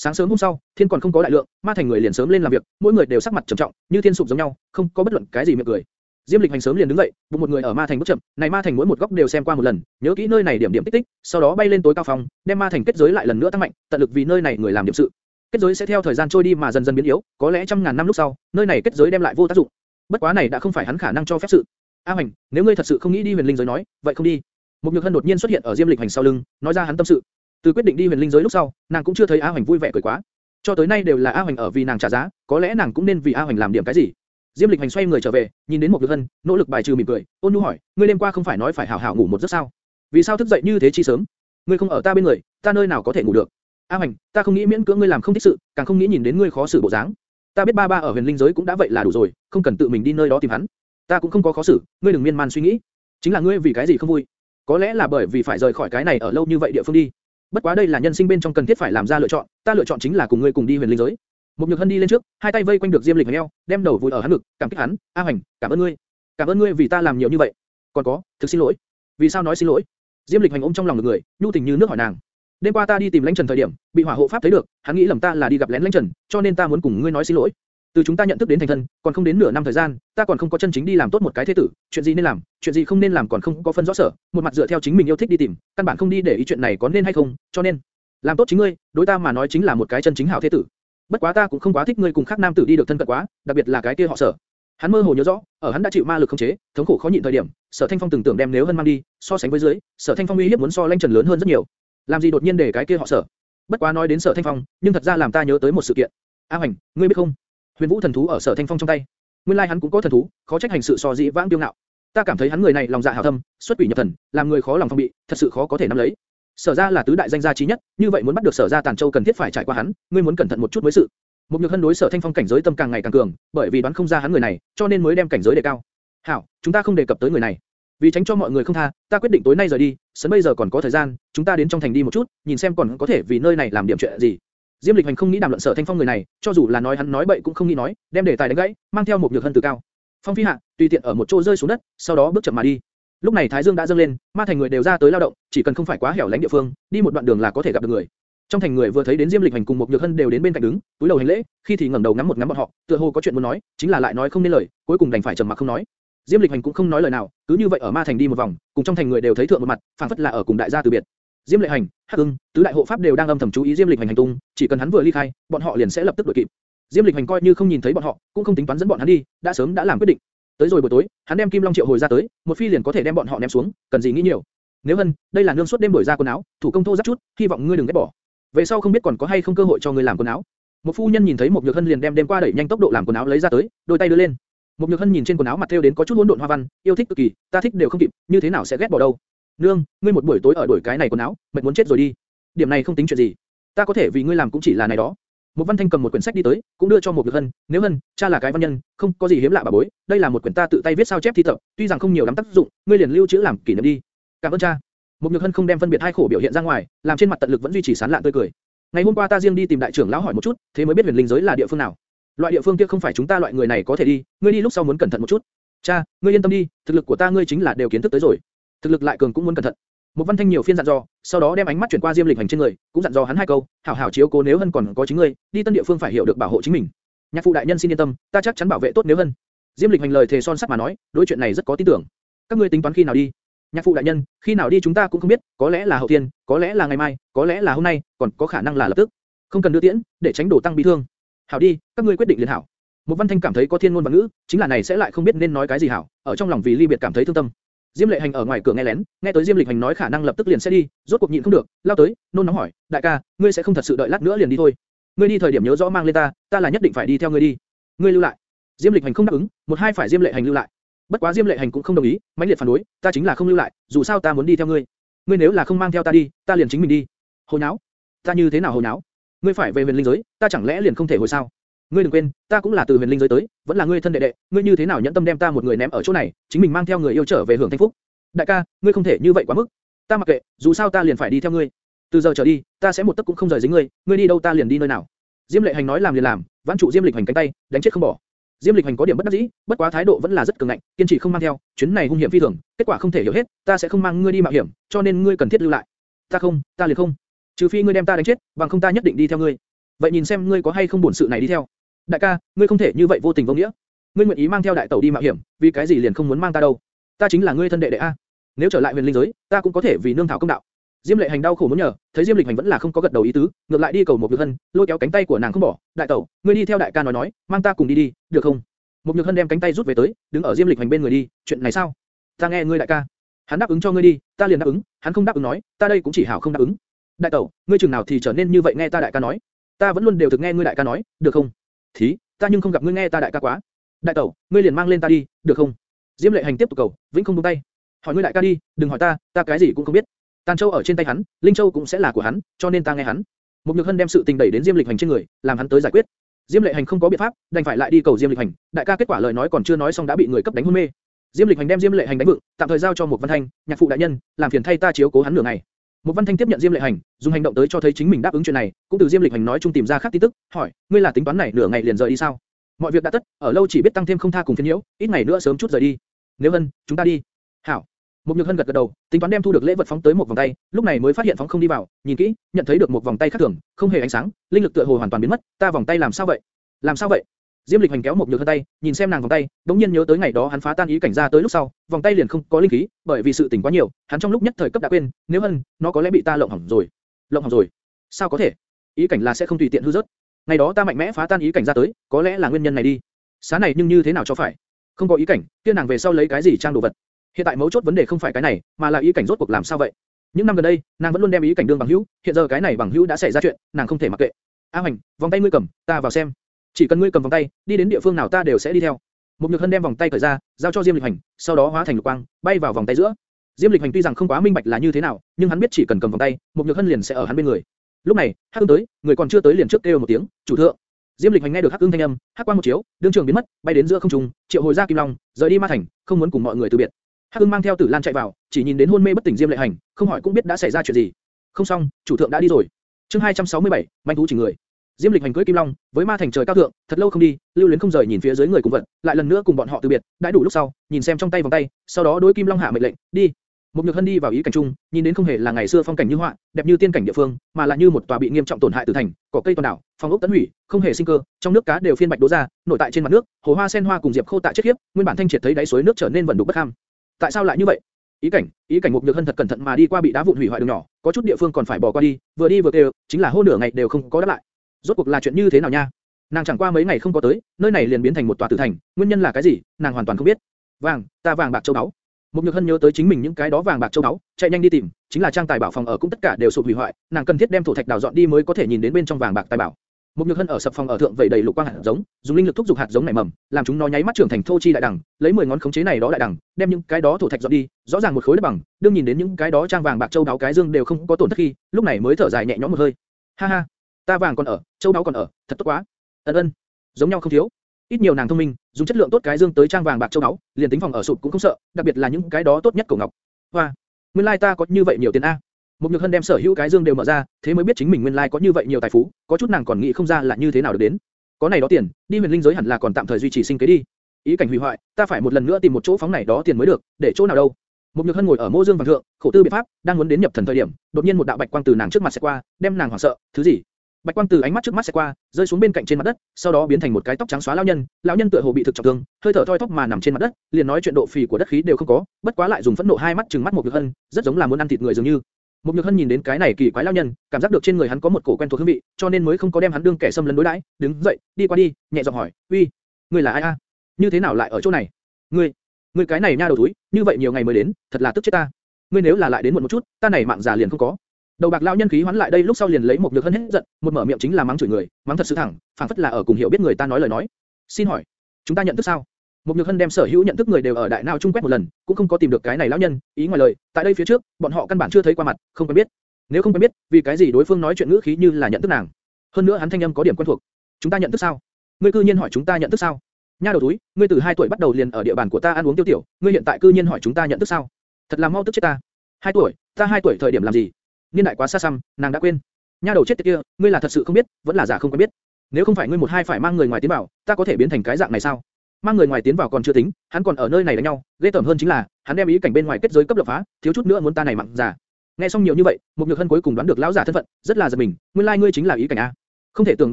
Sáng sớm hôm sau, thiên còn không có đại lượng, ma thành người liền sớm lên làm việc, mỗi người đều sắc mặt trầm trọng, như thiên sụp giống nhau, không có bất luận cái gì miệng cười. Diêm Lịch Hành sớm liền đứng dậy, bụng một người ở ma thành bước chậm, này ma thành mỗi một góc đều xem qua một lần, nhớ kỹ nơi này điểm điểm tích tích, sau đó bay lên tối cao phòng, đem ma thành kết giới lại lần nữa tăng mạnh, tận lực vì nơi này người làm điểm sự. Kết giới sẽ theo thời gian trôi đi mà dần dần biến yếu, có lẽ trăm ngàn năm lúc sau, nơi này kết giới đem lại vô tác dụng. Bất quá này đã không phải hắn khả năng cho phép sự. A Hành, nếu ngươi thật sự không nghĩ đi huyền linh giới nói, vậy không đi. Một nhược hân đột nhiên xuất hiện ở Diêm Lịch Hành sau lưng, nói ra hắn tâm sự. Từ quyết định đi huyền linh giới lúc sau, nàng cũng chưa thấy A Hoành vui vẻ cười quá. Cho tới nay đều là A Hoành ở vì nàng trả giá, có lẽ nàng cũng nên vì A Hoành làm điểm cái gì. Diêm Lịch Hành xoay người trở về, nhìn đến một Lực Hân, nỗ lực bài trừ mỉm cười, ôn nhu hỏi, ngươi đêm qua không phải nói phải hảo hảo ngủ một giấc sao? Vì sao thức dậy như thế chi sớm? Ngươi không ở ta bên người, ta nơi nào có thể ngủ được? A Hoành, ta không nghĩ miễn cưỡng ngươi làm không thích sự, càng không nghĩ nhìn đến ngươi khó xử bộ dáng. Ta biết ba ba ở huyền linh giới cũng đã vậy là đủ rồi, không cần tự mình đi nơi đó tìm hắn. Ta cũng không có khó xử, ngươi đừng miên man suy nghĩ. Chính là ngươi vì cái gì không vui? Có lẽ là bởi vì phải rời khỏi cái này ở lâu như vậy địa phương đi. Bất quá đây là nhân sinh bên trong cần thiết phải làm ra lựa chọn, ta lựa chọn chính là cùng ngươi cùng đi huyền linh giới. Một nhược hân đi lên trước, hai tay vây quanh được Diêm Lịch eo, đem đầu vùi ở hắn ngực, cảm kích hắn, A Hoành, cảm ơn ngươi, cảm ơn ngươi vì ta làm nhiều như vậy. Còn có, thực xin lỗi. Vì sao nói xin lỗi? Diêm Lịch hành ôm trong lòng được người, nhu tình như nước hỏi nàng. Đêm qua ta đi tìm Lãnh Trần thời điểm, bị hỏa hộ pháp thấy được, hắn nghĩ lầm ta là đi gặp lén Lãnh Trần, cho nên ta muốn cùng ngươi nói xin lỗi. Từ chúng ta nhận thức đến thành thân, còn không đến nửa năm thời gian, ta còn không có chân chính đi làm tốt một cái thế tử, chuyện gì nên làm, chuyện gì không nên làm còn không có phân rõ sở, một mặt dựa theo chính mình yêu thích đi tìm, căn bản không đi để ý chuyện này có nên hay không, cho nên làm tốt chính ngươi, đối ta mà nói chính là một cái chân chính hảo thế tử. Bất quá ta cũng không quá thích ngươi cùng khác nam tử đi được thân cận quá, đặc biệt là cái kia họ sở. Hắn mơ hồ nhớ rõ, ở hắn đã chịu ma lực không chế, thống khổ khó nhịn thời điểm, Sở Thanh Phong từng tưởng đem nếu hơn mang đi, so sánh với dưới, Sở Thanh Phong uy hiếp muốn so Lanh Trần lớn hơn rất nhiều. Làm gì đột nhiên để cái kia họ Sở? Bất quá nói đến Sở Thanh Phong, nhưng thật ra làm ta nhớ tới một sự kiện. A Hoành, ngươi biết không? Huyền Vũ thần thú ở Sở Thanh Phong trong tay. Nguyên lai hắn cũng có thần thú, khó trách hành sự so dĩ vãng tiêu ngạo. Ta cảm thấy hắn người này lòng dạ hảo thâm, xuất quỷ nhập thần, làm người khó lòng phong bị, thật sự khó có thể nắm lấy. Sở gia là tứ đại danh gia chí nhất, như vậy muốn bắt được Sở gia Tàn Châu cần thiết phải trải qua hắn, ngươi muốn cẩn thận một chút mới sự. Một nhược hân đối Sở Thanh Phong cảnh giới tâm càng ngày càng cường, bởi vì đoán không ra hắn người này, cho nên mới đem cảnh giới đề cao. Hảo, chúng ta không đề cập tới người này. Vì tránh cho mọi người không tha, ta quyết định tối nay rời đi, sớm bây giờ còn có thời gian, chúng ta đến trong thành đi một chút, nhìn xem còn có thể vì nơi này làm điểm chuyện gì. Diêm Lịch Hành không nghĩ đàm luận Sở Thanh Phong người này, cho dù là nói hắn nói bậy cũng không nghĩ nói, đem đề tài đánh gãy, mang theo một nhược hân từ cao. Phong phi hạ, tùy tiện ở một chỗ rơi xuống đất, sau đó bước chậm mà đi. Lúc này Thái Dương đã dâng lên, ma thành người đều ra tới lao động, chỉ cần không phải quá hẻo lánh địa phương, đi một đoạn đường là có thể gặp được người. Trong thành người vừa thấy đến Diêm Lịch Hành cùng một Nhược Hân đều đến bên cạnh đứng, túi đầu hành lễ, khi thì ngẩng đầu ngắm một ngắm bọn họ, tựa hồ có chuyện muốn nói, chính là lại nói không nên lời, cuối cùng đành phải trầm mặc không nói. Diêm Lịch Hành cũng không nói lời nào, cứ như vậy ở ma thành đi một vòng, cùng trong thành người đều thấy thượng một mặt, phảng phất là ở cùng đại gia từ biệt. Diêm Lệ Hành, Hắc Ưng, tứ đại hộ pháp đều đang âm thầm chú ý Diêm Lịch Hành hành tung, chỉ cần hắn vừa ly khai, bọn họ liền sẽ lập tức đuổi kịp. Diêm Lịch Hành coi như không nhìn thấy bọn họ, cũng không tính toán dẫn bọn hắn đi, đã sớm đã làm quyết định. Tới rồi buổi tối, hắn đem Kim Long triệu hồi ra tới, một phi liền có thể đem bọn họ ném xuống, cần gì nghĩ nhiều. Nếu Hân, đây là nương suốt đêm đổi ra quần áo, thủ công thô ráp chút, hy vọng ngươi đừng ghét bỏ. Về sau không biết còn có hay không cơ hội cho ngươi làm quần áo. Một phu nhân nhìn thấy một nhược hân liền đem đem qua đẩy nhanh tốc độ làm quần áo lấy ra tới, đôi tay đưa lên. Một nhược hân nhìn trên quần áo mặt theo đến có chút hỗn độn hoa văn, yêu thích cực kỳ, ta thích đều không kịp, như thế nào sẽ ghét bỏ đâu. Nương, ngươi một buổi tối ở đổi cái này quần áo, mệt muốn chết rồi đi. Điểm này không tính chuyện gì, ta có thể vì ngươi làm cũng chỉ là này đó. Một Văn Thanh cầm một quyển sách đi tới, cũng đưa cho một Nhược Hân, nếu Hân, cha là cái văn nhân, không có gì hiếm lạ bà bối, đây là một quyển ta tự tay viết sao chép thi tập, tuy rằng không nhiều lắm tác dụng, ngươi liền lưu trữ làm kỷ niệm đi. Cảm ơn cha. Một Nhược Hân không đem phân biệt hai khổ biểu hiện ra ngoài, làm trên mặt tận lực vẫn duy trì sán lạn tươi cười. Ngày hôm qua ta riêng đi tìm đại trưởng lão hỏi một chút, thế mới biết huyền linh giới là địa phương nào. Loại địa phương kia không phải chúng ta loại người này có thể đi, ngươi đi lúc sau muốn cẩn thận một chút. Cha, ngươi yên tâm đi, thực lực của ta ngươi chính là đều kiến thức tới rồi. Thực lực lại cường cũng muốn cẩn thận. Một Văn Thanh nhiều phiên dặn dò, sau đó đem ánh mắt chuyển qua Diêm Lịch Hành trên người, cũng dặn dò hắn hai câu, hảo hảo chiếu cố nếu Hân còn có chính ngươi, đi tân địa phương phải hiểu được bảo hộ chính mình. Nhạc phụ đại nhân xin yên tâm, ta chắc chắn bảo vệ tốt nếu Hân. Diêm Lịch Hành lời thề son sắt mà nói, đối chuyện này rất có tin tưởng. Các ngươi tính toán khi nào đi? Nhạc phụ đại nhân, khi nào đi chúng ta cũng không biết, có lẽ là hậu thiên, có lẽ là ngày mai, có lẽ là hôm nay, còn có khả năng là lập tức. Không cần đưa tiễn, để tránh đổ tăng bị thương. Hảo đi, các ngươi quyết định liền hảo. Một Văn Thanh cảm thấy có thiên ngôn và ngữ, chính là này sẽ lại không biết nên nói cái gì hảo, ở trong lòng vì ly biệt cảm thấy thương tâm. Diêm Lệ Hành ở ngoài cửa nghe lén, nghe tới Diêm Lịch Hành nói khả năng lập tức liền sẽ đi, rốt cuộc nhịn không được, lao tới, nôn nóng hỏi, đại ca, ngươi sẽ không thật sự đợi lát nữa liền đi thôi? Ngươi đi thời điểm nhớ rõ mang lên ta, ta là nhất định phải đi theo ngươi đi. Ngươi lưu lại. Diêm Lịch Hành không đáp ứng, một hai phải Diêm Lệ Hành lưu lại. Bất quá Diêm Lệ Hành cũng không đồng ý, mãnh liệt phản đối, ta chính là không lưu lại, dù sao ta muốn đi theo ngươi. Ngươi nếu là không mang theo ta đi, ta liền chính mình đi. Hồ nháo? Ta như thế nào hồ nháo? Ngươi phải về huyền linh giới, ta chẳng lẽ liền không thể hồi sao? Ngươi đừng quên, ta cũng là từ huyền linh giới tới, vẫn là ngươi thân đệ đệ, ngươi như thế nào nhẫn tâm đem ta một người ném ở chỗ này, chính mình mang theo người yêu trở về hưởng thanh phúc? Đại ca, ngươi không thể như vậy quá mức. Ta mặc kệ, dù sao ta liền phải đi theo ngươi. Từ giờ trở đi, ta sẽ một tấc cũng không rời dính ngươi, ngươi đi đâu ta liền đi nơi nào. Diêm Lệ Hành nói làm liền làm, vãn trụ Diêm Lịch Hành cánh tay, đánh chết không bỏ. Diêm Lịch Hành có điểm bất đắc dĩ, bất quá thái độ vẫn là rất cường ngạnh, kiên trì không mang theo, chuyến này hung hiểm phi thường, kết quả không thể hiểu hết, ta sẽ không mang ngươi đi mạo hiểm, cho nên ngươi cần thiết lưu lại. Ta không, ta liền không. Trừ phi ngươi đem ta đánh chết, bằng không ta nhất định đi theo ngươi. Vậy nhìn xem ngươi có hay không buồn sự này đi theo. Đại ca, ngươi không thể như vậy vô tình vô nghĩa. Ngươi nguyện ý mang theo đại tẩu đi mạo hiểm, vì cái gì liền không muốn mang ta đâu? Ta chính là ngươi thân đệ đệ a. Nếu trở lại huyền linh giới, ta cũng có thể vì nương thảo công đạo. Diêm Lệ Hành đau khổ muốn nhờ, thấy Diêm Lịch Hành vẫn là không có gật đầu ý tứ, ngược lại đi cầu một Nhược Hân, lôi kéo cánh tay của nàng không bỏ, đại tẩu, ngươi đi theo đại ca nói nói, mang ta cùng đi đi, được không? Một Nhược Hân đem cánh tay rút về tới, đứng ở Diêm Lịch Hành bên người đi, chuyện này sao? Ta nghe ngươi đại ca, hắn đáp ứng cho ngươi đi, ta liền đáp ứng, hắn không đáp ứng nói, ta đây cũng chỉ hảo không đáp ứng. Đại tẩu, ngươi chừng nào thì trở nên như vậy nghe ta đại ca nói, ta vẫn luôn đều thực nghe ngươi đại ca nói, được không? Thí, ta nhưng không gặp ngươi nghe ta đại ca quá. Đại tẩu, ngươi liền mang lên ta đi, được không? Diêm Lệ Hành tiếp tục cầu, vĩnh không buông tay. Hỏi ngươi đại ca đi, đừng hỏi ta, ta cái gì cũng không biết. Tàn Châu ở trên tay hắn, Linh Châu cũng sẽ là của hắn, cho nên ta nghe hắn. Một Nhược Hân đem sự tình đẩy đến Diêm Lịch Hành trên người, làm hắn tới giải quyết. Diêm Lệ Hành không có biện pháp, đành phải lại đi cầu Diêm Lịch Hành. Đại ca kết quả lời nói còn chưa nói xong đã bị người cấp đánh hôn mê. Diêm Lịch Hành đem Diêm Lệ Hành đánh vượng, tạm thời giao cho một Văn Thanh, nhạc phụ đại nhân, làm phiền thay ta chiếu cố hắn nửa ngày. Một Văn Thanh tiếp nhận Diêm Lệ Hành, dùng hành động tới cho thấy chính mình đáp ứng chuyện này, cũng từ Diêm Lịch Hành nói chung tìm ra khác tin tức, hỏi, ngươi là tính toán này nửa ngày liền rời đi sao? Mọi việc đã tất, ở lâu chỉ biết tăng thêm không tha cùng phiền nhiễu, ít ngày nữa sớm chút rời đi. Nếu Hân, chúng ta đi. Hảo. Một Nhược Hân gật gật đầu, tính toán đem thu được lễ vật phóng tới một vòng tay, lúc này mới phát hiện phóng không đi vào, nhìn kỹ, nhận thấy được một vòng tay khác thường, không hề ánh sáng, linh lực tựa hồ hoàn toàn biến mất, ta vòng tay làm sao vậy? Làm sao vậy? Diêm Lịch Hành kéo một Nhược hơn tay, nhìn xem nàng vòng tay, đống nhiên nhớ tới ngày đó hắn phá tan ý cảnh ra tới lúc sau, vòng tay liền không có linh khí, bởi vì sự tình quá nhiều, hắn trong lúc nhất thời cấp đã quên, nếu hơn, nó có lẽ bị ta lộng hỏng rồi. Lộng hỏng rồi? Sao có thể? Ý cảnh là sẽ không tùy tiện hư rớt. Ngày đó ta mạnh mẽ phá tan ý cảnh ra tới, có lẽ là nguyên nhân này đi. Xá này nhưng như thế nào cho phải? Không có ý cảnh, kia nàng về sau lấy cái gì trang đồ vật? Hiện tại mấu chốt vấn đề không phải cái này, mà là ý cảnh rốt cuộc làm sao vậy? Những năm gần đây, nàng vẫn luôn đem ý cảnh đương bằng hữu, hiện giờ cái này bằng hữu đã xảy ra chuyện, nàng không thể mặc kệ. A Hoành, vòng tay ngươi cầm, ta vào xem. Chỉ cần ngươi cầm vòng tay, đi đến địa phương nào ta đều sẽ đi theo. Một Nhược Hân đem vòng tay cởi ra, giao cho Diêm Lịch Hành, sau đó hóa thành lục quang, bay vào vòng tay giữa. Diêm Lịch Hành tuy rằng không quá minh bạch là như thế nào, nhưng hắn biết chỉ cần cầm vòng tay, một nhược hân liền sẽ ở hắn bên người. Lúc này, Hắc Ưng tới, người còn chưa tới liền trước kêu một tiếng, chủ thượng. Diêm Lịch Hành nghe được Hắc Ưng thanh âm, hắc quang một chiếu, đương trường biến mất, bay đến giữa không trung, triệu hồi ra Kim Long, rời đi Ma Thành, không muốn cùng mọi người từ biệt. Hắc Ưng mang theo Tử Lan chạy vào, chỉ nhìn đến hôn mê bất tỉnh Diêm Lệ Hành, không hỏi cũng biết đã xảy ra chuyện gì. Không xong, chủ thượng đã đi rồi. Chương 267, manh thú chỉ người. Diêm Lịch hành cưỡi Kim Long, với ma thành trời cao thượng, thật lâu không đi, lưu luyến không rời nhìn phía dưới người cùng vận, lại lần nữa cùng bọn họ từ biệt, đã đủ lúc sau, nhìn xem trong tay vòng tay, sau đó đối Kim Long hạ mệnh lệnh, đi. Một nhược hân đi vào ý cảnh trung, nhìn đến không hề là ngày xưa phong cảnh như họa, đẹp như tiên cảnh địa phương, mà là như một tòa bị nghiêm trọng tổn hại từ thành, cỏ cây toàn đảo, phong ốc tấn hủy, không hề sinh cơ, trong nước cá đều phiên bạch đố ra, nổi tại trên mặt nước, hồ hoa sen hoa cùng diệp khô tại chết khiếp, nguyên bản thanh triệt thấy đáy suối nước trở nên vẩn đục bất ham. Tại sao lại như vậy? Ý cảnh, ý cảnh một nhược hân thật cẩn thận mà đi qua bị đá vụn hủy hoại đường nhỏ, có chút địa phương còn phải bỏ qua đi, vừa đi vừa kêu, chính là hô nửa ngày đều không có đáp lại. Rốt cuộc là chuyện như thế nào nha? Nàng chẳng qua mấy ngày không có tới, nơi này liền biến thành một tòa tử thành, nguyên nhân là cái gì? Nàng hoàn toàn không biết. Vàng, ta vàng bạc châu báu. Mục nhược hân nhớ tới chính mình những cái đó vàng bạc châu báu, chạy nhanh đi tìm, chính là trang tài bảo phòng ở cũng tất cả đều sụp hủy hoại, nàng cần thiết đem thổ thạch đào dọn đi mới có thể nhìn đến bên trong vàng bạc tài bảo. Mục nhược hân ở sập phòng ở thượng vẩy đầy lục quang hạt giống, dùng linh lực thúc giục hạt giống nảy mầm, làm chúng nó nháy mắt trưởng thành thô chi đại đẳng, lấy 10 ngón khống chế này đó đại đẳng, đem những cái đó thổ thạch dọn đi, rõ ràng một khối đất bằng, đương nhìn đến những cái đó trang vàng bạc châu đáo cái dương đều không có tổn thất khi, lúc này mới thở dài nhẹ nhõm một hơi. Ha ha, ta vàng còn ở, châu đáo còn ở, thật tốt quá. Ân ân, giống nhau không thiếu. Ít nhiều nàng thông minh, dùng chất lượng tốt cái dương tới trang vàng bạc châu đáo, liền tính phòng ở sụp cũng không sợ, đặc biệt là những cái đó tốt nhất cổ ngọc. Hoa, nguyên lai ta có như vậy nhiều tiền a. Một nhược hân đem sở hữu cái dương đều mở ra, thế mới biết chính mình nguyên lai có như vậy nhiều tài phú, có chút nàng còn nghĩ không ra là như thế nào được đến. Có này đó tiền, đi huyền linh giới hẳn là còn tạm thời duy trì sinh kế đi. Ý cảnh hủy hoại, ta phải một lần nữa tìm một chỗ phóng này đó tiền mới được, để chỗ nào đâu? Một nhược hân ngồi ở mô dương vàng thượng, khổ tư biện pháp, đang muốn đến nhập thần thời điểm, đột nhiên một đạo bạch quang từ nàng trước mặt sẽ qua, đem nàng hoảng sợ, thứ gì? Bạch quang từ ánh mắt trước mắt sẽ qua, rơi xuống bên cạnh trên mặt đất, sau đó biến thành một cái tóc trắng xóa lão nhân, lão nhân tựa hồ bị thực trọng thương, hơi thở thoi thóp mà nằm trên mặt đất, liền nói chuyện độ phì của đất khí đều không có, bất quá lại dùng phẫn nộ hai mắt trừng mắt một nhược hân, rất giống là muốn ăn thịt người dường như. Một nhược hân nhìn đến cái này kỳ quái lão nhân, cảm giác được trên người hắn có một cổ quen thuộc hương vị, cho nên mới không có đem hắn đương kẻ xâm lấn đối đãi, đứng dậy, đi qua đi, nhẹ giọng hỏi, uy, ngươi là ai a? Như thế nào lại ở chỗ này? Ngươi, ngươi cái này nha đầu túi, như vậy nhiều ngày mới đến, thật là tức chết ta. Ngươi nếu là lại đến muộn một chút, ta này mạng già liền không có. Đầu bạc lão nhân khí hoán lại đây lúc sau liền lấy một nhược hân hết giận, một mở miệng chính là mắng chửi người, mắng thật sự thẳng, phảng phất là ở cùng hiểu biết người ta nói lời nói. Xin hỏi, chúng ta nhận thức sao? Một nhược hân đem sở hữu nhận thức người đều ở đại nào trung quét một lần, cũng không có tìm được cái này lão nhân, ý ngoài lời, tại đây phía trước, bọn họ căn bản chưa thấy qua mặt, không quen biết. Nếu không quen biết, vì cái gì đối phương nói chuyện ngữ khí như là nhận thức nàng? Hơn nữa hắn thanh âm có điểm quen thuộc. Chúng ta nhận thức sao? Ngươi cư nhiên hỏi chúng ta nhận thức sao? Nha đầu túi, ngươi từ 2 tuổi bắt đầu liền ở địa bàn của ta ăn uống tiêu tiểu, ngươi hiện tại cư nhiên hỏi chúng ta nhận thức sao? Thật là mau tức chết ta. 2 tuổi, ta 2 tuổi thời điểm làm gì? Niên đại quá xa xăm, nàng đã quên. Nha đầu chết tiệt kia, ngươi là thật sự không biết, vẫn là giả không quen biết. Nếu không phải ngươi một hai phải mang người ngoài tiến vào, ta có thể biến thành cái dạng này sao? Mang người ngoài tiến vào còn chưa tính, hắn còn ở nơi này đánh nhau, ghê tởm hơn chính là, hắn đem ý cảnh bên ngoài kết giới cấp lập phá, thiếu chút nữa muốn ta này mặn giả. Nghe xong nhiều như vậy, một nhược hân cuối cùng đoán được lão giả thân phận, rất là giật mình, nguyên lai like ngươi chính là ý cảnh a. Không thể tưởng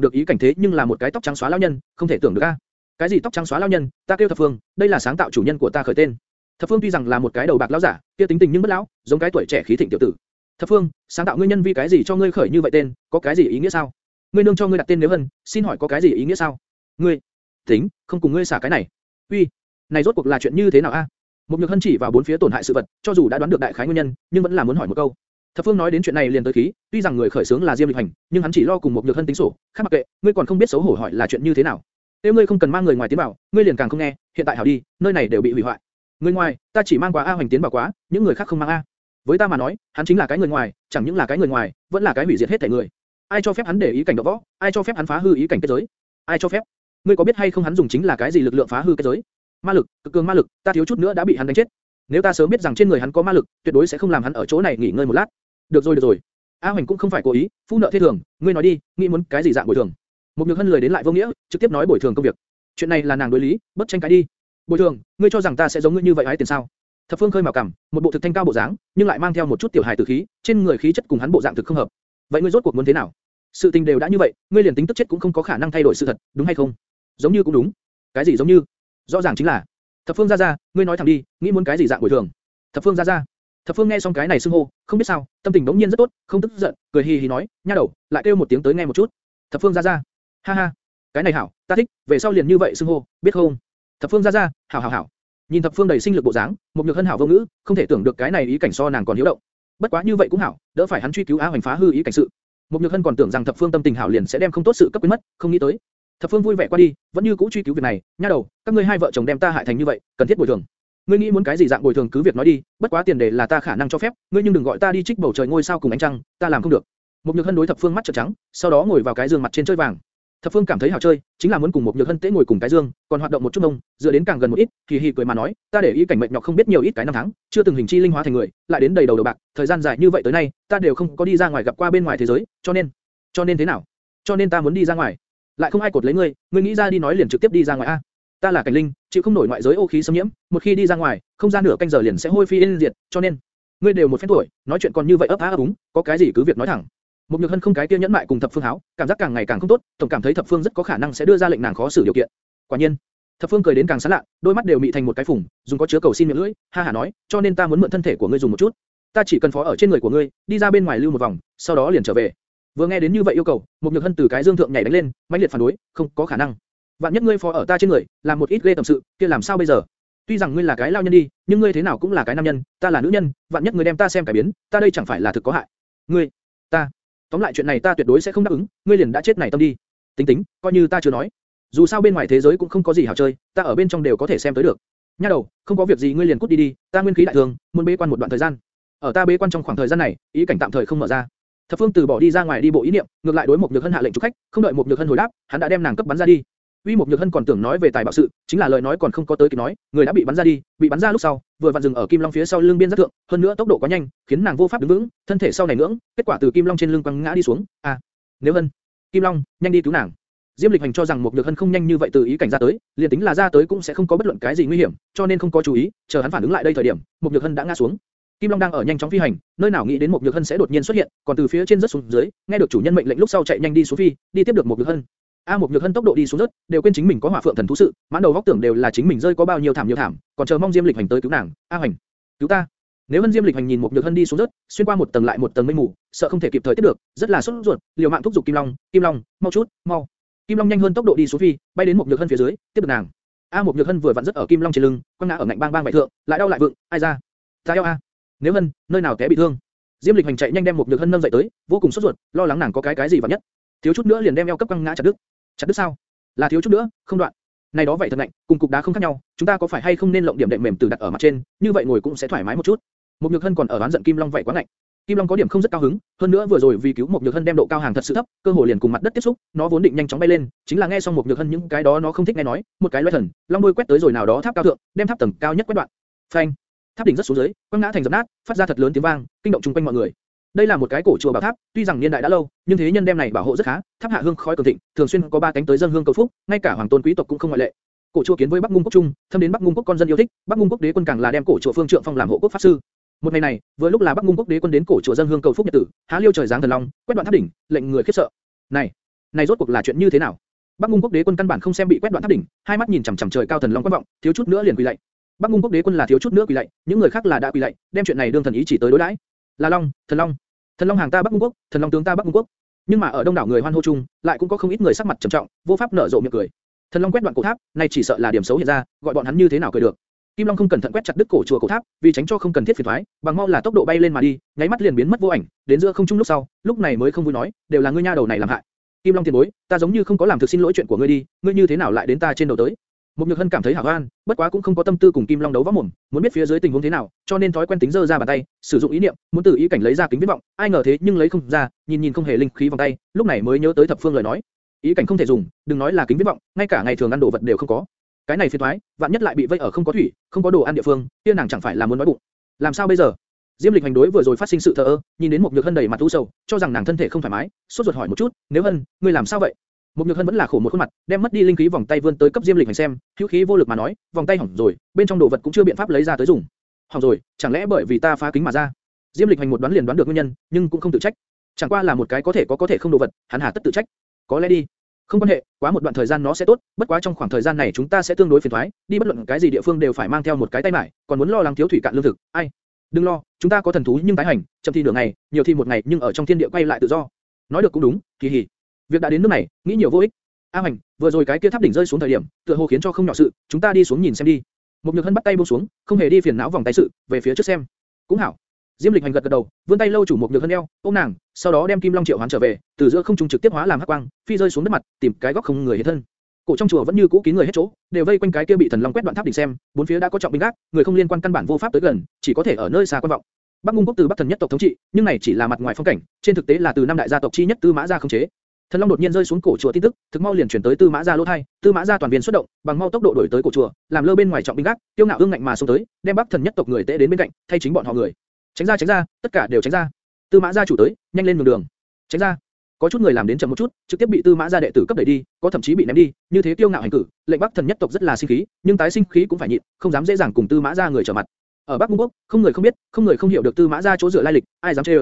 được ý cảnh thế nhưng là một cái tóc trắng xóa lão nhân, không thể tưởng được a. Cái gì tóc trắng xóa lão nhân, ta kêu thập phương, đây là sáng tạo chủ nhân của ta khởi tên. Thập phương tuy rằng là một cái đầu bạc lão giả, kia tính tình nhưng bất lão, giống cái tuổi trẻ khí thịnh tiểu tử. Thập phương, sáng tạo ngươi nhân vi cái gì cho ngươi khởi như vậy tên, có cái gì ý nghĩa sao? Ngươi nương cho ngươi đặt tên nếu hân, xin hỏi có cái gì ý nghĩa sao? Ngươi, tính, không cùng ngươi xả cái này. Uy, này rốt cuộc là chuyện như thế nào a? Một nhược hân chỉ vào bốn phía tổn hại sự vật, cho dù đã đoán được đại khái nguyên nhân, nhưng vẫn là muốn hỏi một câu. Thập phương nói đến chuyện này liền tới khí, tuy rằng người khởi sướng là Diêm Lịch Hành, nhưng hắn chỉ lo cùng một nhược hân tính sổ, khác mặc kệ, ngươi còn không biết xấu hổ hỏi là chuyện như thế nào. Nếu ngươi không cần mang người ngoài tiến vào, ngươi liền càng không nghe, hiện tại hảo đi, nơi này đều bị hủy hoại. Người ngoài, ta chỉ mang quá A Hoành tiến vào quá, những người khác không mang A. Với ta mà nói, hắn chính là cái người ngoài, chẳng những là cái người ngoài, vẫn là cái hủy diệt hết thể người. Ai cho phép hắn để ý cảnh độ võ, ai cho phép hắn phá hư ý cảnh kết giới? Ai cho phép? Ngươi có biết hay không hắn dùng chính là cái gì lực lượng phá hư kết giới? Ma lực, cực cường ma lực, ta thiếu chút nữa đã bị hắn đánh chết. Nếu ta sớm biết rằng trên người hắn có ma lực, tuyệt đối sẽ không làm hắn ở chỗ này nghỉ ngơi một lát. Được rồi được rồi, A Hoành cũng không phải cố ý, phu nợ thế thường, ngươi nói đi, nghĩ muốn cái gì dạng bồi thường? Một nhược hân lời đến lại vô nghĩa, trực tiếp nói bồi thường công việc. Chuyện này là nàng đối lý, bất tranh cãi đi. Bồi thường, ngươi cho rằng ta sẽ giống ngươi như vậy hái tiền sao? Thập Phương khơi mào cằm, một bộ thực thanh cao bộ dáng, nhưng lại mang theo một chút tiểu hài tử khí, trên người khí chất cùng hắn bộ dạng thực không hợp. Vậy ngươi rốt cuộc muốn thế nào? Sự tình đều đã như vậy, ngươi liền tính tức chết cũng không có khả năng thay đổi sự thật, đúng hay không? Giống như cũng đúng. Cái gì giống như? Rõ ràng chính là. Thập Phương gia gia, ngươi nói thẳng đi, nghĩ muốn cái gì dạng bồi thường? Thập Phương gia gia. Thập Phương nghe xong cái này xưng hô, không biết sao, tâm tình đống nhiên rất tốt, không tức giận, cười hì hì nói, nha đầu, lại kêu một tiếng tới nghe một chút. Thập Phương gia gia. Ha ha, cái này hảo, ta thích, về sau liền như vậy xưng hô, biết không? Thập Phương gia gia, hảo hảo hảo. Nhìn Thập Phương đầy sinh lực bộ dáng, một nhược hân hảo vô ngữ, không thể tưởng được cái này ý cảnh so nàng còn hiếu động. Bất quá như vậy cũng hảo, đỡ phải hắn truy cứu Á Hoành phá hư ý cảnh sự. Một nhược hân còn tưởng rằng Thập Phương tâm tình hảo liền sẽ đem không tốt sự cấp quên mất, không nghĩ tới. Thập Phương vui vẻ qua đi, vẫn như cũ truy cứu việc này, nha đầu, các ngươi hai vợ chồng đem ta hại thành như vậy, cần thiết bồi thường. ngươi nghĩ muốn cái gì dạng bồi thường cứ việc nói đi, bất quá tiền đề là ta khả năng cho phép, ngươi nhưng đừng gọi ta đi trích bầu trời ngôi sao cùng ánh trăng, ta làm không được. Một nhược hân đối thập phương mắt trợn trắng, sau đó ngồi vào cái giường mặt trên chơi vàng. Thập Phương cảm thấy hảo chơi, chính là muốn cùng một nhược hân tế ngồi cùng cái dương, còn hoạt động một chút mông, dựa đến càng gần một ít, kỳ hì cười mà nói, ta để ý cảnh mệnh nhọc không biết nhiều ít cái năm tháng, chưa từng hình chi linh hóa thành người, lại đến đầy đầu đầu bạc, thời gian dài như vậy tới nay, ta đều không có đi ra ngoài gặp qua bên ngoài thế giới, cho nên, cho nên thế nào? Cho nên ta muốn đi ra ngoài, lại không ai cột lấy ngươi, ngươi nghĩ ra đi nói liền trực tiếp đi ra ngoài a. Ta là cảnh linh, chịu không nổi ngoại giới ô khí xâm nhiễm, một khi đi ra ngoài, không gian nửa canh giờ liền sẽ hôi phi yên diệt, cho nên, ngươi đều một phen tuổi, nói chuyện còn như vậy ấp á ấp úng, có cái gì cứ việc nói thẳng. Một nhược hân không cái kia nhẫn mại cùng thập phương háo, cảm giác càng ngày càng không tốt, tổng cảm thấy thập phương rất có khả năng sẽ đưa ra lệnh nàng khó xử điều kiện. Quả nhiên, thập phương cười đến càng sán lạ, đôi mắt đều mị thành một cái phùng, dùng có chứa cầu xin miệng lưỡi, ha ha nói, cho nên ta muốn mượn thân thể của ngươi dùng một chút. Ta chỉ cần phó ở trên người của ngươi, đi ra bên ngoài lưu một vòng, sau đó liền trở về. Vừa nghe đến như vậy yêu cầu, một nhược hân từ cái dương thượng nhảy đánh lên, mãnh liệt phản đối, không có khả năng. Vạn nhất ngươi phó ở ta trên người, làm một ít ghê tầm sự, kia làm sao bây giờ? Tuy rằng ngươi là cái lao nhân đi, nhưng ngươi thế nào cũng là cái nam nhân, ta là nữ nhân, vạn nhất ngươi đem ta xem cải biến, ta đây chẳng phải là thực có hại. Ngươi, ta, tóm lại chuyện này ta tuyệt đối sẽ không đáp ứng, ngươi liền đã chết này tâm đi. Tính tính, coi như ta chưa nói. Dù sao bên ngoài thế giới cũng không có gì hảo chơi, ta ở bên trong đều có thể xem tới được. Nha đầu, không có việc gì ngươi liền cút đi đi, ta nguyên khí đại thường, muốn bế quan một đoạn thời gian. Ở ta bế quan trong khoảng thời gian này, ý cảnh tạm thời không mở ra. Thập Phương từ bỏ đi ra ngoài đi bộ ý niệm, ngược lại đối một nhược hân hạ lệnh chủ khách, không đợi một nhược hân hồi đáp, hắn đã đem nàng cấp bắn ra đi. Uy một nhược hân còn tưởng nói về tài bảo sự, chính là lời nói còn không có tới kịp nói, người đã bị bắn ra đi, bị bắn ra lúc sau, vừa vặn dừng ở kim long phía sau lưng biên giác thượng, hơn nữa tốc độ quá nhanh, khiến nàng vô pháp đứng vững, thân thể sau này ngưỡng, kết quả từ kim long trên lưng quăng ngã đi xuống. À, nếu hân, kim long, nhanh đi cứu nàng. Diêm Lịch Hành cho rằng một nhược hân không nhanh như vậy từ ý cảnh ra tới, liền tính là ra tới cũng sẽ không có bất luận cái gì nguy hiểm, cho nên không có chú ý, chờ hắn phản ứng lại đây thời điểm, một nhược hân đã ngã xuống. Kim Long đang ở nhanh chóng phi hành, nơi nào nghĩ đến một nhược hân sẽ đột nhiên xuất hiện, còn từ phía trên rất xuống dưới, nghe được chủ nhân mệnh lệnh lúc sau chạy nhanh đi xuống phi, đi tiếp được một nhược hân. A một nhược hân tốc độ đi xuống rất, đều quên chính mình có hỏa phượng thần thú sự, mãn đầu vóc tưởng đều là chính mình rơi có bao nhiêu thảm nhiều thảm, còn chờ mong Diêm Lịch Hành tới cứu nàng. A Hành, cứu ta! Nếu Hân Diêm Lịch Hành nhìn một nhược hân đi xuống rất, xuyên qua một tầng lại một tầng mây mù, sợ không thể kịp thời tiếp được, rất là sốt ruột, liều mạng thúc giục Kim Long, Kim Long, mau chút, mau! Kim Long nhanh hơn tốc độ đi xuống phi, bay đến một nhược hân phía dưới, tiếp được nàng. A một nhược hân vừa vặn rất ở Kim Long trên lưng, quăng ngã ở ngạnh bang bang vải thượng, lại đau lại vượng, ai ra? Ta eo a! Nếu Hân, nơi nào té bị thương? Diêm Lịch Hành chạy nhanh đem một nhược hân nâng dậy tới, vô cùng sốt ruột, lo lắng nàng có cái cái gì vặn nhất, thiếu chút nữa liền đem eo cấp căng ngã chặt đứt. Chặt đứt sao? Là thiếu chút nữa, không đoạn. Này đó vậy thật lạnh, cùng cục đá không khác nhau, chúng ta có phải hay không nên lộng điểm đệm mềm từ đặt ở mặt trên, như vậy ngồi cũng sẽ thoải mái một chút. Một nhược hân còn ở đoán giận Kim Long vậy quá lạnh. Kim Long có điểm không rất cao hứng, hơn nữa vừa rồi vì cứu một nhược hân đem độ cao hàng thật sự thấp, cơ hồ liền cùng mặt đất tiếp xúc, nó vốn định nhanh chóng bay lên, chính là nghe xong một nhược hân những cái đó nó không thích nghe nói, một cái loay thần, long đuôi quét tới rồi nào đó tháp cao thượng, đem tháp tầng cao nhất quét đoạn. Phanh, tháp đỉnh rất xuống dưới, quăng ngã thành dập nát, phát ra thật lớn tiếng vang, kinh động chung quanh mọi người. Đây là một cái cổ chùa bảo tháp, tuy rằng niên đại đã lâu, nhưng thế nhân đem này bảo hộ rất khá, tháp hạ hương khói cường thịnh, thường xuyên có ba cánh tới dân hương cầu phúc, ngay cả hoàng tôn quý tộc cũng không ngoại lệ. Cổ chùa kiến với Bắc Ngung quốc trung, thâm đến Bắc Ngung quốc con dân yêu thích, Bắc Ngung quốc đế quân càng là đem cổ chùa phương trượng phong làm hộ quốc pháp sư. Một ngày này, vừa lúc là Bắc Ngung quốc đế quân đến cổ chùa dân hương cầu phúc nhật tử, há liêu trời giáng thần long, quét đoạn tháp đỉnh, lệnh người khiếp sợ. Này, này rốt cuộc là chuyện như thế nào? Bắc Ngung quốc đế quân căn bản không xem bị quét đoạn tháp đỉnh, hai mắt nhìn chằm chằm trời cao thần long quan vọng, thiếu chút nữa liền quỳ lạy. Bắc Ngung quốc đế quân là thiếu chút nữa quỳ lạy, những người khác là đã quỳ lạy, đem chuyện này đương thần ý chỉ tới đối đãi. Là long, thần long, thần long hàng ta Bắc Ung quốc, thần long tướng ta Bắc Ung quốc. Nhưng mà ở đông đảo người hoan hô chung, lại cũng có không ít người sắc mặt trầm trọng, vô pháp nở rộ miệng cười. Thần long quét đoạn cổ tháp, này chỉ sợ là điểm xấu hiện ra, gọi bọn hắn như thế nào cười được. Kim Long không cẩn thận quét chặt đứt cổ chùa cổ tháp, vì tránh cho không cần thiết phiền toái, bằng mau là tốc độ bay lên mà đi, nháy mắt liền biến mất vô ảnh, đến giữa không trung lúc sau, lúc này mới không vui nói, đều là ngươi nha đầu này làm hại. Kim Long tiền bối, ta giống như không có làm thực xin lỗi chuyện của ngươi đi, ngươi như thế nào lại đến ta trên đầu tới? Mục Nhược Hân cảm thấy hảo an, bất quá cũng không có tâm tư cùng Kim Long đấu võ mồm, muốn biết phía dưới tình huống thế nào, cho nên thói quen tính giơ ra bàn tay, sử dụng ý niệm, muốn từ ý cảnh lấy ra kính viễn vọng, ai ngờ thế nhưng lấy không ra, nhìn nhìn không hề linh khí vòng tay, lúc này mới nhớ tới thập phương lời nói, ý cảnh không thể dùng, đừng nói là kính viễn vọng, ngay cả ngày thường ăn đồ vật đều không có. Cái này phiền toái, vạn nhất lại bị vây ở không có thủy, không có đồ ăn địa phương, kia nàng chẳng phải là muốn nói bụng. Làm sao bây giờ? Diêm Lịch hành đối vừa rồi phát sinh sự thờ ơ, nhìn đến một nhược hân đầy mặt u sầu, cho rằng nàng thân thể không thoải mái, sốt ruột hỏi một chút, nếu hân, ngươi làm sao vậy? Một nhược hân vẫn là khổ một khuôn mặt, đem mất đi linh khí vòng tay vươn tới cấp Diêm Lịch hành xem, hữu khí vô lực mà nói, vòng tay hỏng rồi, bên trong đồ vật cũng chưa biện pháp lấy ra tới dùng. Hỏng rồi, chẳng lẽ bởi vì ta phá kính mà ra? Diêm Lịch hành một đoán liền đoán được nguyên nhân, nhưng cũng không tự trách. Chẳng qua là một cái có thể có có thể không đồ vật, hắn hà tất tự trách. Có lẽ đi, không quan hệ, quá một đoạn thời gian nó sẽ tốt, bất quá trong khoảng thời gian này chúng ta sẽ tương đối phiền toái, đi bất luận cái gì địa phương đều phải mang theo một cái tay mải, còn muốn lo lắng thiếu thủy cạn lương thực, ai? Đừng lo, chúng ta có thần thú nhưng tái hành, chậm thi nửa ngày, nhiều thi một ngày, nhưng ở trong thiên địa quay lại tự do. Nói được cũng đúng, kỳ hỉ. Việc đã đến nước này, nghĩ nhiều vô ích. A Hành, vừa rồi cái kia tháp đỉnh rơi xuống thời điểm, tựa hồ khiến cho không nhỏ sự, chúng ta đi xuống nhìn xem đi. Một nhược hân bắt tay buông xuống, không hề đi phiền não vòng tay sự, về phía trước xem. Cũng hảo. Diêm Lịch Hành gật gật đầu, vươn tay lâu chủ một nhược hân eo, ôm nàng, sau đó đem Kim Long triệu hoán trở về, từ giữa không trung trực tiếp hóa làm hắc quang, phi rơi xuống đất mặt, tìm cái góc không người hiện thân. Cổ trong chùa vẫn như cũ kín người hết chỗ, đều vây quanh cái kia bị thần long quét đoạn tháp đỉnh xem, bốn phía đã có trọng binh gác, người không liên quan căn bản vô pháp tới gần, chỉ có thể ở nơi xa quan vọng. Bắc Ngung quốc từ Bắc thần nhất tộc thống trị, nhưng này chỉ là mặt ngoài phong cảnh, trên thực tế là từ năm đại gia tộc chi nhất Tư Mã gia khống chế. Thần Long đột nhiên rơi xuống cổ chùa tin tức, thực mau liền truyền tới Tư Mã gia lỗ thay, Tư Mã gia toàn viên xuất động, bằng mau tốc độ đuổi tới cổ chùa, làm lơ bên ngoài trọng binh gác, tiêu ngạo ương ngạnh mà xông tới, đem Bắc thần nhất tộc người tệ đến bên cạnh, thay chính bọn họ người. Tránh ra tránh ra, tất cả đều tránh ra. Tư Mã gia chủ tới, nhanh lên đường đường. Tránh ra. Có chút người làm đến chậm một chút, trực tiếp bị Tư Mã gia đệ tử cấp đẩy đi, có thậm chí bị ném đi, như thế tiêu ngạo hành cử, lệnh Bắc thần nhất tộc rất là sinh khí, nhưng tái sinh khí cũng phải nhịn, không dám dễ dàng cùng Tư Mã gia người trở mặt. Ở Bắc Ngung Quốc, không người không biết, không người không hiểu được Tư Mã gia chỗ dựa lai lịch, ai dám chê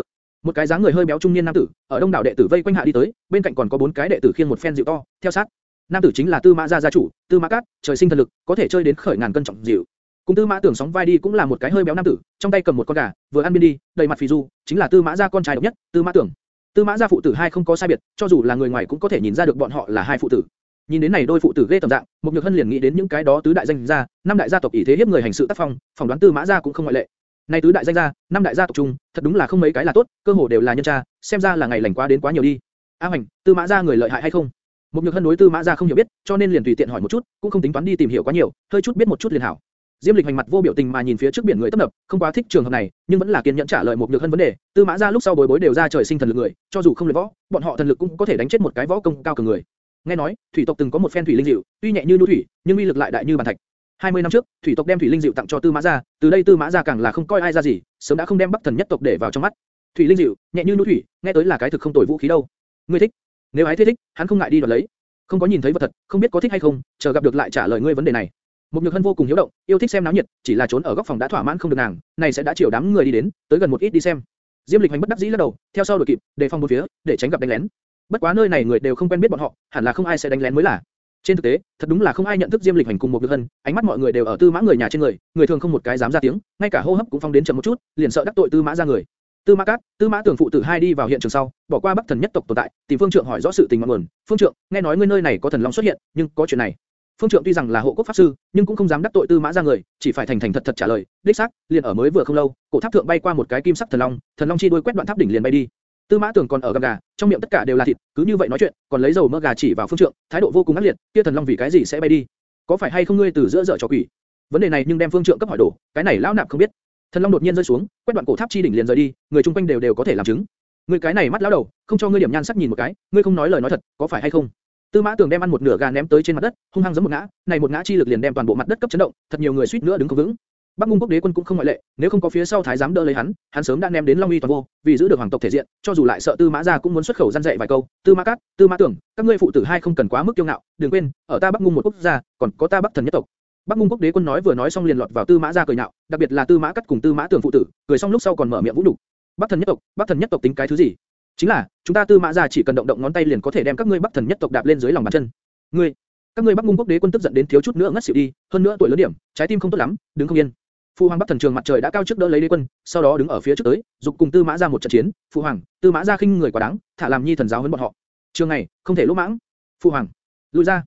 một cái dáng người hơi béo trung niên nam tử, ở đông đảo đệ tử vây quanh hạ đi tới, bên cạnh còn có bốn cái đệ tử khiêng một phen dịu to, theo sát. Nam tử chính là Tư Mã gia gia chủ, Tư Mã Cát, trời sinh thần lực, có thể chơi đến khởi ngàn cân trọng dịu. Cùng Tư Mã Tưởng sóng vai đi cũng là một cái hơi béo nam tử, trong tay cầm một con gà, vừa ăn biên đi, đầy mặt phì du, chính là Tư Mã gia con trai độc nhất, Tư Mã Tưởng. Tư Mã gia phụ tử hai không có sai biệt, cho dù là người ngoài cũng có thể nhìn ra được bọn họ là hai phụ tử. Nhìn đến này đôi phụ tử ghê tầm dạng, một nhược hân liền nghĩ đến những cái đó tứ đại danh gia, năm đại gia tộc ỷ thế hiếp người hành sự tác phong, phỏng đoán Tư Mã gia cũng không ngoại lệ nay tứ đại danh gia, năm đại gia tộc chung, thật đúng là không mấy cái là tốt, cơ hồ đều là nhân tra, xem ra là ngày lành quá đến quá nhiều đi. A Hoành, Tư Mã gia người lợi hại hay không? Một nhược hân đối Tư Mã gia không hiểu biết, cho nên liền tùy tiện hỏi một chút, cũng không tính toán đi tìm hiểu quá nhiều, hơi chút biết một chút liền hảo. Diêm Lịch hành mặt vô biểu tình mà nhìn phía trước biển người tấp nập, không quá thích trường hợp này, nhưng vẫn là kiên nhẫn trả lời một nhược hân vấn đề. Tư Mã gia lúc sau bối bối đều ra trời sinh thần lực người, cho dù không luyện võ, bọn họ thần lực cũng có thể đánh chết một cái võ công cao cường người. Nghe nói, thủy tộc từng có một phen thủy linh diệu, tuy nhẹ như nhu thủy, nhưng uy lực lại đại như bàn thạch. 20 năm trước, thủy tộc đem thủy linh diệu tặng cho Tư Mã gia, từ đây Tư Mã gia càng là không coi ai ra gì, sớm đã không đem Bắc Thần nhất tộc để vào trong mắt. Thủy linh diệu, nhẹ như núi thủy, nghe tới là cái thực không tồi vũ khí đâu. Ngươi thích? Nếu ái thế thích, hắn không ngại đi đoạt lấy. Không có nhìn thấy vật thật, không biết có thích hay không, chờ gặp được lại trả lời ngươi vấn đề này. Mục nhược hân vô cùng hiếu động, yêu thích xem náo nhiệt, chỉ là trốn ở góc phòng đã thỏa mãn không được nàng, này sẽ đã chiều đám người đi đến, tới gần một ít đi xem. Diêm Lịch hành bất đắc dĩ lắc đầu, theo sau đuổi kịp, đề phòng bốn phía, để tránh gặp đánh lén. Bất quá nơi này người đều không quen biết bọn họ, hẳn là không ai sẽ đánh lén mới là. Trên thực tế, thật đúng là không ai nhận thức Diêm Lịch hành cùng một Nhược Hân, ánh mắt mọi người đều ở Tư Mã người nhà trên người, người thường không một cái dám ra tiếng, ngay cả hô hấp cũng phong đến chậm một chút, liền sợ đắc tội Tư Mã ra người. Tư Mã Cát, Tư Mã Tưởng phụ tử hai đi vào hiện trường sau, bỏ qua Bắc Thần nhất tộc tồn tại, tìm Phương Trượng hỏi rõ sự tình ngọn nguồn. Phương Trượng, nghe nói ngươi nơi này có thần long xuất hiện, nhưng có chuyện này. Phương Trượng tuy rằng là hộ quốc pháp sư, nhưng cũng không dám đắc tội Tư Mã ra người, chỉ phải thành thành thật thật trả lời. Đích xác, liền ở mới vừa không lâu, cổ tháp thượng bay qua một cái kim sắc thần long, thần long chi đuôi quét đoạn tháp đỉnh liền bay đi. Tư Mã Tưởng còn ở gầm gà, trong miệng tất cả đều là thịt, cứ như vậy nói chuyện, còn lấy dầu mỡ gà chỉ vào Phương Trượng, thái độ vô cùng ác liệt. Kia thần long vì cái gì sẽ bay đi? Có phải hay không ngươi từ giữa dở trò quỷ? Vấn đề này nhưng đem Phương Trượng cấp hỏi đổ, cái này lão nạp không biết. Thần long đột nhiên rơi xuống, quét đoạn cổ tháp chi đỉnh liền rời đi, người chung quanh đều đều có thể làm chứng. Ngươi cái này mắt lão đầu, không cho ngươi điểm nhan sắc nhìn một cái, ngươi không nói lời nói thật, có phải hay không? Tư Mã Tưởng đem ăn một nửa gà ném tới trên mặt đất, hung hăng giẫm một ngã, này một ngã chi lực liền đem toàn bộ mặt đất cấp chấn động, thật nhiều người suýt nữa đứng không vững. Bắc Ngung quốc đế quân cũng không ngoại lệ, nếu không có phía sau thái giám đỡ lấy hắn, hắn sớm đã ném đến Long Uy toàn vô, vì giữ được hoàng tộc thể diện, cho dù lại sợ Tư Mã gia cũng muốn xuất khẩu gian dạy vài câu. Tư Mã Cát, Tư Mã Tưởng, các ngươi phụ tử hai không cần quá mức kiêu ngạo, đừng quên, ở ta Bắc Ngung một quốc gia, còn có ta Bắc thần nhất tộc. Bắc Ngung quốc đế quân nói vừa nói xong liền lọt vào Tư Mã gia cười nhạo, đặc biệt là Tư Mã Cát cùng Tư Mã Tưởng phụ tử, cười xong lúc sau còn mở miệng vũ đủ. Bắc thần nhất tộc, Bắc thần nhất tộc tính cái thứ gì? Chính là, chúng ta Tư Mã gia chỉ cần động động ngón tay liền có thể đem các ngươi Bắc thần nhất tộc đạp lên dưới lòng bàn chân. Ngươi, các ngươi Bắc Ngung quốc đế quân tức giận đến thiếu chút nữa ngất xỉu đi, hơn nữa tuổi lớn điểm, trái tim không tốt lắm, đứng không yên. Phụ hoàng Bắc Thần Trường mặt trời đã cao trước đỡ lấy đế quân, sau đó đứng ở phía trước tới, dục cùng Tư Mã ra một trận chiến. Phụ hoàng, Tư Mã ra khinh người quá đáng, thả làm nhi thần giáo huấn bọn họ. Trường này, không thể lỗ mãng. Phụ hoàng, lui ra.